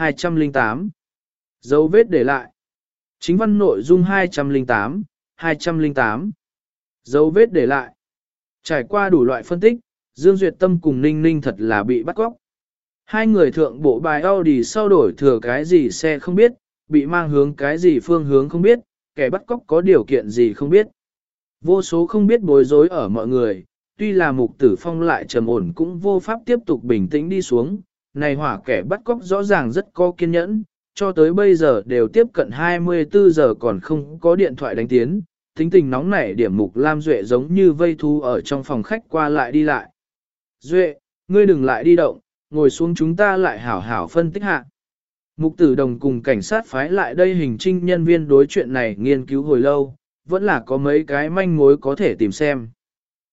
208. Dấu vết để lại. Chính văn nội dung 208, 208. Dấu vết để lại. Trải qua đủ loại phân tích, Dương Duyệt Tâm cùng Ninh Ninh thật là bị bắt cóc. Hai người thượng bộ bài Audi sau đổi thừa cái gì xe không biết, bị mang hướng cái gì phương hướng không biết, kẻ bắt cóc có điều kiện gì không biết. Vô số không biết bối rối ở mọi người, tuy là mục tử phong lại trầm ổn cũng vô pháp tiếp tục bình tĩnh đi xuống. Này hỏa kẻ bắt cóc rõ ràng rất có kiên nhẫn, cho tới bây giờ đều tiếp cận 24 giờ còn không có điện thoại đánh tiến, tính tình nóng nảy điểm mục Lam Duệ giống như vây thu ở trong phòng khách qua lại đi lại. Duệ, ngươi đừng lại đi động, ngồi xuống chúng ta lại hảo hảo phân tích hạ. Mục tử đồng cùng cảnh sát phái lại đây hình trinh nhân viên đối chuyện này nghiên cứu hồi lâu, vẫn là có mấy cái manh mối có thể tìm xem.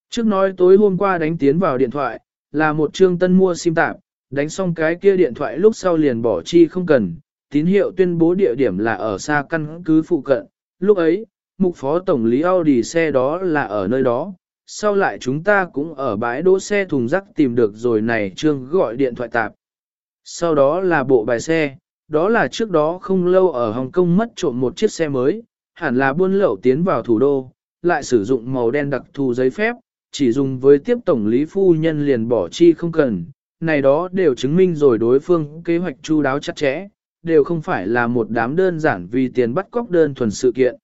Trước nói tối hôm qua đánh tiến vào điện thoại, là một trương tân mua sim tạp, đánh xong cái kia điện thoại lúc sau liền bỏ chi không cần, tín hiệu tuyên bố địa điểm là ở xa căn cứ phụ cận. Lúc ấy, mục phó tổng lý Audi xe đó là ở nơi đó, sau lại chúng ta cũng ở bãi đỗ xe thùng rác tìm được rồi này trương gọi điện thoại tạp. Sau đó là bộ bài xe, đó là trước đó không lâu ở Hồng Kông mất trộm một chiếc xe mới, hẳn là buôn lậu tiến vào thủ đô, lại sử dụng màu đen đặc thù giấy phép, chỉ dùng với tiếp tổng lý phu nhân liền bỏ chi không cần, này đó đều chứng minh rồi đối phương kế hoạch chu đáo chặt chẽ, đều không phải là một đám đơn giản vì tiền bắt cóc đơn thuần sự kiện.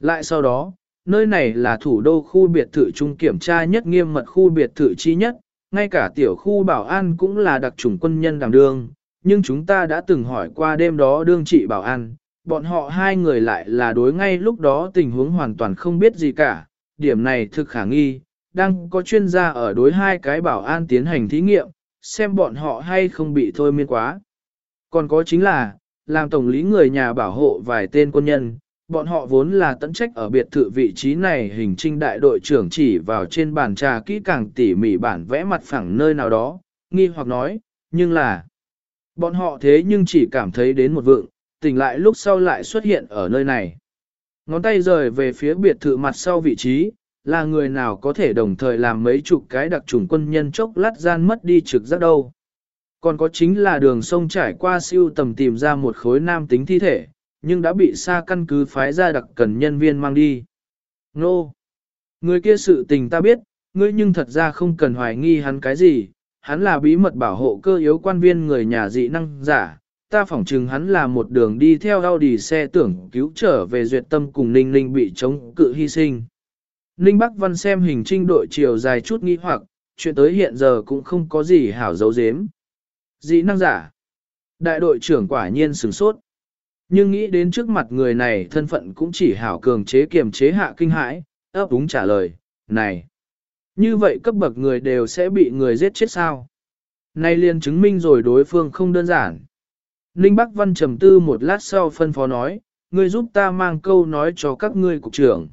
Lại sau đó, nơi này là thủ đô khu biệt thự trung kiểm tra nhất nghiêm mật khu biệt thự chi nhất, ngay cả tiểu khu bảo an cũng là đặc chủng quân nhân đảm đương, nhưng chúng ta đã từng hỏi qua đêm đó đương trị bảo an, bọn họ hai người lại là đối ngay lúc đó tình huống hoàn toàn không biết gì cả, điểm này thực khả nghi, đang có chuyên gia ở đối hai cái bảo an tiến hành thí nghiệm, xem bọn họ hay không bị thôi miên quá. Còn có chính là, làm tổng lý người nhà bảo hộ vài tên quân nhân, bọn họ vốn là tận trách ở biệt thự vị trí này hình trinh đại đội trưởng chỉ vào trên bàn trà kỹ càng tỉ mỉ bản vẽ mặt phẳng nơi nào đó, nghi hoặc nói, nhưng là, bọn họ thế nhưng chỉ cảm thấy đến một vượng, tỉnh lại lúc sau lại xuất hiện ở nơi này. Ngón tay rời về phía biệt thự mặt sau vị trí, là người nào có thể đồng thời làm mấy chục cái đặc trùng quân nhân chốc lát gian mất đi trực giác đâu. Còn có chính là đường sông trải qua siêu tầm tìm ra một khối nam tính thi thể, nhưng đã bị xa căn cứ phái ra đặc cần nhân viên mang đi. Nô! Người kia sự tình ta biết, ngươi nhưng thật ra không cần hoài nghi hắn cái gì, hắn là bí mật bảo hộ cơ yếu quan viên người nhà dị năng giả, ta phỏng chừng hắn là một đường đi theo Audi xe tưởng cứu trở về duyệt tâm cùng Ninh Ninh bị chống cự hy sinh. Ninh Bắc Văn xem hình trinh đội chiều dài chút nghi hoặc, chuyện tới hiện giờ cũng không có gì hảo dấu dếm. Dĩ năng giả. Đại đội trưởng quả nhiên sửng sốt. Nhưng nghĩ đến trước mặt người này thân phận cũng chỉ hảo cường chế kiềm chế hạ kinh hãi, ấp đúng trả lời, này. Như vậy cấp bậc người đều sẽ bị người giết chết sao? Nay liền chứng minh rồi đối phương không đơn giản. Ninh Bắc Văn trầm tư một lát sau phân phó nói, ngươi giúp ta mang câu nói cho các ngươi cục trưởng.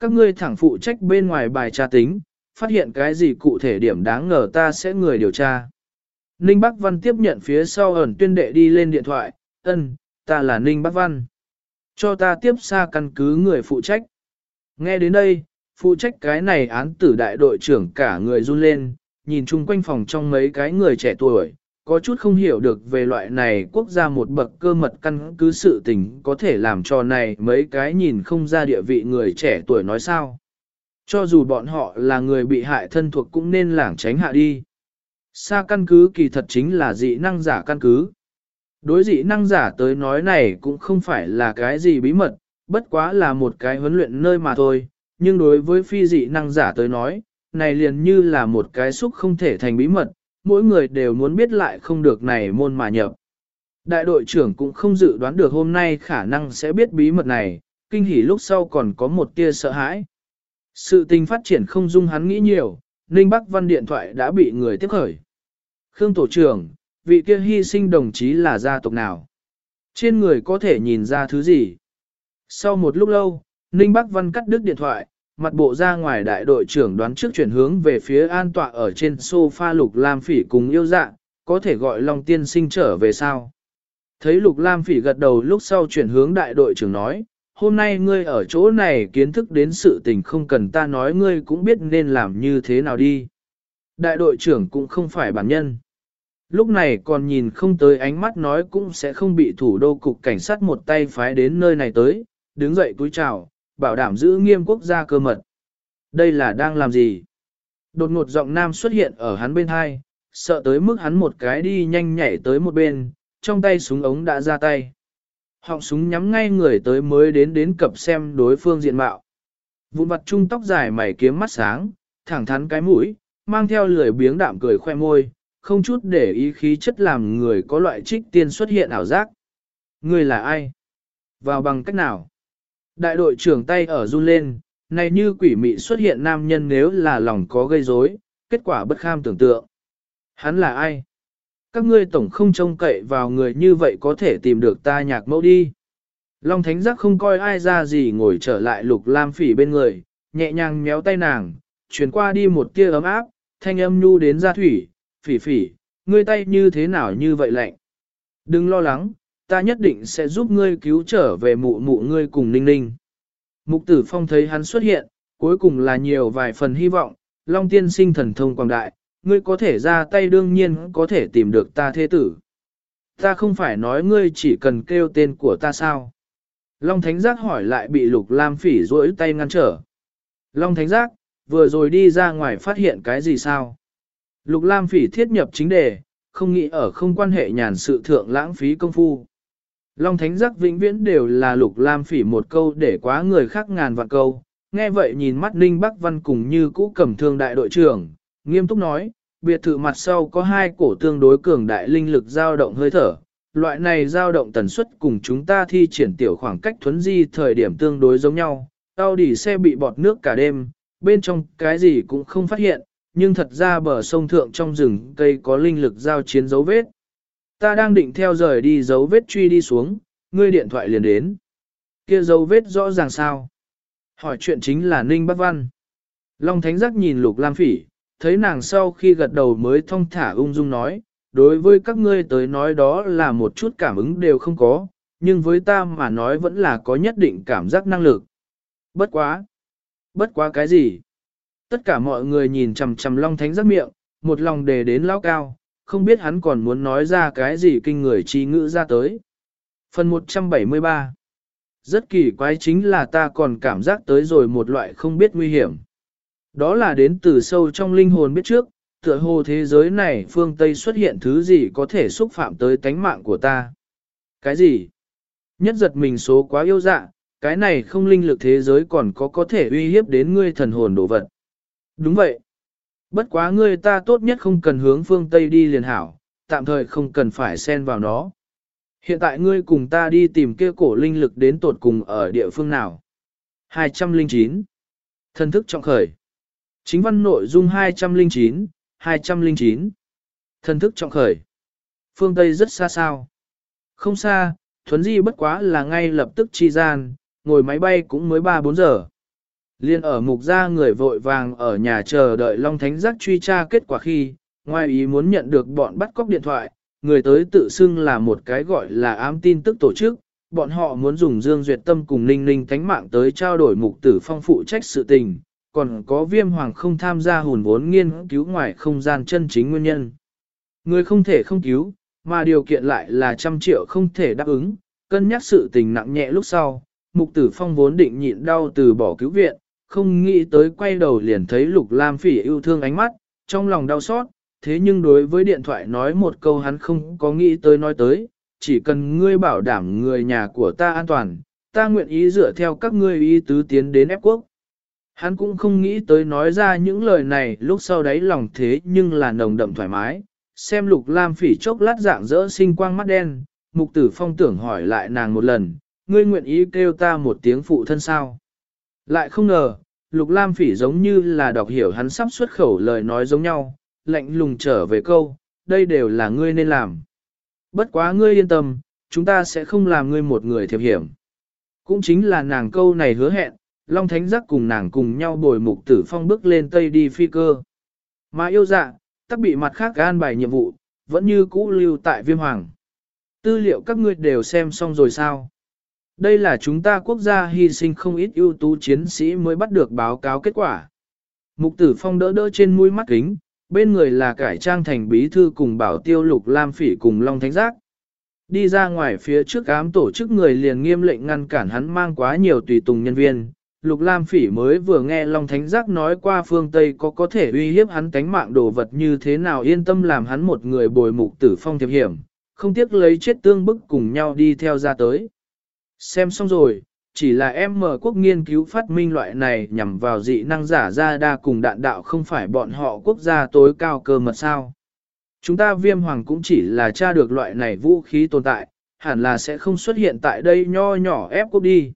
Các ngươi thẳng phụ trách bên ngoài bài tra tính, phát hiện cái gì cụ thể điểm đáng ngờ ta sẽ người điều tra. Ninh Bắc Văn tiếp nhận phía sau ẩn tuyên đệ đi lên điện thoại, ân, ta là Ninh Bắc Văn. Cho ta tiếp xa căn cứ người phụ trách. Nghe đến đây, phụ trách cái này án tử đại đội trưởng cả người run lên, nhìn chung quanh phòng trong mấy cái người trẻ tuổi, có chút không hiểu được về loại này quốc gia một bậc cơ mật căn cứ sự tình có thể làm cho này mấy cái nhìn không ra địa vị người trẻ tuổi nói sao. Cho dù bọn họ là người bị hại thân thuộc cũng nên lảng tránh hạ đi. Xa căn cứ kỳ thật chính là dị năng giả căn cứ. Đối dị năng giả tới nói này cũng không phải là cái gì bí mật, bất quá là một cái huấn luyện nơi mà thôi, nhưng đối với phi dị năng giả tới nói, này liền như là một cái xúc không thể thành bí mật, mỗi người đều muốn biết lại không được này môn mà nhập. Đại đội trưởng cũng không dự đoán được hôm nay khả năng sẽ biết bí mật này, kinh hỉ lúc sau còn có một tia sợ hãi. Sự tình phát triển không dung hắn nghĩ nhiều, Ninh Bắc Văn điện thoại đã bị người tiếp khởi. Khương Tổ trưởng, vị kia hy sinh đồng chí là gia tộc nào? Trên người có thể nhìn ra thứ gì? Sau một lúc lâu, Ninh Bắc Văn cắt đứt điện thoại, mặt bộ ra ngoài đại đội trưởng đoán trước chuyển hướng về phía an tọa ở trên sofa Lục Lam Phỉ cùng yêu dạ, có thể gọi Long Tiên Sinh trở về sao? Thấy Lục Lam Phỉ gật đầu lúc sau chuyển hướng đại đội trưởng nói, hôm nay ngươi ở chỗ này kiến thức đến sự tình không cần ta nói ngươi cũng biết nên làm như thế nào đi. Đại đội trưởng cũng không phải bản nhân. lúc này còn nhìn không tới ánh mắt nói cũng sẽ không bị thủ đô cục cảnh sát một tay phái đến nơi này tới, đứng dậy túi chào, bảo đảm giữ nghiêm quốc gia cơ mật. Đây là đang làm gì? Đột ngột giọng nam xuất hiện ở hắn bên hai, sợ tới mức hắn một cái đi nhanh nhảy tới một bên, trong tay súng ống đã ra tay. Họng súng nhắm ngay người tới mới đến đến cập xem đối phương diện mạo. Vụn vặt trung tóc dài mày kiếm mắt sáng, thẳng thắn cái mũi, mang theo lười biếng đạm cười khoe môi, không chút để ý khí chất làm người có loại trích tiên xuất hiện ảo giác. Người là ai? Vào bằng cách nào? Đại đội trưởng tay ở run lên, này như quỷ mị xuất hiện nam nhân nếu là lòng có gây rối, kết quả bất kham tưởng tượng. Hắn là ai? Các ngươi tổng không trông cậy vào người như vậy có thể tìm được ta nhạc mẫu đi. Long Thánh Giác không coi ai ra gì ngồi trở lại lục lam phỉ bên người, nhẹ nhàng méo tay nàng, chuyển qua đi một tia ấm áp, thanh âm nhu đến ra thủy, phỉ phỉ, ngươi tay như thế nào như vậy lạnh. Đừng lo lắng, ta nhất định sẽ giúp ngươi cứu trở về mụ mụ ngươi cùng ninh ninh. Mục tử phong thấy hắn xuất hiện, cuối cùng là nhiều vài phần hy vọng, Long tiên sinh thần thông quảng đại, ngươi có thể ra tay đương nhiên có thể tìm được ta thế tử. Ta không phải nói ngươi chỉ cần kêu tên của ta sao. Long Thánh Giác hỏi lại bị Lục Lam Phỉ duỗi tay ngăn trở. Long Thánh Giác, vừa rồi đi ra ngoài phát hiện cái gì sao? Lục Lam Phỉ thiết nhập chính đề, không nghĩ ở không quan hệ nhàn sự thượng lãng phí công phu. Long Thánh Giác vĩnh viễn đều là Lục Lam Phỉ một câu để quá người khác ngàn vạn câu. Nghe vậy nhìn mắt Ninh Bắc Văn cùng như cũ cầm thương đại đội trưởng, nghiêm túc nói, biệt thự mặt sau có hai cổ tương đối cường đại linh lực dao động hơi thở. Loại này dao động tần suất cùng chúng ta thi triển tiểu khoảng cách thuấn di thời điểm tương đối giống nhau. Tao đỉ xe bị bọt nước cả đêm, bên trong cái gì cũng không phát hiện, nhưng thật ra bờ sông thượng trong rừng cây có linh lực giao chiến dấu vết. Ta đang định theo rời đi dấu vết truy đi xuống, ngươi điện thoại liền đến. Kia dấu vết rõ ràng sao? Hỏi chuyện chính là Ninh Bắc Văn. Long Thánh Giác nhìn Lục Lam Phỉ, thấy nàng sau khi gật đầu mới thong thả ung dung nói, đối với các ngươi tới nói đó là một chút cảm ứng đều không có, nhưng với ta mà nói vẫn là có nhất định cảm giác năng lực. Bất quá. Bất quá cái gì? Tất cả mọi người nhìn chằm chằm Long Thánh Giác miệng, một lòng đề đến lão cao, không biết hắn còn muốn nói ra cái gì kinh người chi ngữ ra tới. Phần 173 Rất kỳ quái chính là ta còn cảm giác tới rồi một loại không biết nguy hiểm. Đó là đến từ sâu trong linh hồn biết trước, tựa hồ thế giới này phương Tây xuất hiện thứ gì có thể xúc phạm tới tánh mạng của ta. Cái gì? Nhất giật mình số quá yêu dạ, cái này không linh lực thế giới còn có có thể uy hiếp đến ngươi thần hồn đồ vật. Đúng vậy. Bất quá ngươi ta tốt nhất không cần hướng phương Tây đi liền hảo, tạm thời không cần phải xen vào nó. Hiện tại ngươi cùng ta đi tìm kia cổ linh lực đến tột cùng ở địa phương nào. 209. Thân thức trọng khởi. Chính văn nội dung 209, 209. Thân thức trọng khởi. Phương Tây rất xa sao. Không xa, thuấn di bất quá là ngay lập tức chi gian, ngồi máy bay cũng mới 3-4 giờ. Liên ở mục gia người vội vàng ở nhà chờ đợi Long Thánh Giác truy tra kết quả khi, ngoài ý muốn nhận được bọn bắt cóc điện thoại, người tới tự xưng là một cái gọi là ám tin tức tổ chức, bọn họ muốn dùng Dương Duyệt Tâm cùng Ninh Ninh Thánh Mạng tới trao đổi mục tử phong phụ trách sự tình, còn có viêm hoàng không tham gia hùn vốn nghiên cứu ngoài không gian chân chính nguyên nhân. Người không thể không cứu, mà điều kiện lại là trăm triệu không thể đáp ứng, cân nhắc sự tình nặng nhẹ lúc sau, mục tử phong vốn định nhịn đau từ bỏ cứu viện, không nghĩ tới quay đầu liền thấy lục lam phỉ yêu thương ánh mắt, trong lòng đau xót, thế nhưng đối với điện thoại nói một câu hắn không có nghĩ tới nói tới, chỉ cần ngươi bảo đảm người nhà của ta an toàn, ta nguyện ý dựa theo các ngươi ý tứ tiến đến ép quốc. Hắn cũng không nghĩ tới nói ra những lời này lúc sau đấy lòng thế nhưng là nồng đậm thoải mái, xem lục lam phỉ chốc lát dạng dỡ sinh quang mắt đen, mục tử phong tưởng hỏi lại nàng một lần, ngươi nguyện ý kêu ta một tiếng phụ thân sao. Lại không ngờ, Lục Lam Phỉ giống như là đọc hiểu hắn sắp xuất khẩu lời nói giống nhau, lạnh lùng trở về câu, đây đều là ngươi nên làm. Bất quá ngươi yên tâm, chúng ta sẽ không làm ngươi một người thiệp hiểm. Cũng chính là nàng câu này hứa hẹn, Long Thánh Giác cùng nàng cùng nhau bồi mục tử phong bước lên Tây đi phi cơ. Mà yêu dạ, tắc bị mặt khác gan bài nhiệm vụ, vẫn như cũ lưu tại viêm hoàng. Tư liệu các ngươi đều xem xong rồi sao? Đây là chúng ta quốc gia hy sinh không ít ưu tú chiến sĩ mới bắt được báo cáo kết quả. Mục tử phong đỡ đỡ trên mũi mắt kính, bên người là cải trang thành bí thư cùng bảo tiêu lục lam phỉ cùng Long Thánh Giác. Đi ra ngoài phía trước ám tổ chức người liền nghiêm lệnh ngăn cản hắn mang quá nhiều tùy tùng nhân viên. Lục Lam Phỉ mới vừa nghe Long Thánh Giác nói qua phương Tây có có thể uy hiếp hắn tánh mạng đồ vật như thế nào yên tâm làm hắn một người bồi mục tử phong thiệp hiểm, không tiếc lấy chết tương bức cùng nhau đi theo ra tới. Xem xong rồi, chỉ là em mở quốc nghiên cứu phát minh loại này nhằm vào dị năng giả ra đa cùng đạn đạo không phải bọn họ quốc gia tối cao cơ mật sao. Chúng ta viêm hoàng cũng chỉ là tra được loại này vũ khí tồn tại, hẳn là sẽ không xuất hiện tại đây nho nhỏ ép quốc đi.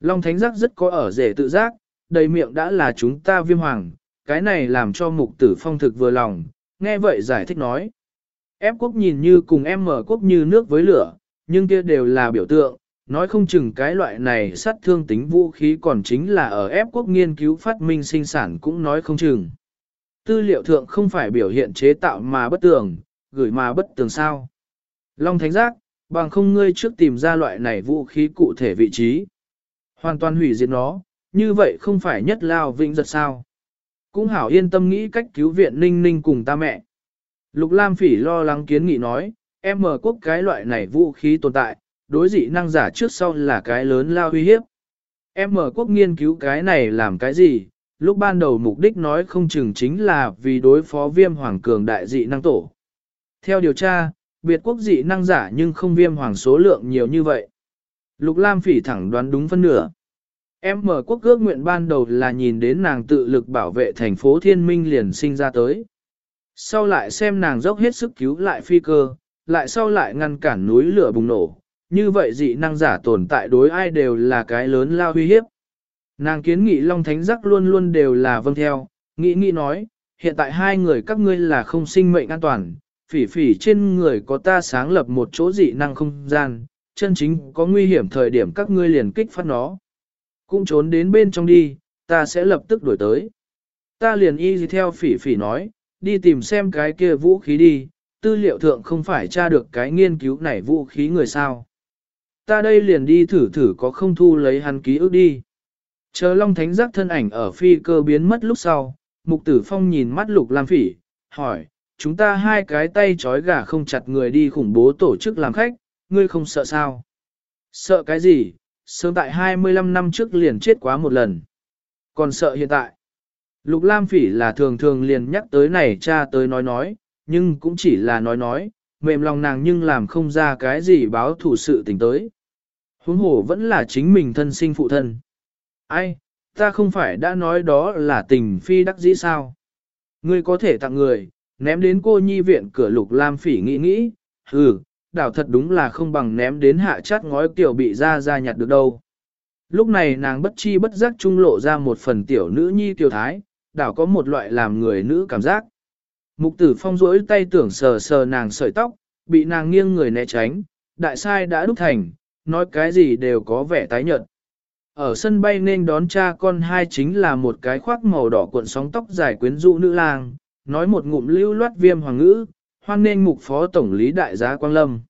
Long Thánh Giác rất có ở rể tự giác, đầy miệng đã là chúng ta viêm hoàng, cái này làm cho mục tử phong thực vừa lòng, nghe vậy giải thích nói. Ép quốc nhìn như cùng em mở quốc như nước với lửa, nhưng kia đều là biểu tượng, nói không chừng cái loại này sát thương tính vũ khí còn chính là ở ép quốc nghiên cứu phát minh sinh sản cũng nói không chừng. Tư liệu thượng không phải biểu hiện chế tạo mà bất tường, gửi mà bất tường sao. Long Thánh Giác, bằng không ngươi trước tìm ra loại này vũ khí cụ thể vị trí. Hoàn toàn hủy diệt nó, như vậy không phải nhất lao vĩnh giật sao. Cũng hảo yên tâm nghĩ cách cứu viện ninh ninh cùng ta mẹ. Lục Lam Phỉ lo lắng kiến nghị nói, em mở quốc cái loại này vũ khí tồn tại, đối dị năng giả trước sau là cái lớn lao uy hiếp. Em mở quốc nghiên cứu cái này làm cái gì, lúc ban đầu mục đích nói không chừng chính là vì đối phó viêm hoàng cường đại dị năng tổ. Theo điều tra, biệt quốc dị năng giả nhưng không viêm hoàng số lượng nhiều như vậy. Lục Lam phỉ thẳng đoán đúng phân nửa. Em mở quốc ước nguyện ban đầu là nhìn đến nàng tự lực bảo vệ thành phố thiên minh liền sinh ra tới. Sau lại xem nàng dốc hết sức cứu lại phi cơ, lại sau lại ngăn cản núi lửa bùng nổ, như vậy dị năng giả tồn tại đối ai đều là cái lớn lao uy hiếp. Nàng kiến nghị Long Thánh Giác luôn luôn đều là vâng theo, nghĩ nghĩ nói, hiện tại hai người các ngươi là không sinh mệnh an toàn, phỉ phỉ trên người có ta sáng lập một chỗ dị năng không gian, chân chính có nguy hiểm thời điểm các ngươi liền kích phát nó. Cũng trốn đến bên trong đi, ta sẽ lập tức đuổi tới. Ta liền y theo phỉ phỉ nói, đi tìm xem cái kia vũ khí đi, tư liệu thượng không phải tra được cái nghiên cứu này vũ khí người sao. Ta đây liền đi thử thử có không thu lấy hắn ký ức đi. Chờ Long Thánh giác thân ảnh ở phi cơ biến mất lúc sau, Mục Tử Phong nhìn mắt Lục Lam Phỉ, hỏi, chúng ta hai cái tay trói gà không chặt người đi khủng bố tổ chức làm khách, ngươi không sợ sao? Sợ cái gì? Sớm tại 25 năm trước liền chết quá một lần. Còn sợ hiện tại? Lục Lam Phỉ là thường thường liền nhắc tới này cha tới nói nói, nhưng cũng chỉ là nói nói, mềm lòng nàng nhưng làm không ra cái gì báo thủ sự tình tới. Huống hồ vẫn là chính mình thân sinh phụ thân. Ai, ta không phải đã nói đó là tình phi đắc dĩ sao? Ngươi có thể tặng người, ném đến cô nhi viện cửa lục lam phỉ nghĩ nghĩ, hừ, đảo thật đúng là không bằng ném đến hạ chát ngói tiểu bị ra ra nhặt được đâu. Lúc này nàng bất chi bất giác trung lộ ra một phần tiểu nữ nhi tiểu thái, đảo có một loại làm người nữ cảm giác. Mục tử phong rỗi tay tưởng sờ sờ nàng sợi tóc, bị nàng nghiêng người né tránh, đại sai đã đúc thành, nói cái gì đều có vẻ tái nhợt. Ở sân bay nên đón cha con hai chính là một cái khoác màu đỏ cuộn sóng tóc dài quyến rũ nữ lang, nói một ngụm lưu loát viêm hoàng ngữ, hoan nên mục phó tổng lý đại giá Quang Lâm.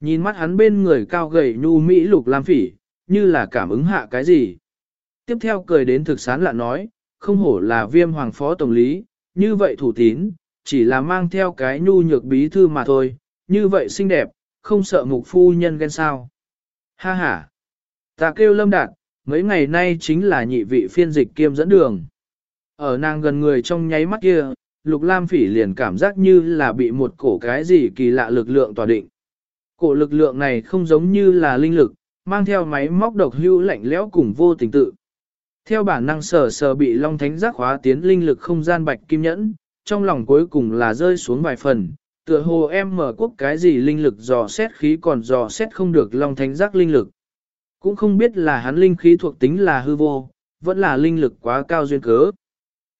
Nhìn mắt hắn bên người cao gầy nhu mỹ lục lam phỉ, như là cảm ứng hạ cái gì. Tiếp theo cười đến thực sán lạ nói, không hổ là viêm hoàng phó tổng lý, như vậy thủ tín, chỉ là mang theo cái nhu nhược bí thư mà thôi, như vậy xinh đẹp, không sợ mục phu nhân ghen sao. Ha ha! Ta kêu lâm đạt, mấy ngày nay chính là nhị vị phiên dịch kiêm dẫn đường. Ở nàng gần người trong nháy mắt kia, Lục Lam Phỉ liền cảm giác như là bị một cổ cái gì kỳ lạ lực lượng tỏa định. Cổ lực lượng này không giống như là linh lực, mang theo máy móc độc hưu lạnh lẽo cùng vô tình tự. Theo bản năng sờ sờ bị Long Thánh giác hóa tiến linh lực không gian bạch kim nhẫn, trong lòng cuối cùng là rơi xuống vài phần, tựa hồ em mở quốc cái gì linh lực dò xét khí còn dò xét không được Long Thánh giác linh lực. Cũng không biết là hắn linh khí thuộc tính là hư vô, vẫn là linh lực quá cao duyên cớ.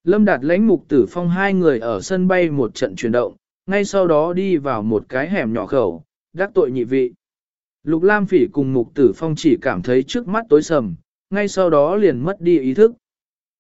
Lâm Đạt lãnh mục tử phong hai người ở sân bay một trận chuyển động, ngay sau đó đi vào một cái hẻm nhỏ khẩu, đắc tội nhị vị. Lục Lam Phỉ cùng mục tử phong chỉ cảm thấy trước mắt tối sầm, ngay sau đó liền mất đi ý thức.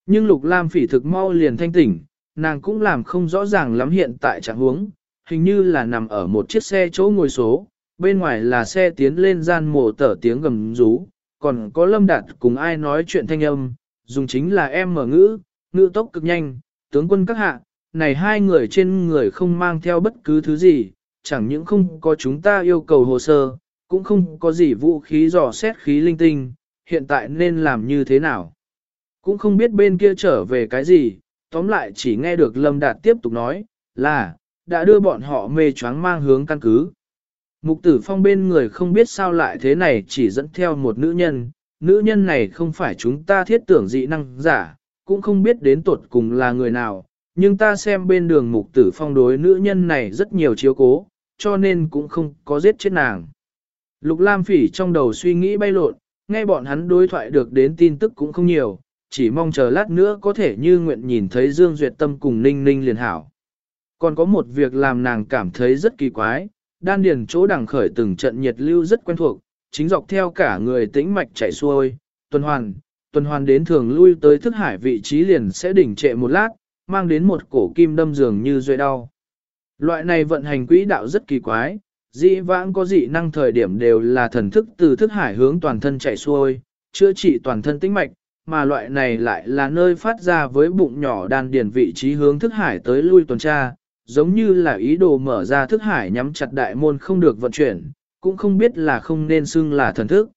Nhưng Lục Lam Phỉ thực mau liền thanh tỉnh, nàng cũng làm không rõ ràng lắm hiện tại trạng huống, hình như là nằm ở một chiếc xe chỗ ngồi số, bên ngoài là xe tiến lên gian mổ tở tiếng gầm rú, còn có lâm đạt cùng ai nói chuyện thanh âm, dùng chính là em mở ngữ, ngữ tốc cực nhanh, tướng quân các hạ, này hai người trên người không mang theo bất cứ thứ gì, chẳng những không có chúng ta yêu cầu hồ sơ, cũng không có gì vũ khí dò xét khí linh tinh, hiện tại nên làm như thế nào. Cũng không biết bên kia trở về cái gì, tóm lại chỉ nghe được Lâm Đạt tiếp tục nói, là, đã đưa bọn họ mê choáng mang hướng căn cứ. Mục tử phong bên người không biết sao lại thế này chỉ dẫn theo một nữ nhân, nữ nhân này không phải chúng ta thiết tưởng dị năng giả, cũng không biết đến tuột cùng là người nào, nhưng ta xem bên đường mục tử phong đối nữ nhân này rất nhiều chiếu cố, cho nên cũng không có giết chết nàng. Lục Lam Phỉ trong đầu suy nghĩ bay lộn, nghe bọn hắn đối thoại được đến tin tức cũng không nhiều, chỉ mong chờ lát nữa có thể như nguyện nhìn thấy Dương Duyệt Tâm cùng Ninh Ninh liền hảo. Còn có một việc làm nàng cảm thấy rất kỳ quái, đan điền chỗ đằng khởi từng trận nhiệt lưu rất quen thuộc, chính dọc theo cả người tĩnh mạch chảy xuôi, tuần hoàn, tuần hoàn đến thường lui tới thức hải vị trí liền sẽ đỉnh trệ một lát, mang đến một cổ kim đâm dường như duệ đau. Loại này vận hành quỹ đạo rất kỳ quái, dị vãng có dị năng thời điểm đều là thần thức từ thức hải hướng toàn thân chạy xuôi, chữa trị toàn thân tĩnh mạch, mà loại này lại là nơi phát ra với bụng nhỏ đan điền vị trí hướng thức hải tới lui tuần tra, giống như là ý đồ mở ra thức hải nhắm chặt đại môn không được vận chuyển, cũng không biết là không nên xưng là thần thức.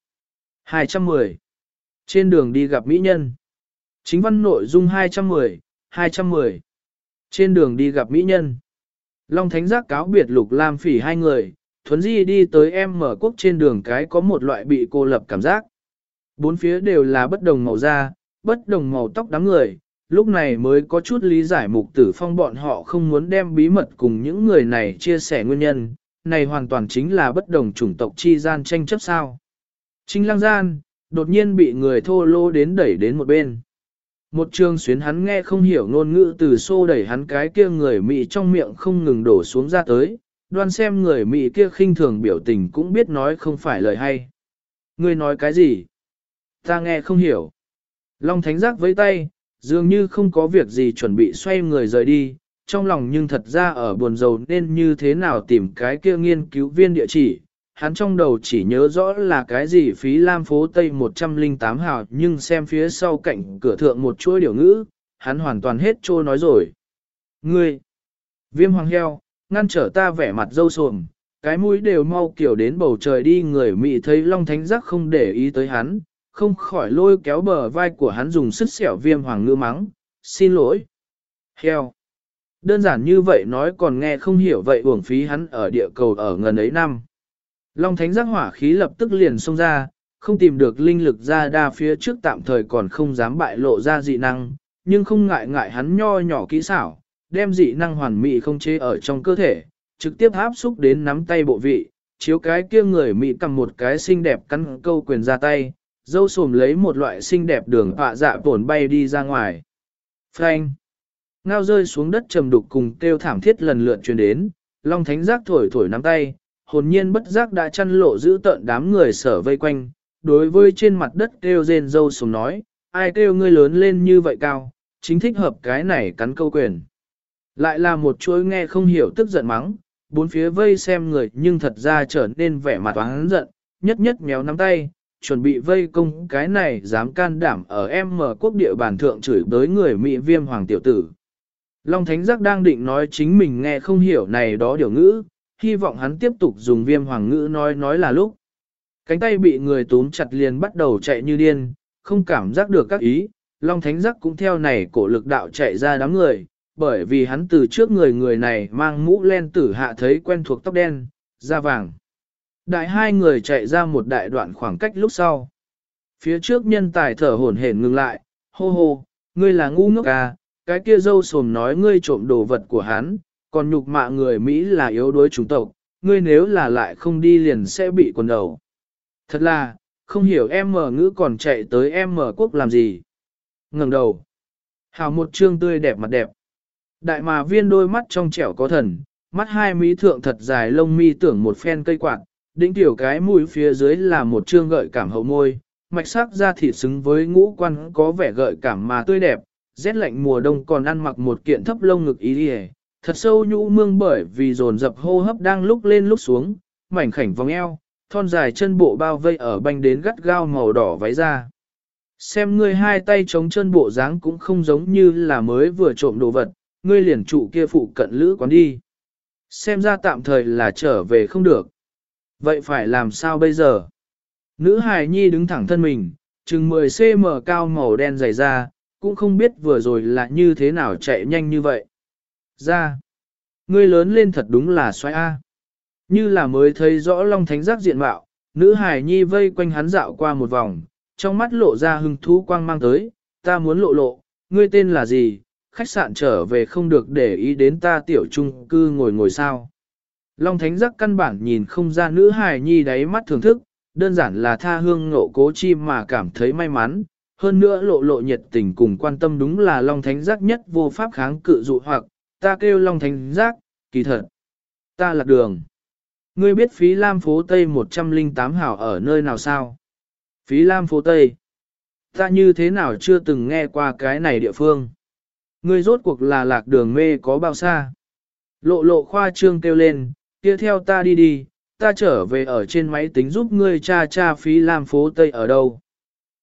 210. Trên đường đi gặp mỹ nhân. Chính văn nội dung 210, 210. Trên đường đi gặp mỹ nhân. Long Thánh giác cáo biệt lục lam phỉ hai người, thuấn di đi tới em mở quốc trên đường cái có một loại bị cô lập cảm giác. Bốn phía đều là bất đồng màu da, bất đồng màu tóc đám người, lúc này mới có chút lý giải mục tử phong bọn họ không muốn đem bí mật cùng những người này chia sẻ nguyên nhân, này hoàn toàn chính là bất đồng chủng tộc chi gian tranh chấp sao. Trinh Lang gian, đột nhiên bị người thô lô đến đẩy đến một bên. Một trường xuyến hắn nghe không hiểu ngôn ngữ từ xô đẩy hắn cái kia người Mỹ trong miệng không ngừng đổ xuống ra tới, đoan xem người Mỹ kia khinh thường biểu tình cũng biết nói không phải lời hay. người nói cái gì? Ta nghe không hiểu. Long Thánh Giác với tay, dường như không có việc gì chuẩn bị xoay người rời đi, trong lòng nhưng thật ra ở buồn rầu nên như thế nào tìm cái kia nghiên cứu viên địa chỉ. Hắn trong đầu chỉ nhớ rõ là cái gì phí lam phố Tây 108 hào nhưng xem phía sau cạnh cửa thượng một chuỗi điều ngữ, hắn hoàn toàn hết trôi nói rồi. Ngươi! Viêm hoàng heo, ngăn trở ta vẻ mặt dâu sồm, cái mũi đều mau kiểu đến bầu trời đi người mị thấy Long Thánh Giác không để ý tới hắn, không khỏi lôi kéo bờ vai của hắn dùng sức xẻo viêm hoàng ngữ mắng, xin lỗi. Heo. Đơn giản như vậy nói còn nghe không hiểu vậy uổng phí hắn ở địa cầu ở ngần ấy năm. Long thánh giác hỏa khí lập tức liền xông ra, không tìm được linh lực ra đa phía trước tạm thời còn không dám bại lộ ra dị năng, nhưng không ngại ngại hắn nho nhỏ kỹ xảo, đem dị năng hoàn mỹ không chế ở trong cơ thể, trực tiếp áp xúc đến nắm tay bộ vị, chiếu cái kia người mỹ cầm một cái xinh đẹp cắn câu quyền ra tay, dâu sồm lấy một loại xinh đẹp đường họa dạ tổn bay đi ra ngoài. Frank! Ngao rơi xuống đất trầm đục cùng kêu thảm thiết lần lượt truyền đến, long thánh giác thổi thổi nắm tay, hồn nhiên bất giác đã chăn lộ giữ tợn đám người sở vây quanh, đối với trên mặt đất kêu rên dâu sồm nói, ai kêu ngươi lớn lên như vậy cao, chính thích hợp cái này cắn câu quyền. Lại là một chuỗi nghe không hiểu tức giận mắng, bốn phía vây xem người nhưng thật ra trở nên vẻ mặt oán giận, nhất nhất méo nắm tay, chuẩn bị vây công cái này dám can đảm ở em mở quốc địa bàn thượng chửi bới người Mỹ viêm hoàng tiểu tử. Long Thánh Giác đang định nói chính mình nghe không hiểu này đó điều ngữ, hy vọng hắn tiếp tục dùng viêm hoàng ngữ nói nói là lúc. Cánh tay bị người túm chặt liền bắt đầu chạy như điên, không cảm giác được các ý, Long Thánh Giác cũng theo này cổ lực đạo chạy ra đám người, bởi vì hắn từ trước người người này mang mũ len tử hạ thấy quen thuộc tóc đen, da vàng. Đại hai người chạy ra một đại đoạn khoảng cách lúc sau. Phía trước nhân tài thở hổn hển ngừng lại, hô hô, ngươi là ngu ngốc à, cái kia dâu sồm nói ngươi trộm đồ vật của hắn, còn nhục mạ người Mỹ là yếu đuối chủng tộc, ngươi nếu là lại không đi liền sẽ bị quần đầu. Thật là, không hiểu em mở ngữ còn chạy tới em mở quốc làm gì. ngẩng đầu. Hào một trương tươi đẹp mặt đẹp. Đại mà viên đôi mắt trong trẻo có thần, mắt hai mỹ thượng thật dài lông mi tưởng một phen cây quạt, đỉnh tiểu cái mũi phía dưới là một trương gợi cảm hậu môi, mạch sắc da thịt xứng với ngũ quan có vẻ gợi cảm mà tươi đẹp, rét lạnh mùa đông còn ăn mặc một kiện thấp lông ngực ý đi thật sâu nhũ mương bởi vì dồn dập hô hấp đang lúc lên lúc xuống, mảnh khảnh vòng eo, thon dài chân bộ bao vây ở banh đến gắt gao màu đỏ váy ra. Xem ngươi hai tay chống chân bộ dáng cũng không giống như là mới vừa trộm đồ vật, ngươi liền trụ kia phụ cận lữ quán đi. Xem ra tạm thời là trở về không được. Vậy phải làm sao bây giờ? Nữ hài nhi đứng thẳng thân mình, chừng 10cm cao màu đen dày ra, cũng không biết vừa rồi là như thế nào chạy nhanh như vậy. Ra, ngươi lớn lên thật đúng là xoay A. Như là mới thấy rõ Long Thánh giác diện mạo, nữ hài nhi vây quanh hắn dạo qua một vòng, trong mắt lộ ra hưng thú quang mang tới, ta muốn lộ lộ, ngươi tên là gì, khách sạn trở về không được để ý đến ta tiểu trung cư ngồi ngồi sao. Long Thánh giác căn bản nhìn không ra nữ hài nhi đáy mắt thưởng thức, đơn giản là tha hương ngộ cố chi mà cảm thấy may mắn, hơn nữa lộ lộ nhiệt tình cùng quan tâm đúng là Long Thánh giác nhất vô pháp kháng cự dụ hoặc, ta kêu Long Thánh giác, kỳ thật, ta lạc đường. Ngươi biết phí Lam phố Tây 108 hảo ở nơi nào sao? Phí Lam phố Tây. Ta như thế nào chưa từng nghe qua cái này địa phương? Ngươi rốt cuộc là lạc đường mê có bao xa? Lộ lộ khoa trương kêu lên, kia theo ta đi đi, ta trở về ở trên máy tính giúp ngươi cha cha phí làm phố Tây ở đâu.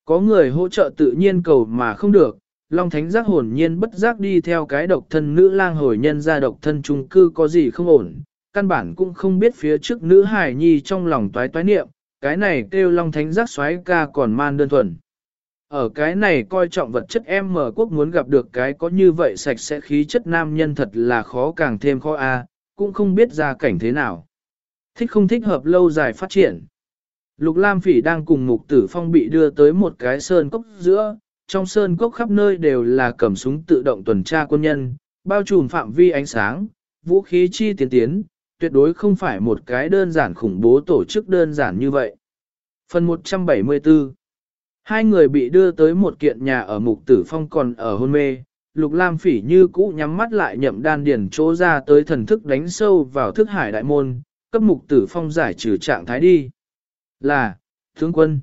Có người hỗ trợ tự nhiên cầu mà không được, Long Thánh giác hồn nhiên bất giác đi theo cái độc thân nữ lang hồi nhân ra độc thân trung cư có gì không ổn, căn bản cũng không biết phía trước nữ hải nhi trong lòng toái toái niệm, cái này kêu Long Thánh giác xoáy ca còn man đơn thuần. Ở cái này coi trọng vật chất em mở quốc muốn gặp được cái có như vậy sạch sẽ khí chất nam nhân thật là khó càng thêm khó a, cũng không biết ra cảnh thế nào. Thích không thích hợp lâu dài phát triển. Lục Lam Phỉ đang cùng Mục Tử Phong bị đưa tới một cái sơn cốc giữa, trong sơn cốc khắp nơi đều là cầm súng tự động tuần tra quân nhân, bao trùm phạm vi ánh sáng, vũ khí chi tiến tiến, tuyệt đối không phải một cái đơn giản khủng bố tổ chức đơn giản như vậy. Phần 174 Hai người bị đưa tới một kiện nhà ở Mục Tử Phong còn ở hôn mê, Lục Lam Phỉ như cũ nhắm mắt lại nhậm đan điền chỗ ra tới thần thức đánh sâu vào thức hải đại môn, cấp Mục Tử Phong giải trừ trạng thái đi. Là, tướng quân.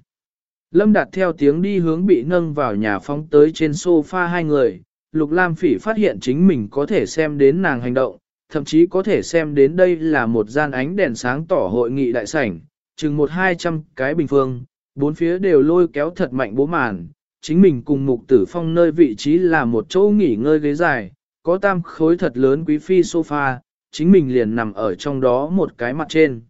Lâm Đạt theo tiếng đi hướng bị nâng vào nhà phóng tới trên sofa hai người, Lục Lam Phỉ phát hiện chính mình có thể xem đến nàng hành động, thậm chí có thể xem đến đây là một gian ánh đèn sáng tỏ hội nghị đại sảnh, chừng một hai trăm cái bình phương, bốn phía đều lôi kéo thật mạnh bố màn, chính mình cùng Mục Tử Phong nơi vị trí là một chỗ nghỉ ngơi ghế dài, có tam khối thật lớn quý phi sofa, chính mình liền nằm ở trong đó một cái mặt trên.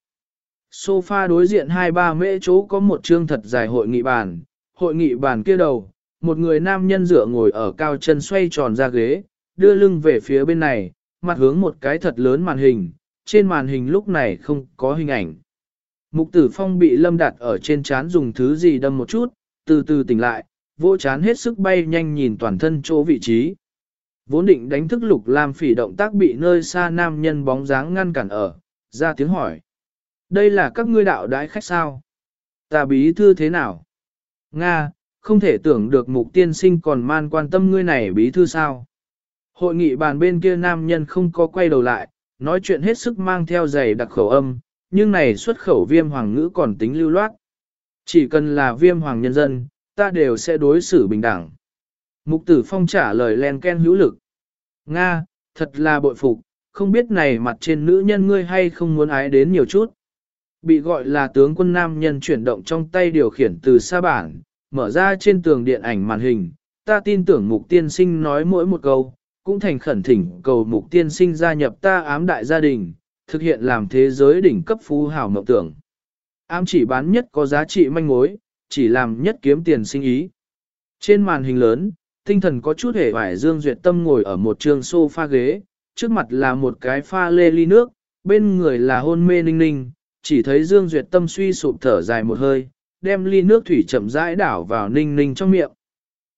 Sofa đối diện hai ba mễ chỗ có một chương thật dài hội nghị bàn, hội nghị bàn kia đầu, một người nam nhân dựa ngồi ở cao chân xoay tròn ra ghế, đưa lưng về phía bên này, mặt hướng một cái thật lớn màn hình, trên màn hình lúc này không có hình ảnh. Mục tử phong bị lâm đặt ở trên chán dùng thứ gì đâm một chút, từ từ tỉnh lại, Vô chán hết sức bay nhanh nhìn toàn thân chỗ vị trí. Vốn định đánh thức lục làm phỉ động tác bị nơi xa nam nhân bóng dáng ngăn cản ở, ra tiếng hỏi. Đây là các ngươi đạo đái khách sao? Ta bí thư thế nào? Nga, không thể tưởng được mục tiên sinh còn man quan tâm ngươi này bí thư sao? Hội nghị bàn bên kia nam nhân không có quay đầu lại, nói chuyện hết sức mang theo giày đặc khẩu âm, nhưng này xuất khẩu viêm hoàng ngữ còn tính lưu loát. Chỉ cần là viêm hoàng nhân dân, ta đều sẽ đối xử bình đẳng. Mục tử phong trả lời len ken hữu lực. Nga, thật là bội phục, không biết này mặt trên nữ nhân ngươi hay không muốn ái đến nhiều chút. Bị gọi là tướng quân nam nhân chuyển động trong tay điều khiển từ xa bản, mở ra trên tường điện ảnh màn hình. Ta tin tưởng mục tiên sinh nói mỗi một câu, cũng thành khẩn thỉnh cầu mục tiên sinh gia nhập ta ám đại gia đình, thực hiện làm thế giới đỉnh cấp phú hào mộng tưởng. Ám chỉ bán nhất có giá trị manh mối, chỉ làm nhất kiếm tiền sinh ý. Trên màn hình lớn, tinh thần có chút hề vải Dương Duyệt Tâm ngồi ở một trường sofa ghế, trước mặt là một cái pha lê ly nước, bên người là hôn mê ninh ninh, chỉ thấy Dương Duyệt Tâm suy sụp thở dài một hơi, đem ly nước thủy chậm rãi đảo vào ninh ninh trong miệng.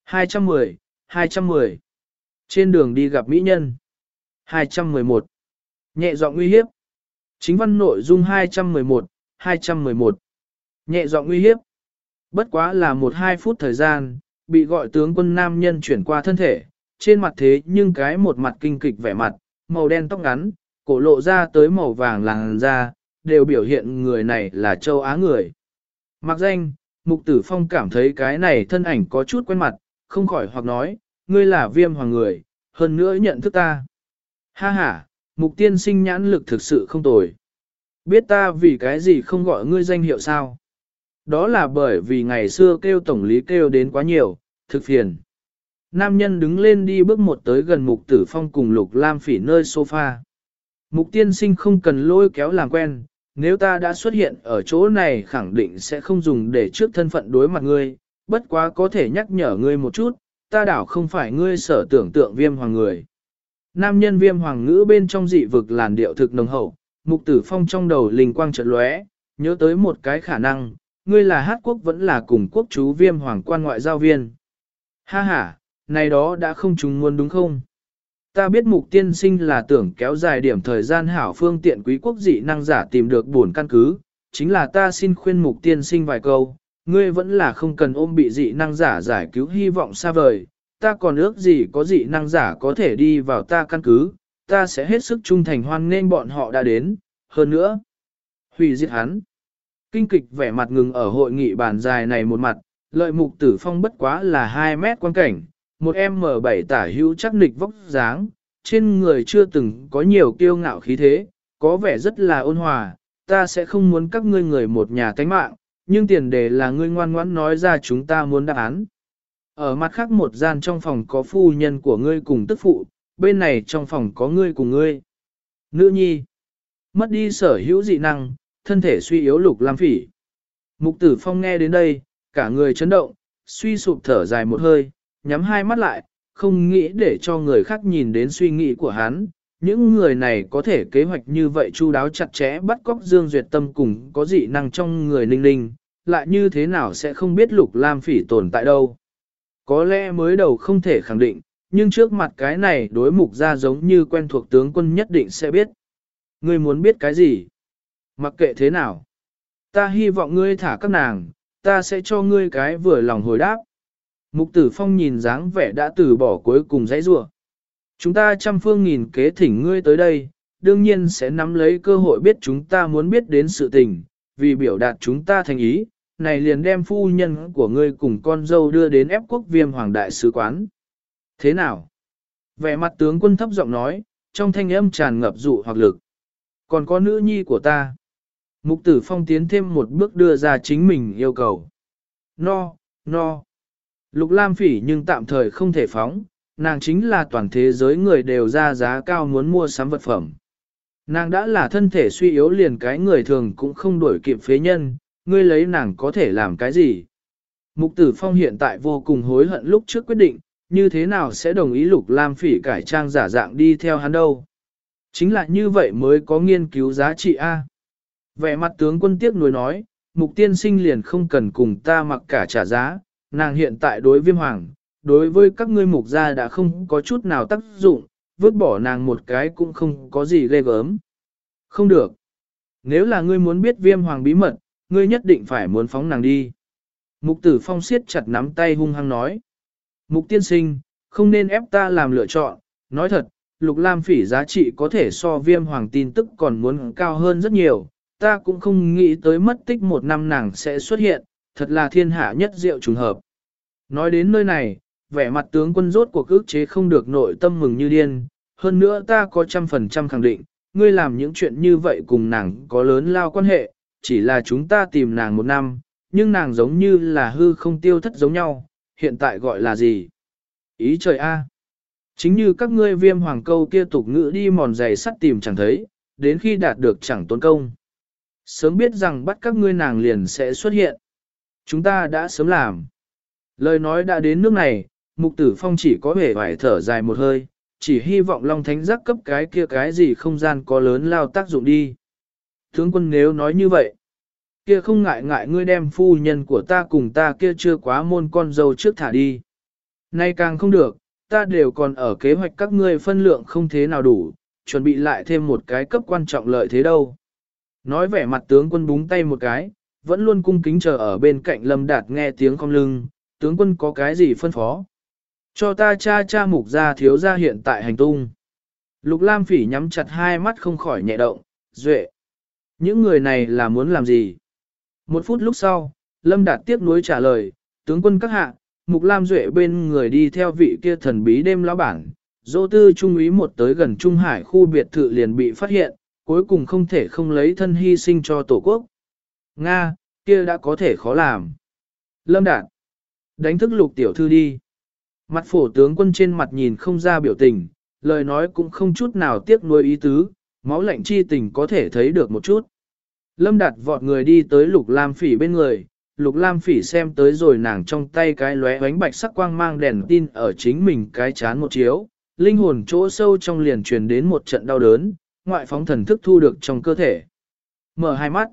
210, 210. Trên đường đi gặp mỹ nhân. 211. Nhẹ giọng uy hiếp. Chính văn nội dung 211, 211. Nhẹ giọng uy hiếp. Bất quá là một hai phút thời gian, bị gọi tướng quân nam nhân chuyển qua thân thể, trên mặt thế nhưng cái một mặt kinh kịch vẻ mặt, màu đen tóc ngắn, cổ lộ ra tới màu vàng làng da, đều biểu hiện người này là châu Á người. Mặc danh, Mục Tử Phong cảm thấy cái này thân ảnh có chút quen mặt, không khỏi hoặc nói, ngươi là viêm hoàng người, hơn nữa nhận thức ta. Ha ha, Mục tiên sinh nhãn lực thực sự không tồi. Biết ta vì cái gì không gọi ngươi danh hiệu sao? Đó là bởi vì ngày xưa kêu tổng lý kêu đến quá nhiều, thực phiền. Nam nhân đứng lên đi bước một tới gần mục tử phong cùng lục lam phỉ nơi sofa. Mục tiên sinh không cần lôi kéo làm quen, nếu ta đã xuất hiện ở chỗ này khẳng định sẽ không dùng để trước thân phận đối mặt ngươi, bất quá có thể nhắc nhở ngươi một chút, ta đảo không phải ngươi sở tưởng tượng viêm hoàng người. Nam nhân viêm hoàng ngữ bên trong dị vực làn điệu thực nồng hậu, mục tử phong trong đầu linh quang chợt lóe, nhớ tới một cái khả năng, ngươi là hát quốc vẫn là cùng quốc chú viêm hoàng quan ngoại giao viên. Ha ha, này đó đã không chúng muốn đúng không? Ta biết mục tiên sinh là tưởng kéo dài điểm thời gian hảo phương tiện quý quốc dị năng giả tìm được buồn căn cứ, chính là ta xin khuyên mục tiên sinh vài câu, ngươi vẫn là không cần ôm bị dị năng giả giải cứu hy vọng xa vời, ta còn ước gì có dị năng giả có thể đi vào ta căn cứ, ta sẽ hết sức trung thành hoan nên bọn họ đã đến, hơn nữa, hủy diệt hắn. Kinh kịch vẻ mặt ngừng ở hội nghị bàn dài này một mặt, lợi mục tử phong bất quá là 2 mét quan cảnh, một em M7 tả hữu chắc nịch vóc dáng, trên người chưa từng có nhiều kiêu ngạo khí thế, có vẻ rất là ôn hòa, ta sẽ không muốn các ngươi người một nhà tánh mạng, nhưng tiền đề là ngươi ngoan ngoãn nói ra chúng ta muốn đáp án. Ở mặt khác một gian trong phòng có phu nhân của ngươi cùng tức phụ, bên này trong phòng có ngươi cùng ngươi. Nữ nhi, mất đi sở hữu dị năng, thân thể suy yếu lục lam phỉ. Mục tử phong nghe đến đây, cả người chấn động, suy sụp thở dài một hơi, nhắm hai mắt lại, không nghĩ để cho người khác nhìn đến suy nghĩ của hắn. Những người này có thể kế hoạch như vậy chu đáo chặt chẽ bắt cóc Dương Duyệt Tâm cùng có dị năng trong người ninh ninh, lại như thế nào sẽ không biết lục lam phỉ tồn tại đâu. Có lẽ mới đầu không thể khẳng định, nhưng trước mặt cái này đối mục ra giống như quen thuộc tướng quân nhất định sẽ biết. Ngươi muốn biết cái gì? Mặc kệ thế nào. Ta hy vọng ngươi thả các nàng, ta sẽ cho ngươi cái vừa lòng hồi đáp. Mục tử phong nhìn dáng vẻ đã từ bỏ cuối cùng dãy rủa. Chúng ta trăm phương nghìn kế thỉnh ngươi tới đây, đương nhiên sẽ nắm lấy cơ hội biết chúng ta muốn biết đến sự tình, vì biểu đạt chúng ta thành ý, này liền đem phu nhân của ngươi cùng con dâu đưa đến ép quốc viêm hoàng đại sứ quán. Thế nào? Vẻ mặt tướng quân thấp giọng nói, trong thanh âm tràn ngập dụ hoặc lực. Còn có nữ nhi của ta. Mục tử phong tiến thêm một bước đưa ra chính mình yêu cầu. No, no. Lục Lam phỉ nhưng tạm thời không thể phóng, nàng chính là toàn thế giới người đều ra giá cao muốn mua sắm vật phẩm. Nàng đã là thân thể suy yếu liền cái người thường cũng không đổi kịp phế nhân, ngươi lấy nàng có thể làm cái gì. Mục tử phong hiện tại vô cùng hối hận lúc trước quyết định, như thế nào sẽ đồng ý lục lam phỉ cải trang giả dạng đi theo hắn đâu. Chính là như vậy mới có nghiên cứu giá trị A. Vẻ mặt tướng quân tiếc nuối nói, mục tiên sinh liền không cần cùng ta mặc cả trả giá, nàng hiện tại đối viêm hoàng, đối với các ngươi mục gia đã không có chút nào tác dụng, vứt bỏ nàng một cái cũng không có gì ghê gớm. Không được. Nếu là ngươi muốn biết viêm hoàng bí mật, ngươi nhất định phải muốn phóng nàng đi. Mục tử phong siết chặt nắm tay hung hăng nói. Mục tiên sinh, không nên ép ta làm lựa chọn, nói thật, lục lam phỉ giá trị có thể so viêm hoàng tin tức còn muốn cao hơn rất nhiều, ta cũng không nghĩ tới mất tích một năm nàng sẽ xuất hiện, thật là thiên hạ nhất diệu trùng hợp. Nói đến nơi này, vẻ mặt tướng quân rốt của ức chế không được nội tâm mừng như điên, hơn nữa ta có trăm phần trăm khẳng định, ngươi làm những chuyện như vậy cùng nàng có lớn lao quan hệ, chỉ là chúng ta tìm nàng một năm, nhưng nàng giống như là hư không tiêu thất giống nhau, hiện tại gọi là gì? Ý trời A. Chính như các ngươi viêm hoàng câu kia tục ngữ đi mòn giày sắt tìm chẳng thấy, đến khi đạt được chẳng tốn công. Sớm biết rằng bắt các ngươi nàng liền sẽ xuất hiện. Chúng ta đã sớm làm. Lời nói đã đến nước này, mục tử phong chỉ có vẻ vải thở dài một hơi, chỉ hy vọng Long Thánh giác cấp cái kia cái gì không gian có lớn lao tác dụng đi. Tướng quân nếu nói như vậy, kia không ngại ngại ngươi đem phu nhân của ta cùng ta kia chưa quá môn con dâu trước thả đi. Nay càng không được, ta đều còn ở kế hoạch các ngươi phân lượng không thế nào đủ, chuẩn bị lại thêm một cái cấp quan trọng lợi thế đâu. Nói vẻ mặt tướng quân búng tay một cái, vẫn luôn cung kính chờ ở bên cạnh Lâm Đạt nghe tiếng cong lưng, tướng quân có cái gì phân phó. Cho ta cha cha mục ra thiếu ra hiện tại hành tung. Lục Lam Phỉ nhắm chặt hai mắt không khỏi nhẹ động, duệ. Những người này là muốn làm gì? Một phút lúc sau, Lâm Đạt tiếp nối trả lời, tướng quân các hạ, Mục Lam Duệ bên người đi theo vị kia thần bí đêm lão bản, dô tư trung úy một tới gần Trung Hải khu biệt thự liền bị phát hiện, cuối cùng không thể không lấy thân hy sinh cho tổ quốc. Nga, kia đã có thể khó làm. Lâm Đạt, đánh thức lục tiểu thư đi. Mặt phổ tướng quân trên mặt nhìn không ra biểu tình, lời nói cũng không chút nào tiếc nuôi ý tứ, máu lạnh chi tình có thể thấy được một chút. Lâm Đạt vọt người đi tới Lục Lam Phỉ bên người, Lục Lam Phỉ xem tới rồi nàng trong tay cái lóe ánh bạch sắc quang mang đèn tin ở chính mình cái chán một chiếu, linh hồn chỗ sâu trong liền truyền đến một trận đau đớn, ngoại phóng thần thức thu được trong cơ thể. Mở hai mắt.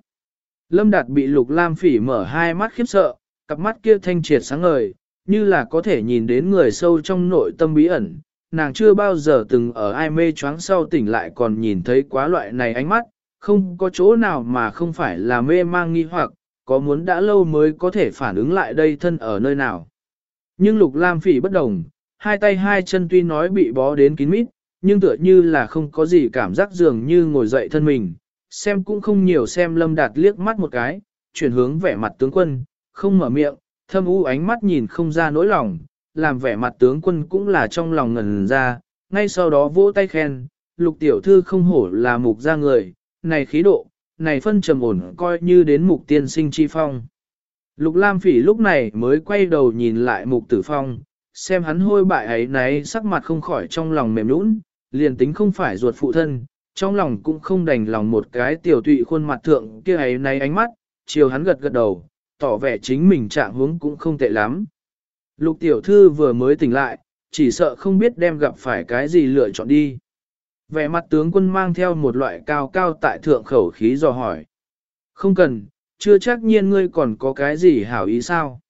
Lâm Đạt bị Lục Lam Phỉ mở hai mắt khiếp sợ, cặp mắt kia thanh triệt sáng ngời, như là có thể nhìn đến người sâu trong nội tâm bí ẩn. Nàng chưa bao giờ từng ở ai mê choáng sau tỉnh lại còn nhìn thấy quá loại này ánh mắt, không có chỗ nào mà không phải là mê mang nghi hoặc, có muốn đã lâu mới có thể phản ứng lại đây thân ở nơi nào. Nhưng Lục Lam Phỉ bất đồng, hai tay hai chân tuy nói bị bó đến kín mít, nhưng tựa như là không có gì cảm giác dường như ngồi dậy thân mình, xem cũng không nhiều xem Lâm Đạt liếc mắt một cái, chuyển hướng vẻ mặt tướng quân, không mở miệng, thâm u ánh mắt nhìn không ra nỗi lòng, làm vẻ mặt tướng quân cũng là trong lòng ngần ra, ngay sau đó vỗ tay khen, lục tiểu thư không hổ là mục ra người, này khí độ, này phân trầm ổn coi như đến mục tiên sinh chi phong. Lục Lam Phỉ lúc này mới quay đầu nhìn lại mục tử phong, xem hắn hôi bại ấy nấy sắc mặt không khỏi trong lòng mềm nũng, liền tính không phải ruột phụ thân, trong lòng cũng không đành lòng một cái tiểu tụy khuôn mặt thượng kia ấy nay ánh mắt, chiều hắn gật gật đầu, tỏ vẻ chính mình trạng huống cũng không tệ lắm. Lục tiểu thư vừa mới tỉnh lại, chỉ sợ không biết đem gặp phải cái gì lựa chọn đi. Vẻ mặt tướng quân mang theo một loại cao cao tại thượng khẩu khí dò hỏi. Không cần, chưa chắc nhiên ngươi còn có cái gì hảo ý sao.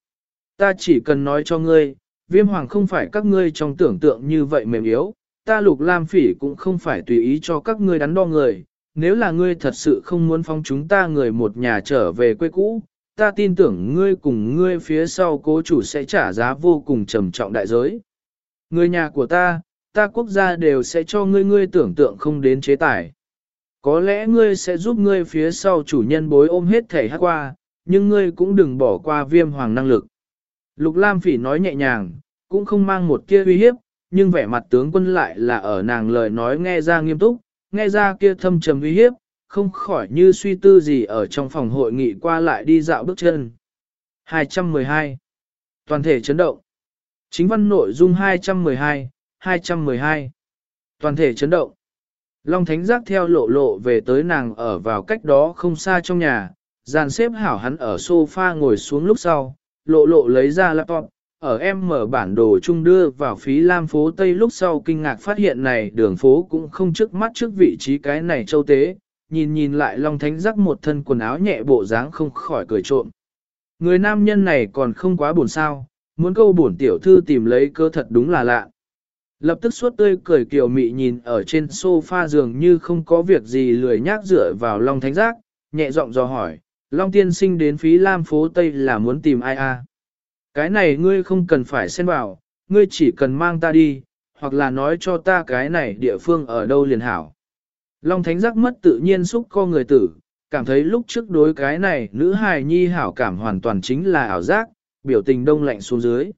Ta chỉ cần nói cho ngươi, viêm hoàng không phải các ngươi trong tưởng tượng như vậy mềm yếu, ta lục lam phỉ cũng không phải tùy ý cho các ngươi đắn đo người. Nếu là ngươi thật sự không muốn phong chúng ta người một nhà trở về quê cũ, ta tin tưởng ngươi cùng ngươi phía sau cố chủ sẽ trả giá vô cùng trầm trọng đại giới. Người nhà của ta, ta quốc gia đều sẽ cho ngươi ngươi tưởng tượng không đến chế tài. Có lẽ ngươi sẽ giúp ngươi phía sau chủ nhân bối ôm hết thể hát qua, nhưng ngươi cũng đừng bỏ qua viêm hoàng năng lực. Lục Lam Phỉ nói nhẹ nhàng, cũng không mang một kia uy hiếp, nhưng vẻ mặt tướng quân lại là ở nàng lời nói nghe ra nghiêm túc, nghe ra kia thâm trầm uy hiếp, không khỏi như suy tư gì ở trong phòng hội nghị qua lại đi dạo bước chân. 212. Toàn thể chấn động. Chính văn nội dung 212, 212. Toàn thể chấn động. Long Thánh giác theo lộ lộ về tới nàng ở vào cách đó không xa trong nhà, dàn xếp hảo hắn ở sofa ngồi xuống lúc sau, lộ lộ lấy ra laptop, ở em mở bản đồ chung đưa vào phí lam phố Tây lúc sau kinh ngạc phát hiện này đường phố cũng không trước mắt trước vị trí cái này châu tế, nhìn nhìn lại Long Thánh giác một thân quần áo nhẹ bộ dáng không khỏi cười trộm. Người nam nhân này còn không quá buồn sao, muốn câu buồn tiểu thư tìm lấy cơ thật đúng là lạ. Lập tức suốt tươi cười kiều mị nhìn ở trên sofa giường như không có việc gì lười nhác dựa vào Long Thánh Giác, nhẹ giọng dò hỏi, Long Tiên sinh đến phí Lam phố Tây là muốn tìm ai a? Cái này ngươi không cần phải xen vào, ngươi chỉ cần mang ta đi, hoặc là nói cho ta cái này địa phương ở đâu liền hảo. Long Thánh Giác mất tự nhiên xúc co người tử, cảm thấy lúc trước đối cái này nữ hài nhi hảo cảm hoàn toàn chính là ảo giác, biểu tình đông lạnh xuống dưới.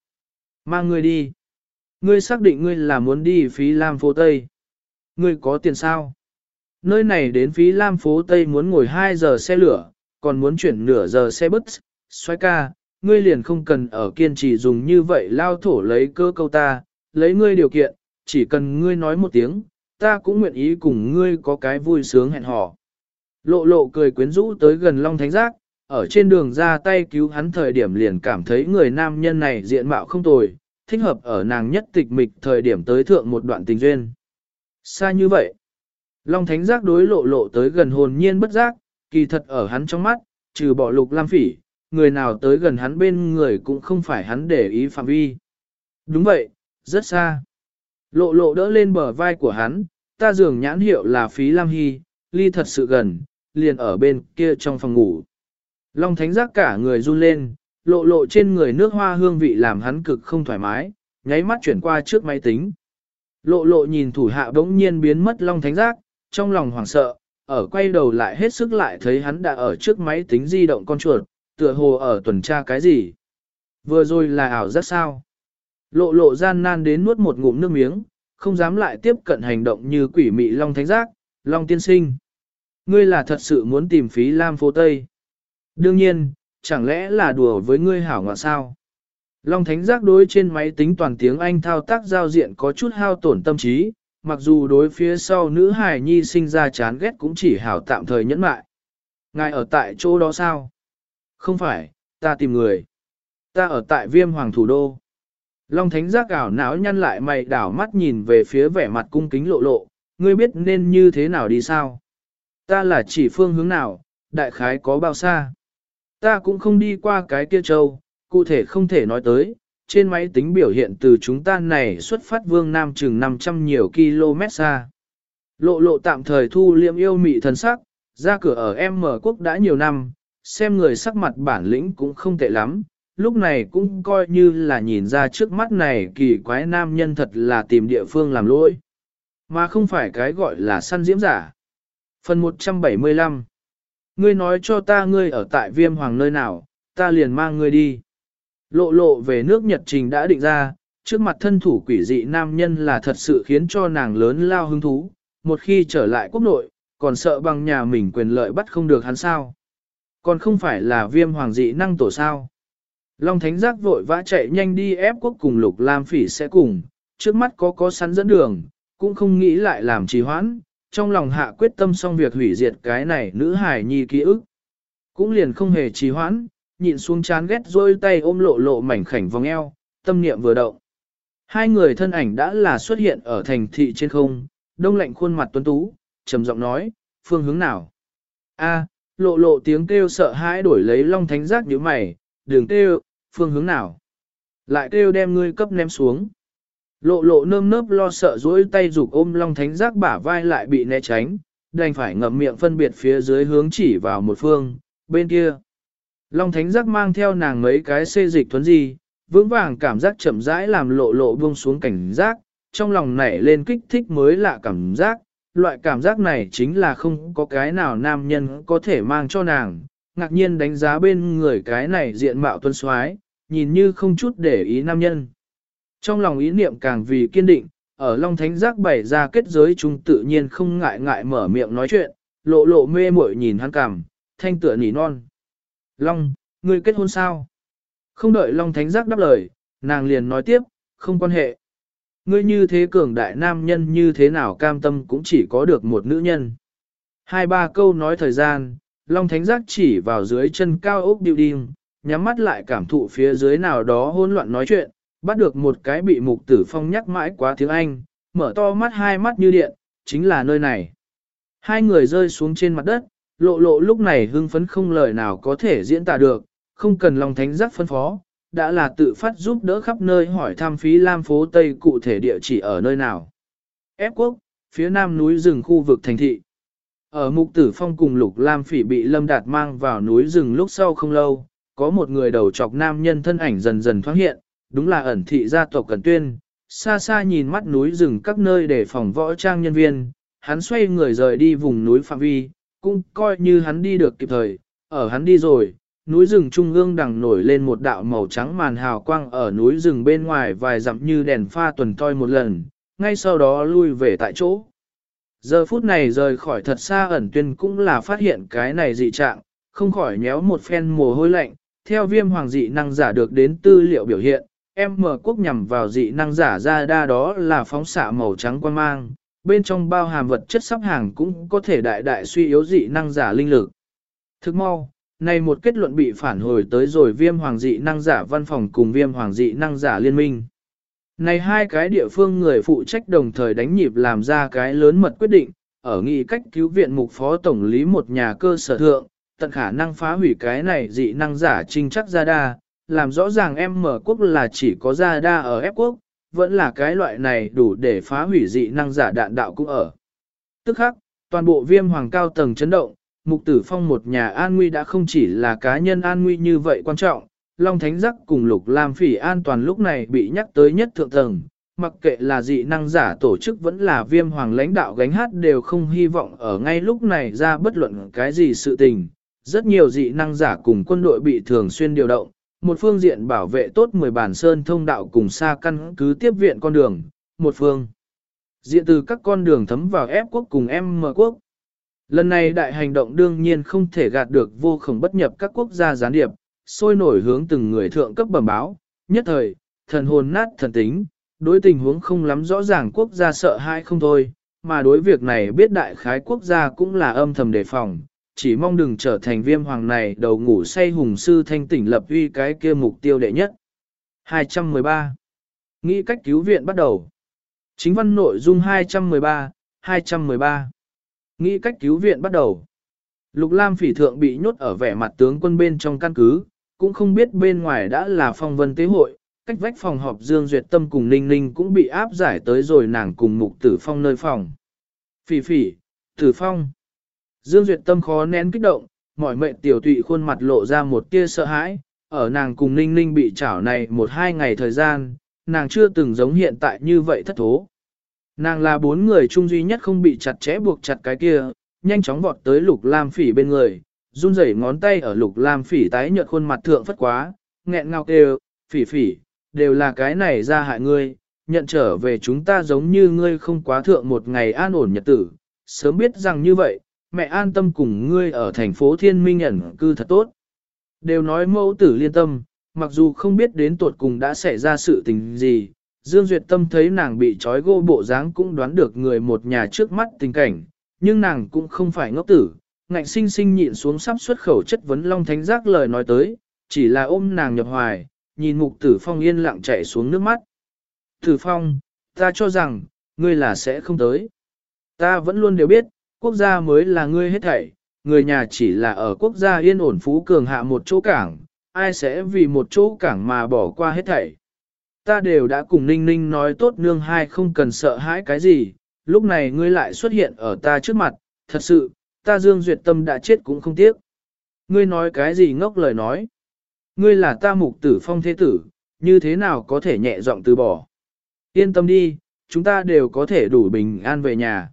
Mang ngươi đi. Ngươi xác định ngươi là muốn đi phí Lam phố Tây. Ngươi có tiền sao? Nơi này đến phí Lam phố Tây muốn ngồi 2 giờ xe lửa, còn muốn chuyển nửa giờ xe bus, xoay ca, ngươi liền không cần ở kiên trì dùng như vậy lao thổ lấy cơ câu ta, lấy ngươi điều kiện, chỉ cần ngươi nói một tiếng, ta cũng nguyện ý cùng ngươi có cái vui sướng hẹn hò. Lộ lộ cười quyến rũ tới gần Long Thánh Giác, ở trên đường ra tay cứu hắn thời điểm liền cảm thấy người nam nhân này diện mạo không tồi, thích hợp ở nàng nhất tịch mịch thời điểm tới thượng một đoạn tình duyên. Xa như vậy, Long Thánh Giác đối lộ lộ tới gần hồn nhiên bất giác, kỳ thật ở hắn trong mắt, trừ bỏ lục lam phỉ, người nào tới gần hắn bên người cũng không phải hắn để ý phạm vi. Đúng vậy, rất xa. Lộ lộ đỡ lên bờ vai của hắn, ta dường nhãn hiệu là phí lam hy, ly thật sự gần, liền ở bên kia trong phòng ngủ. Long Thánh Giác cả người run lên, lộ lộ trên người nước hoa hương vị làm hắn cực không thoải mái, nháy mắt chuyển qua trước máy tính. Lộ lộ nhìn thủ hạ bỗng nhiên biến mất long thánh giác, trong lòng hoảng sợ, ở quay đầu lại hết sức lại thấy hắn đã ở trước máy tính di động con chuột, tựa hồ ở tuần tra cái gì. Vừa rồi là ảo giác sao. Lộ lộ gian nan đến nuốt một ngụm nước miếng, không dám lại tiếp cận hành động như quỷ mị long thánh giác, long tiên sinh. Ngươi là thật sự muốn tìm phí Lam phố Tây. Đương nhiên, chẳng lẽ là đùa với ngươi hảo ngọt sao? Long Thánh giác đối trên máy tính toàn tiếng Anh thao tác giao diện có chút hao tổn tâm trí, mặc dù đối phía sau nữ hài nhi sinh ra chán ghét cũng chỉ hảo tạm thời nhẫn mại. Ngài ở tại chỗ đó sao? Không phải, ta tìm người. Ta ở tại viêm hoàng thủ đô. Long Thánh giác ảo não nhăn lại mày đảo mắt nhìn về phía vẻ mặt cung kính lộ lộ, ngươi biết nên như thế nào đi sao? Ta là chỉ phương hướng nào, đại khái có bao xa? Ta cũng không đi qua cái kia châu, cụ thể không thể nói tới, trên máy tính biểu hiện từ chúng ta này xuất phát vương nam chừng 500 nhiều km xa. Lộ lộ tạm thời thu liệm yêu mị thần sắc, ra cửa ở M quốc đã nhiều năm, xem người sắc mặt bản lĩnh cũng không tệ lắm, lúc này cũng coi như là nhìn ra trước mắt này kỳ quái nam nhân thật là tìm địa phương làm lỗi, mà không phải cái gọi là săn diễm giả. Phần 175 Ngươi nói cho ta ngươi ở tại viêm hoàng nơi nào, ta liền mang ngươi đi. Lộ lộ về nước Nhật Trình đã định ra, trước mặt thân thủ quỷ dị nam nhân là thật sự khiến cho nàng lớn lao hứng thú, một khi trở lại quốc nội, còn sợ bằng nhà mình quyền lợi bắt không được hắn sao. Còn không phải là viêm hoàng dị năng tổ sao. Long Thánh Giác vội vã chạy nhanh đi ép quốc cùng Lục Lam Phỉ sẽ cùng, trước mắt có có sẵn dẫn đường, cũng không nghĩ lại làm trì hoãn, trong lòng hạ quyết tâm xong việc hủy diệt cái này nữ hải nhi ký ức. Cũng liền không hề trì hoãn, nhịn xuống chán ghét rôi tay ôm lộ lộ mảnh khảnh vòng eo, tâm niệm vừa động. Hai người thân ảnh đã là xuất hiện ở thành thị trên không, đông lạnh khuôn mặt tuấn tú, trầm giọng nói, phương hướng nào? A, lộ lộ tiếng kêu sợ hãi đổi lấy long thánh giác như mày, đường kêu, phương hướng nào? Lại kêu đem ngươi cấp ném xuống. Lộ lộ nơm nớp lo sợ dối tay rụt ôm long thánh giác bả vai lại bị né tránh, đành phải ngậm miệng phân biệt phía dưới hướng chỉ vào một phương, bên kia. Long thánh giác mang theo nàng mấy cái xê dịch thuấn gì, vững vàng cảm giác chậm rãi làm lộ lộ buông xuống cảnh giác, trong lòng nảy lên kích thích mới lạ cảm giác, loại cảm giác này chính là không có cái nào nam nhân có thể mang cho nàng, ngạc nhiên đánh giá bên người cái này diện mạo tuân soái nhìn như không chút để ý nam nhân. Trong lòng ý niệm càng vì kiên định, ở Long Thánh Giác bày ra kết giới chúng tự nhiên không ngại ngại mở miệng nói chuyện, lộ lộ mê muội nhìn hắn cảm, thanh tựa nỉ non. Long, ngươi kết hôn sao? Không đợi Long Thánh Giác đáp lời, nàng liền nói tiếp, không quan hệ. Ngươi như thế cường đại nam nhân như thế nào cam tâm cũng chỉ có được một nữ nhân. Hai ba câu nói thời gian, Long Thánh Giác chỉ vào dưới chân cao ốc building, nhắm mắt lại cảm thụ phía dưới nào đó hỗn loạn nói chuyện, bắt được một cái bị mục tử phong nhắc mãi quá tiếng Anh, mở to mắt hai mắt như điện, chính là nơi này. Hai người rơi xuống trên mặt đất, lộ lộ lúc này hưng phấn không lời nào có thể diễn tả được, không cần Long thánh giác phân phó, đã là tự phát giúp đỡ khắp nơi hỏi thăm phí Lam phố Tây cụ thể địa chỉ ở nơi nào. Ép quốc, phía nam núi rừng khu vực thành thị. Ở mục tử phong cùng lục Lam phỉ bị Lâm Đạt mang vào núi rừng lúc sau không lâu, có một người đầu chọc nam nhân thân ảnh dần dần thoáng hiện, đúng là ẩn thị gia tộc Cẩn Tuyên, xa xa nhìn mắt núi rừng các nơi để phòng võ trang nhân viên, hắn xoay người rời đi vùng núi phạm vi, cũng coi như hắn đi được kịp thời, ở hắn đi rồi, núi rừng trung ương đằng nổi lên một đạo màu trắng màn hào quang ở núi rừng bên ngoài vài dặm như đèn pha tuần toi một lần, ngay sau đó lui về tại chỗ. Giờ phút này rời khỏi thật xa ẩn tuyên cũng là phát hiện cái này dị trạng, không khỏi nhéo một phen mồ hôi lạnh, theo viêm hoàng dị năng giả được đến tư liệu biểu hiện, em mở quốc nhằm vào dị năng giả ra đa đó là phóng xạ màu trắng quan mang, bên trong bao hàm vật chất sắp hàng cũng có thể đại đại suy yếu dị năng giả linh lực. Thức mau, này một kết luận bị phản hồi tới rồi viêm hoàng dị năng giả văn phòng cùng viêm hoàng dị năng giả liên minh. Này hai cái địa phương người phụ trách đồng thời đánh nhịp làm ra cái lớn mật quyết định, ở nghị cách cứu viện mục phó tổng lý một nhà cơ sở thượng, tận khả năng phá hủy cái này dị năng giả trinh chắc ra đa, làm rõ ràng em mở quốc là chỉ có ra đa ở ép quốc, vẫn là cái loại này đủ để phá hủy dị năng giả đạn đạo cũng ở. Tức khắc, toàn bộ viêm hoàng cao tầng chấn động, mục tử phong một nhà an nguy đã không chỉ là cá nhân an nguy như vậy quan trọng, Long Thánh Giác cùng Lục Lam Phỉ an toàn lúc này bị nhắc tới nhất thượng tầng, mặc kệ là dị năng giả tổ chức vẫn là viêm hoàng lãnh đạo gánh hát đều không hy vọng ở ngay lúc này ra bất luận cái gì sự tình. Rất nhiều dị năng giả cùng quân đội bị thường xuyên điều động, một phương diện bảo vệ tốt 10 bản sơn thông đạo cùng xa căn cứ tiếp viện con đường, một phương diện từ các con đường thấm vào ép quốc cùng em mở quốc. Lần này đại hành động đương nhiên không thể gạt được vô khổng bất nhập các quốc gia gián điệp, sôi nổi hướng từng người thượng cấp bẩm báo, nhất thời, thần hồn nát thần tính, đối tình huống không lắm rõ ràng quốc gia sợ hãi không thôi, mà đối việc này biết đại khái quốc gia cũng là âm thầm đề phòng, chỉ mong đừng trở thành viêm hoàng này đầu ngủ say hùng sư thanh tỉnh lập uy cái kia mục tiêu đệ nhất. 213. Nghĩ cách cứu viện bắt đầu. Chính văn nội dung 213, 213. Nghĩ cách cứu viện bắt đầu. Lục Lam phỉ thượng bị nhốt ở vẻ mặt tướng quân bên trong căn cứ, cũng không biết bên ngoài đã là phong vân tế hội, cách vách phòng họp Dương Duyệt Tâm cùng Ninh Ninh cũng bị áp giải tới rồi nàng cùng mục tử phong nơi phòng. Phỉ phỉ, tử phong. Dương Duyệt Tâm khó nén kích động, mỏi mệnh tiểu tụy khuôn mặt lộ ra một tia sợ hãi, ở nàng cùng Ninh Ninh bị chảo này một hai ngày thời gian, nàng chưa từng giống hiện tại như vậy thất thố. Nàng là bốn người chung duy nhất không bị chặt chẽ buộc chặt cái kia, nhanh chóng vọt tới lục lam phỉ bên người, run rẩy ngón tay ở lục lam phỉ tái nhợt khuôn mặt thượng phất quá, nghẹn ngào kêu, phỉ phỉ, đều là cái này ra hại ngươi, nhận trở về chúng ta giống như ngươi không quá thượng một ngày an ổn nhật tử, sớm biết rằng như vậy, mẹ an tâm cùng ngươi ở thành phố thiên minh ẩn cư thật tốt. Đều nói mẫu tử liên tâm, mặc dù không biết đến tuột cùng đã xảy ra sự tình gì, Dương Duyệt Tâm thấy nàng bị trói gô bộ dáng cũng đoán được người một nhà trước mắt tình cảnh, nhưng nàng cũng không phải ngốc tử, ngạnh sinh sinh nhịn xuống sắp xuất khẩu chất vấn Long Thánh Giác lời nói tới, chỉ là ôm nàng nhập hoài, nhìn mục tử phong yên lặng chạy xuống nước mắt. Tử phong, ta cho rằng, ngươi là sẽ không tới. Ta vẫn luôn đều biết, quốc gia mới là ngươi hết thảy, người nhà chỉ là ở quốc gia yên ổn phú cường hạ một chỗ cảng, ai sẽ vì một chỗ cảng mà bỏ qua hết thảy. Ta đều đã cùng Ninh Ninh nói tốt nương hai không cần sợ hãi cái gì, lúc này ngươi lại xuất hiện ở ta trước mặt, thật sự, ta dương duyệt tâm đã chết cũng không tiếc. Ngươi nói cái gì ngốc lời nói. Ngươi là ta mục tử phong thế tử, như thế nào có thể nhẹ giọng từ bỏ. Yên tâm đi, chúng ta đều có thể đủ bình an về nhà.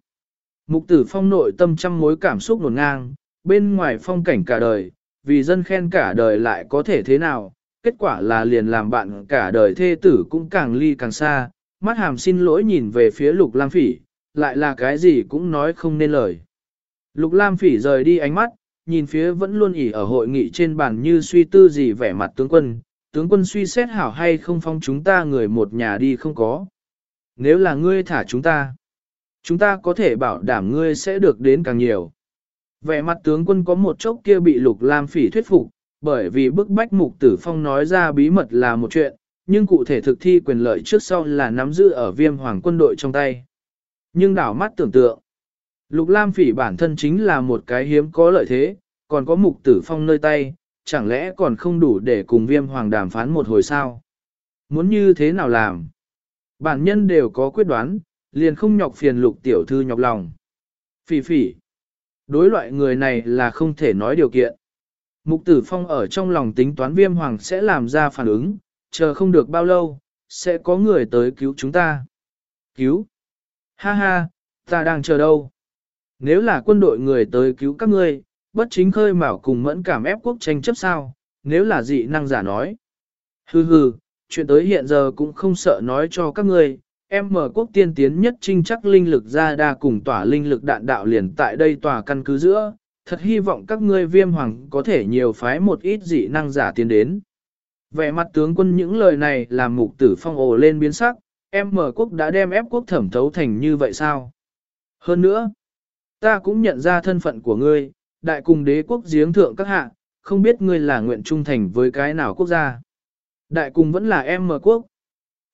Mục tử phong nội tâm trăm mối cảm xúc nổn ngang, bên ngoài phong cảnh cả đời, vì dân khen cả đời lại có thể thế nào, kết quả là liền làm bạn cả đời thê tử cũng càng ly càng xa, mắt hàm xin lỗi nhìn về phía lục lam phỉ, lại là cái gì cũng nói không nên lời. Lục lam phỉ rời đi ánh mắt, nhìn phía vẫn luôn ỉ ở hội nghị trên bàn như suy tư gì vẻ mặt tướng quân, tướng quân suy xét hảo hay không phong chúng ta người một nhà đi không có. Nếu là ngươi thả chúng ta, chúng ta có thể bảo đảm ngươi sẽ được đến càng nhiều. Vẻ mặt tướng quân có một chốc kia bị lục lam phỉ thuyết phục, bởi vì bức bách mục tử phong nói ra bí mật là một chuyện, nhưng cụ thể thực thi quyền lợi trước sau là nắm giữ ở viêm hoàng quân đội trong tay. Nhưng đảo mắt tưởng tượng, lục lam phỉ bản thân chính là một cái hiếm có lợi thế, còn có mục tử phong nơi tay, chẳng lẽ còn không đủ để cùng viêm hoàng đàm phán một hồi sao? Muốn như thế nào làm? Bản nhân đều có quyết đoán, liền không nhọc phiền lục tiểu thư nhọc lòng. Phỉ phỉ. Đối loại người này là không thể nói điều kiện. Mục tử phong ở trong lòng tính toán viêm hoàng sẽ làm ra phản ứng, chờ không được bao lâu, sẽ có người tới cứu chúng ta. Cứu? Ha ha, ta đang chờ đâu? Nếu là quân đội người tới cứu các ngươi, bất chính khơi mào cùng mẫn cảm ép quốc tranh chấp sao, nếu là dị năng giả nói. Hừ hừ, chuyện tới hiện giờ cũng không sợ nói cho các ngươi, em mở quốc tiên tiến nhất trinh chắc linh lực ra đa cùng tỏa linh lực đạn đạo liền tại đây tòa căn cứ giữa, thật hy vọng các ngươi viêm hoàng có thể nhiều phái một ít dị năng giả tiến đến. Vẻ mặt tướng quân những lời này làm mục tử phong ồ lên biến sắc, em mở quốc đã đem ép quốc thẩm thấu thành như vậy sao? Hơn nữa, ta cũng nhận ra thân phận của ngươi, đại cùng đế quốc giếng thượng các hạ, không biết ngươi là nguyện trung thành với cái nào quốc gia. Đại cùng vẫn là em mở quốc.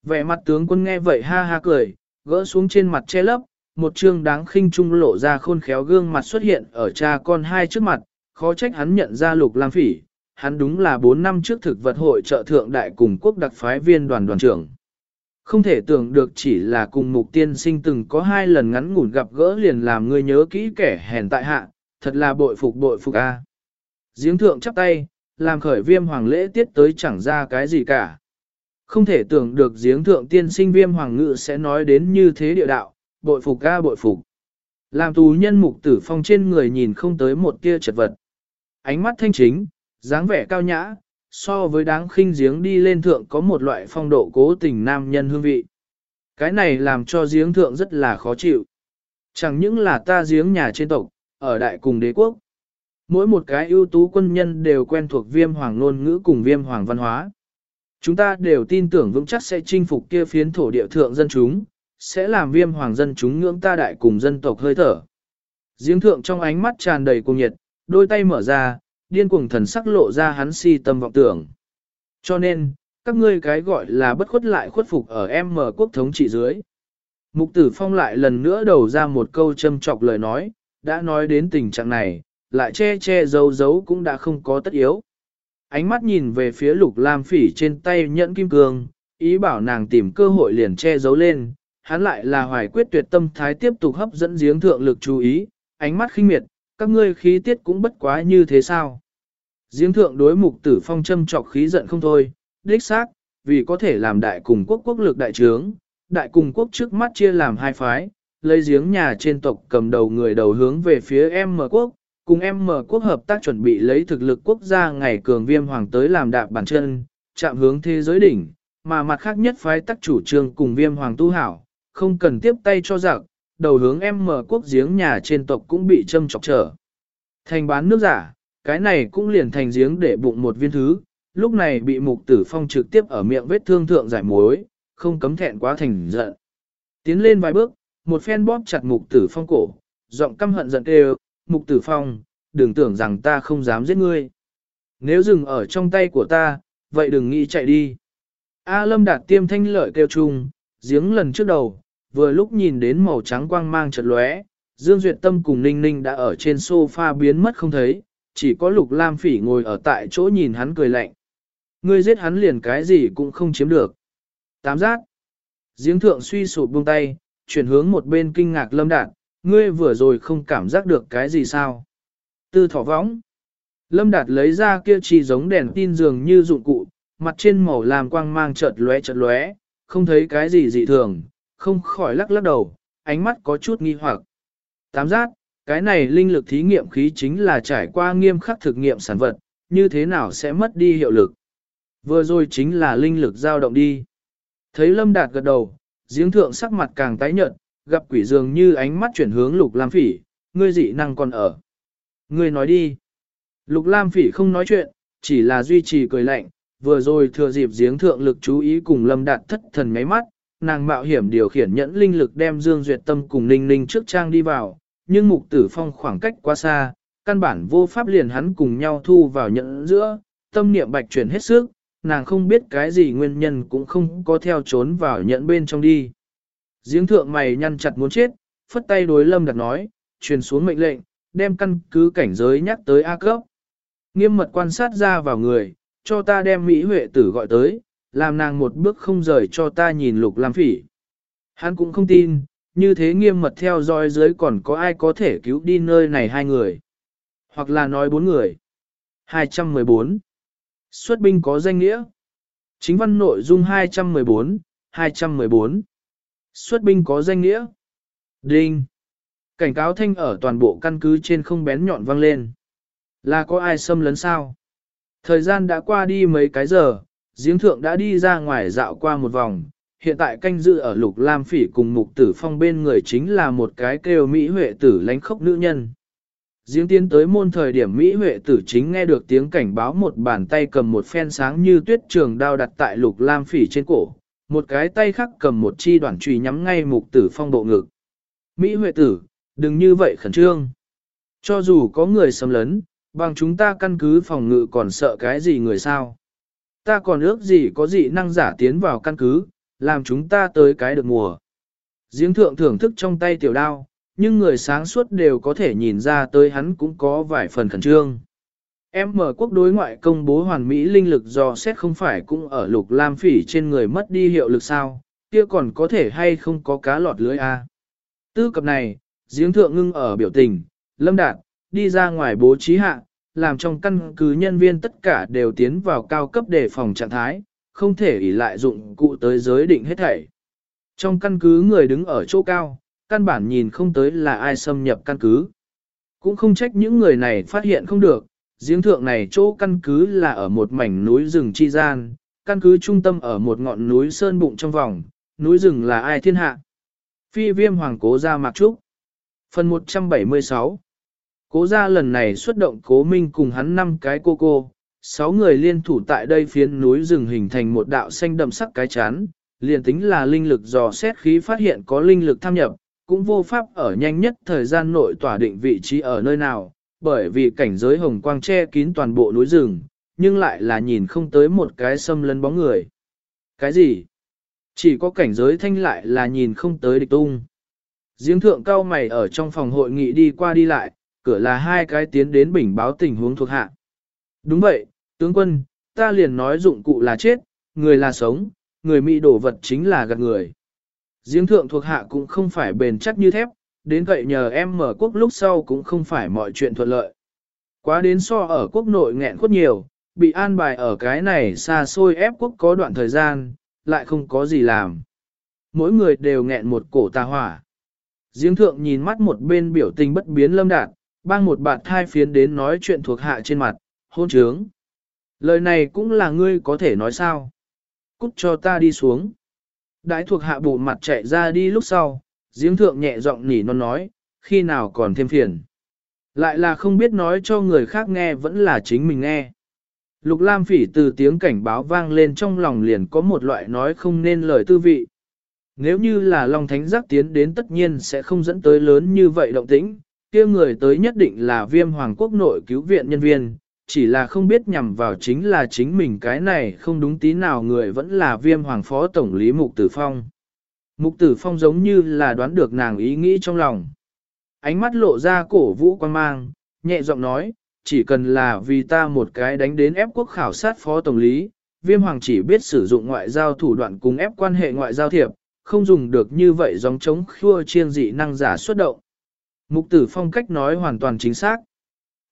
Vẻ mặt tướng quân nghe vậy ha ha cười, gỡ xuống trên mặt che lấp, một chương đáng khinh trung lộ ra khôn khéo gương mặt xuất hiện ở cha con hai trước mặt, khó trách hắn nhận ra lục lam phỉ, hắn đúng là 4 năm trước thực vật hội trợ thượng đại cùng quốc đặc phái viên đoàn đoàn trưởng. Không thể tưởng được chỉ là cùng mục tiên sinh từng có hai lần ngắn ngủn gặp gỡ liền làm người nhớ kỹ kẻ hèn tại hạ, thật là bội phục bội phục a. À. Giếng thượng chắp tay, làm khởi viêm hoàng lễ tiết tới chẳng ra cái gì cả. Không thể tưởng được giếng thượng tiên sinh viêm hoàng ngự sẽ nói đến như thế địa đạo, bội phục ga bội phục. Làm tù nhân mục tử phong trên người nhìn không tới một tia chật vật. Ánh mắt thanh chính, dáng vẻ cao nhã, so với đáng khinh giếng đi lên thượng có một loại phong độ cố tình nam nhân hương vị. Cái này làm cho giếng thượng rất là khó chịu. Chẳng những là ta giếng nhà trên tộc, ở đại cùng đế quốc. Mỗi một cái ưu tú quân nhân đều quen thuộc viêm hoàng ngôn ngữ cùng viêm hoàng văn hóa. Chúng ta đều tin tưởng vững chắc sẽ chinh phục kia phiến thổ địa thượng dân chúng, sẽ làm viêm hoàng dân chúng ngưỡng ta đại cùng dân tộc hơi thở. Giếng thượng trong ánh mắt tràn đầy cuồng nhiệt, đôi tay mở ra, điên cuồng thần sắc lộ ra hắn si tâm vọng tưởng. Cho nên, các ngươi cái gọi là bất khuất lại khuất phục ở em mở quốc thống trị dưới. Mục tử phong lại lần nữa đầu ra một câu châm trọc lời nói, đã nói đến tình trạng này, lại che che giấu giấu cũng đã không có tất yếu. Ánh mắt nhìn về phía lục lam phỉ trên tay nhẫn kim cương, ý bảo nàng tìm cơ hội liền che giấu lên, hắn lại là hoài quyết tuyệt tâm thái tiếp tục hấp dẫn giếng thượng lực chú ý, ánh mắt khinh miệt, các ngươi khí tiết cũng bất quá như thế sao. Giếng thượng đối mục tử phong châm trọc khí giận không thôi, đích xác, vì có thể làm đại cùng quốc quốc lực đại trướng, đại cùng quốc trước mắt chia làm hai phái, lấy giếng nhà trên tộc cầm đầu người đầu hướng về phía em mở quốc, cùng em mở quốc hợp tác chuẩn bị lấy thực lực quốc gia ngày cường viêm hoàng tới làm đạp bản chân, chạm hướng thế giới đỉnh, mà mặt khác nhất phái tác chủ trương cùng viêm hoàng tu hảo, không cần tiếp tay cho giặc, đầu hướng em mở quốc giếng nhà trên tộc cũng bị châm chọc trở. Thành bán nước giả, cái này cũng liền thành giếng để bụng một viên thứ, lúc này bị mục tử phong trực tiếp ở miệng vết thương thượng giải mối, không cấm thẹn quá thành giận. Tiến lên vài bước, một phen bóp chặt mục tử phong cổ, giọng căm hận giận kêu, mục tử phong, đừng tưởng rằng ta không dám giết ngươi. Nếu dừng ở trong tay của ta, vậy đừng nghĩ chạy đi. A lâm đạt tiêm thanh lợi kêu chung, giếng lần trước đầu, vừa lúc nhìn đến màu trắng quang mang chợt lóe, Dương Duyệt Tâm cùng Ninh Ninh đã ở trên sofa biến mất không thấy, chỉ có Lục Lam Phỉ ngồi ở tại chỗ nhìn hắn cười lạnh. Ngươi giết hắn liền cái gì cũng không chiếm được. Tám giác. Giếng thượng suy sụp buông tay, chuyển hướng một bên kinh ngạc lâm đạt, ngươi vừa rồi không cảm giác được cái gì sao. Tư thỏ võng. Lâm đạt lấy ra kia chỉ giống đèn tin dường như dụng cụ, mặt trên màu làm quang mang chợt lóe chợt lóe, không thấy cái gì dị thường, không khỏi lắc lắc đầu, ánh mắt có chút nghi hoặc. Tám giác, cái này linh lực thí nghiệm khí chính là trải qua nghiêm khắc thực nghiệm sản vật, như thế nào sẽ mất đi hiệu lực. Vừa rồi chính là linh lực dao động đi. Thấy Lâm Đạt gật đầu, giếng thượng sắc mặt càng tái nhợt, gặp quỷ dường như ánh mắt chuyển hướng Lục Lam Phỉ, ngươi dị năng còn ở. Ngươi nói đi. Lục Lam Phỉ không nói chuyện, chỉ là duy trì cười lạnh, vừa rồi thừa dịp giếng thượng lực chú ý cùng Lâm Đạt thất thần mấy mắt, nàng mạo hiểm điều khiển nhẫn linh lực đem Dương Duyệt Tâm cùng Ninh Ninh trước trang đi vào, nhưng Mục Tử Phong khoảng cách quá xa, căn bản vô pháp liền hắn cùng nhau thu vào nhẫn giữa, tâm niệm bạch chuyển hết sức, nàng không biết cái gì nguyên nhân cũng không có theo trốn vào nhẫn bên trong đi. Giếng thượng mày nhăn chặt muốn chết, phất tay đối lâm đặt nói, truyền xuống mệnh lệnh, đem căn cứ cảnh giới nhắc tới A cấp. Nghiêm mật quan sát ra vào người, cho ta đem Mỹ Huệ tử gọi tới, làm nàng một bước không rời cho ta nhìn lục lam phỉ. Hắn cũng không tin, như thế nghiêm mật theo dõi dưới còn có ai có thể cứu đi nơi này hai người. Hoặc là nói bốn người. 214. Xuất binh có danh nghĩa. Chính văn nội dung 214, 214. Xuất binh có danh nghĩa. Đinh. Cảnh cáo thanh ở toàn bộ căn cứ trên không bén nhọn vang lên. Là có ai xâm lấn sao? Thời gian đã qua đi mấy cái giờ, giếng thượng đã đi ra ngoài dạo qua một vòng. Hiện tại canh dự ở lục lam phỉ cùng mục tử phong bên người chính là một cái kêu Mỹ Huệ tử lánh khốc nữ nhân. Giếng tiến tới môn thời điểm Mỹ Huệ tử chính nghe được tiếng cảnh báo một bàn tay cầm một phen sáng như tuyết trường đao đặt tại lục lam phỉ trên cổ, một cái tay khác cầm một chi đoạn trùy nhắm ngay mục tử phong bộ ngực. Mỹ Huệ tử, đừng như vậy khẩn trương. Cho dù có người xâm lấn, bằng chúng ta căn cứ phòng ngự còn sợ cái gì người sao. Ta còn ước gì có dị năng giả tiến vào căn cứ, làm chúng ta tới cái được mùa. Giếng thượng thưởng thức trong tay tiểu đao, nhưng người sáng suốt đều có thể nhìn ra tới hắn cũng có vài phần khẩn trương. Em mở quốc đối ngoại công bố hoàn mỹ linh lực do xét không phải cũng ở lục lam phỉ trên người mất đi hiệu lực sao, kia còn có thể hay không có cá lọt lưới a. Tư cập này, giếng thượng ngưng ở biểu tình, lâm đạt, đi ra ngoài bố trí hạ, làm trong căn cứ nhân viên tất cả đều tiến vào cao cấp để phòng trạng thái, không thể ỷ lại dụng cụ tới giới định hết thảy. Trong căn cứ người đứng ở chỗ cao, căn bản nhìn không tới là ai xâm nhập căn cứ. Cũng không trách những người này phát hiện không được, giếng thượng này chỗ căn cứ là ở một mảnh núi rừng chi gian, căn cứ trung tâm ở một ngọn núi sơn bụng trong vòng, núi rừng là ai thiên hạ. Phi viêm hoàng cố ra mạc trúc. Phần 176 Cố gia lần này xuất động cố minh cùng hắn năm cái cô cô, sáu người liên thủ tại đây phiến núi rừng hình thành một đạo xanh đậm sắc cái chán, liền tính là linh lực dò xét khí phát hiện có linh lực tham nhập, cũng vô pháp ở nhanh nhất thời gian nội tỏa định vị trí ở nơi nào, bởi vì cảnh giới hồng quang che kín toàn bộ núi rừng, nhưng lại là nhìn không tới một cái xâm lấn bóng người. Cái gì? Chỉ có cảnh giới thanh lại là nhìn không tới địch tung. Giếng thượng cao mày ở trong phòng hội nghị đi qua đi lại, cửa là hai cái tiến đến bình báo tình huống thuộc hạ. Đúng vậy, tướng quân, ta liền nói dụng cụ là chết, người là sống, người mỹ đổ vật chính là gạt người. Giếng thượng thuộc hạ cũng không phải bền chắc như thép, đến vậy nhờ em mở quốc lúc sau cũng không phải mọi chuyện thuận lợi. Quá đến so ở quốc nội nghẹn khuất nhiều, bị an bài ở cái này xa xôi ép quốc có đoạn thời gian, lại không có gì làm. Mỗi người đều nghẹn một cổ tà hỏa. Giếng thượng nhìn mắt một bên biểu tình bất biến lâm đạt, bang một bạt thai phiến đến nói chuyện thuộc hạ trên mặt, hôn trướng. Lời này cũng là ngươi có thể nói sao. Cút cho ta đi xuống. Đãi thuộc hạ bụ mặt chạy ra đi lúc sau, giếng thượng nhẹ giọng nỉ non nói, khi nào còn thêm phiền. Lại là không biết nói cho người khác nghe vẫn là chính mình nghe. Lục Lam Phỉ từ tiếng cảnh báo vang lên trong lòng liền có một loại nói không nên lời tư vị. Nếu như là Long Thánh Giác tiến đến tất nhiên sẽ không dẫn tới lớn như vậy động tĩnh, kia người tới nhất định là Viêm Hoàng quốc nội cứu viện nhân viên, chỉ là không biết nhằm vào chính là chính mình cái này không đúng tí nào người vẫn là Viêm Hoàng phó tổng lý Mục Tử Phong. Mục Tử Phong giống như là đoán được nàng ý nghĩ trong lòng. Ánh mắt lộ ra cổ vũ quan mang, nhẹ giọng nói, chỉ cần là vì ta một cái đánh đến ép quốc khảo sát phó tổng lý, viêm hoàng chỉ biết sử dụng ngoại giao thủ đoạn cùng ép quan hệ ngoại giao thiệp, không dùng được như vậy giống chống khua chiên dị năng giả xuất động. Mục tử phong cách nói hoàn toàn chính xác.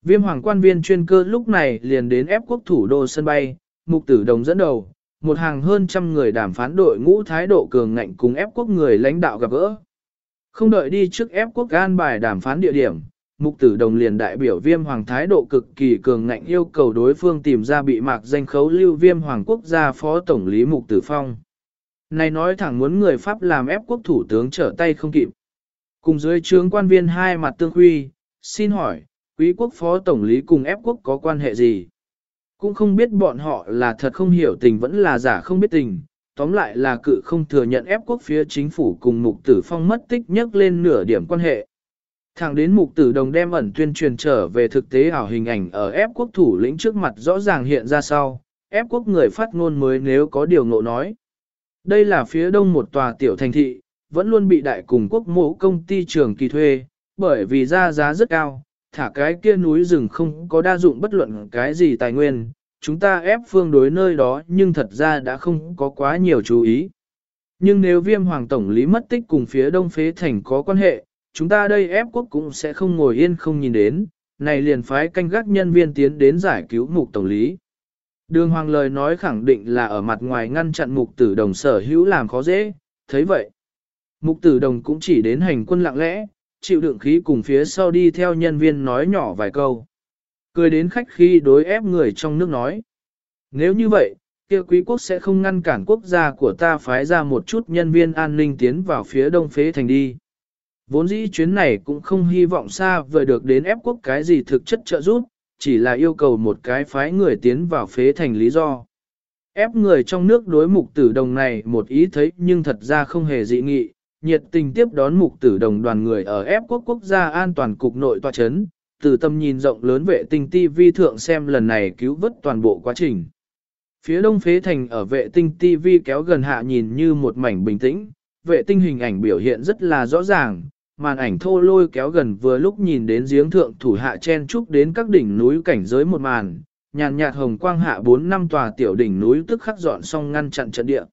Viêm hoàng quan viên chuyên cơ lúc này liền đến ép quốc thủ đô sân bay, mục tử đồng dẫn đầu, một hàng hơn trăm người đàm phán đội ngũ thái độ cường ngạnh cùng ép quốc người lãnh đạo gặp gỡ. Không đợi đi trước ép quốc an bài đàm phán địa điểm, mục tử đồng liền đại biểu viêm hoàng thái độ cực kỳ cường ngạnh yêu cầu đối phương tìm ra bị mạc danh khấu lưu viêm hoàng quốc gia phó tổng lý mục tử phong. Này nói thẳng muốn người Pháp làm ép quốc thủ tướng trở tay không kịp. Cùng dưới trướng quan viên hai mặt tương huy, xin hỏi, quý quốc phó tổng lý cùng ép quốc có quan hệ gì? Cũng không biết bọn họ là thật không hiểu tình vẫn là giả không biết tình, tóm lại là cự không thừa nhận ép quốc phía chính phủ cùng mục tử phong mất tích nhất lên nửa điểm quan hệ. Thẳng đến mục tử đồng đem ẩn tuyên truyền trở về thực tế ảo hình ảnh ở ép quốc thủ lĩnh trước mặt rõ ràng hiện ra sau, ép quốc người phát ngôn mới nếu có điều ngộ nói. Đây là phía đông một tòa tiểu thành thị, vẫn luôn bị đại cùng quốc mộ công ty trường kỳ thuê, bởi vì ra giá rất cao, thả cái kia núi rừng không có đa dụng bất luận cái gì tài nguyên, chúng ta ép phương đối nơi đó nhưng thật ra đã không có quá nhiều chú ý. Nhưng nếu viêm hoàng tổng lý mất tích cùng phía đông phế thành có quan hệ, chúng ta đây ép quốc cũng sẽ không ngồi yên không nhìn đến, này liền phái canh gác nhân viên tiến đến giải cứu mục tổng lý. Đường hoàng lời nói khẳng định là ở mặt ngoài ngăn chặn mục tử đồng sở hữu làm khó dễ, thấy vậy. Mục tử đồng cũng chỉ đến hành quân lặng lẽ, chịu đựng khí cùng phía sau đi theo nhân viên nói nhỏ vài câu. Cười đến khách khi đối ép người trong nước nói. Nếu như vậy, kia quý quốc sẽ không ngăn cản quốc gia của ta phái ra một chút nhân viên an ninh tiến vào phía đông phế thành đi. Vốn dĩ chuyến này cũng không hy vọng xa vời được đến ép quốc cái gì thực chất trợ giúp, chỉ là yêu cầu một cái phái người tiến vào phế thành lý do. Ép người trong nước đối mục tử đồng này một ý thấy nhưng thật ra không hề dị nghị, nhiệt tình tiếp đón mục tử đồng đoàn người ở ép quốc quốc gia an toàn cục nội tòa chấn, từ tâm nhìn rộng lớn vệ tinh TV thượng xem lần này cứu vớt toàn bộ quá trình. Phía đông phế thành ở vệ tinh TV kéo gần hạ nhìn như một mảnh bình tĩnh, vệ tinh hình ảnh biểu hiện rất là rõ ràng, màn ảnh thô lôi kéo gần vừa lúc nhìn đến giếng thượng thủ hạ chen trúc đến các đỉnh núi cảnh giới một màn, nhàn nhạt hồng quang hạ bốn năm tòa tiểu đỉnh núi tức khắc dọn xong ngăn chặn trận địa.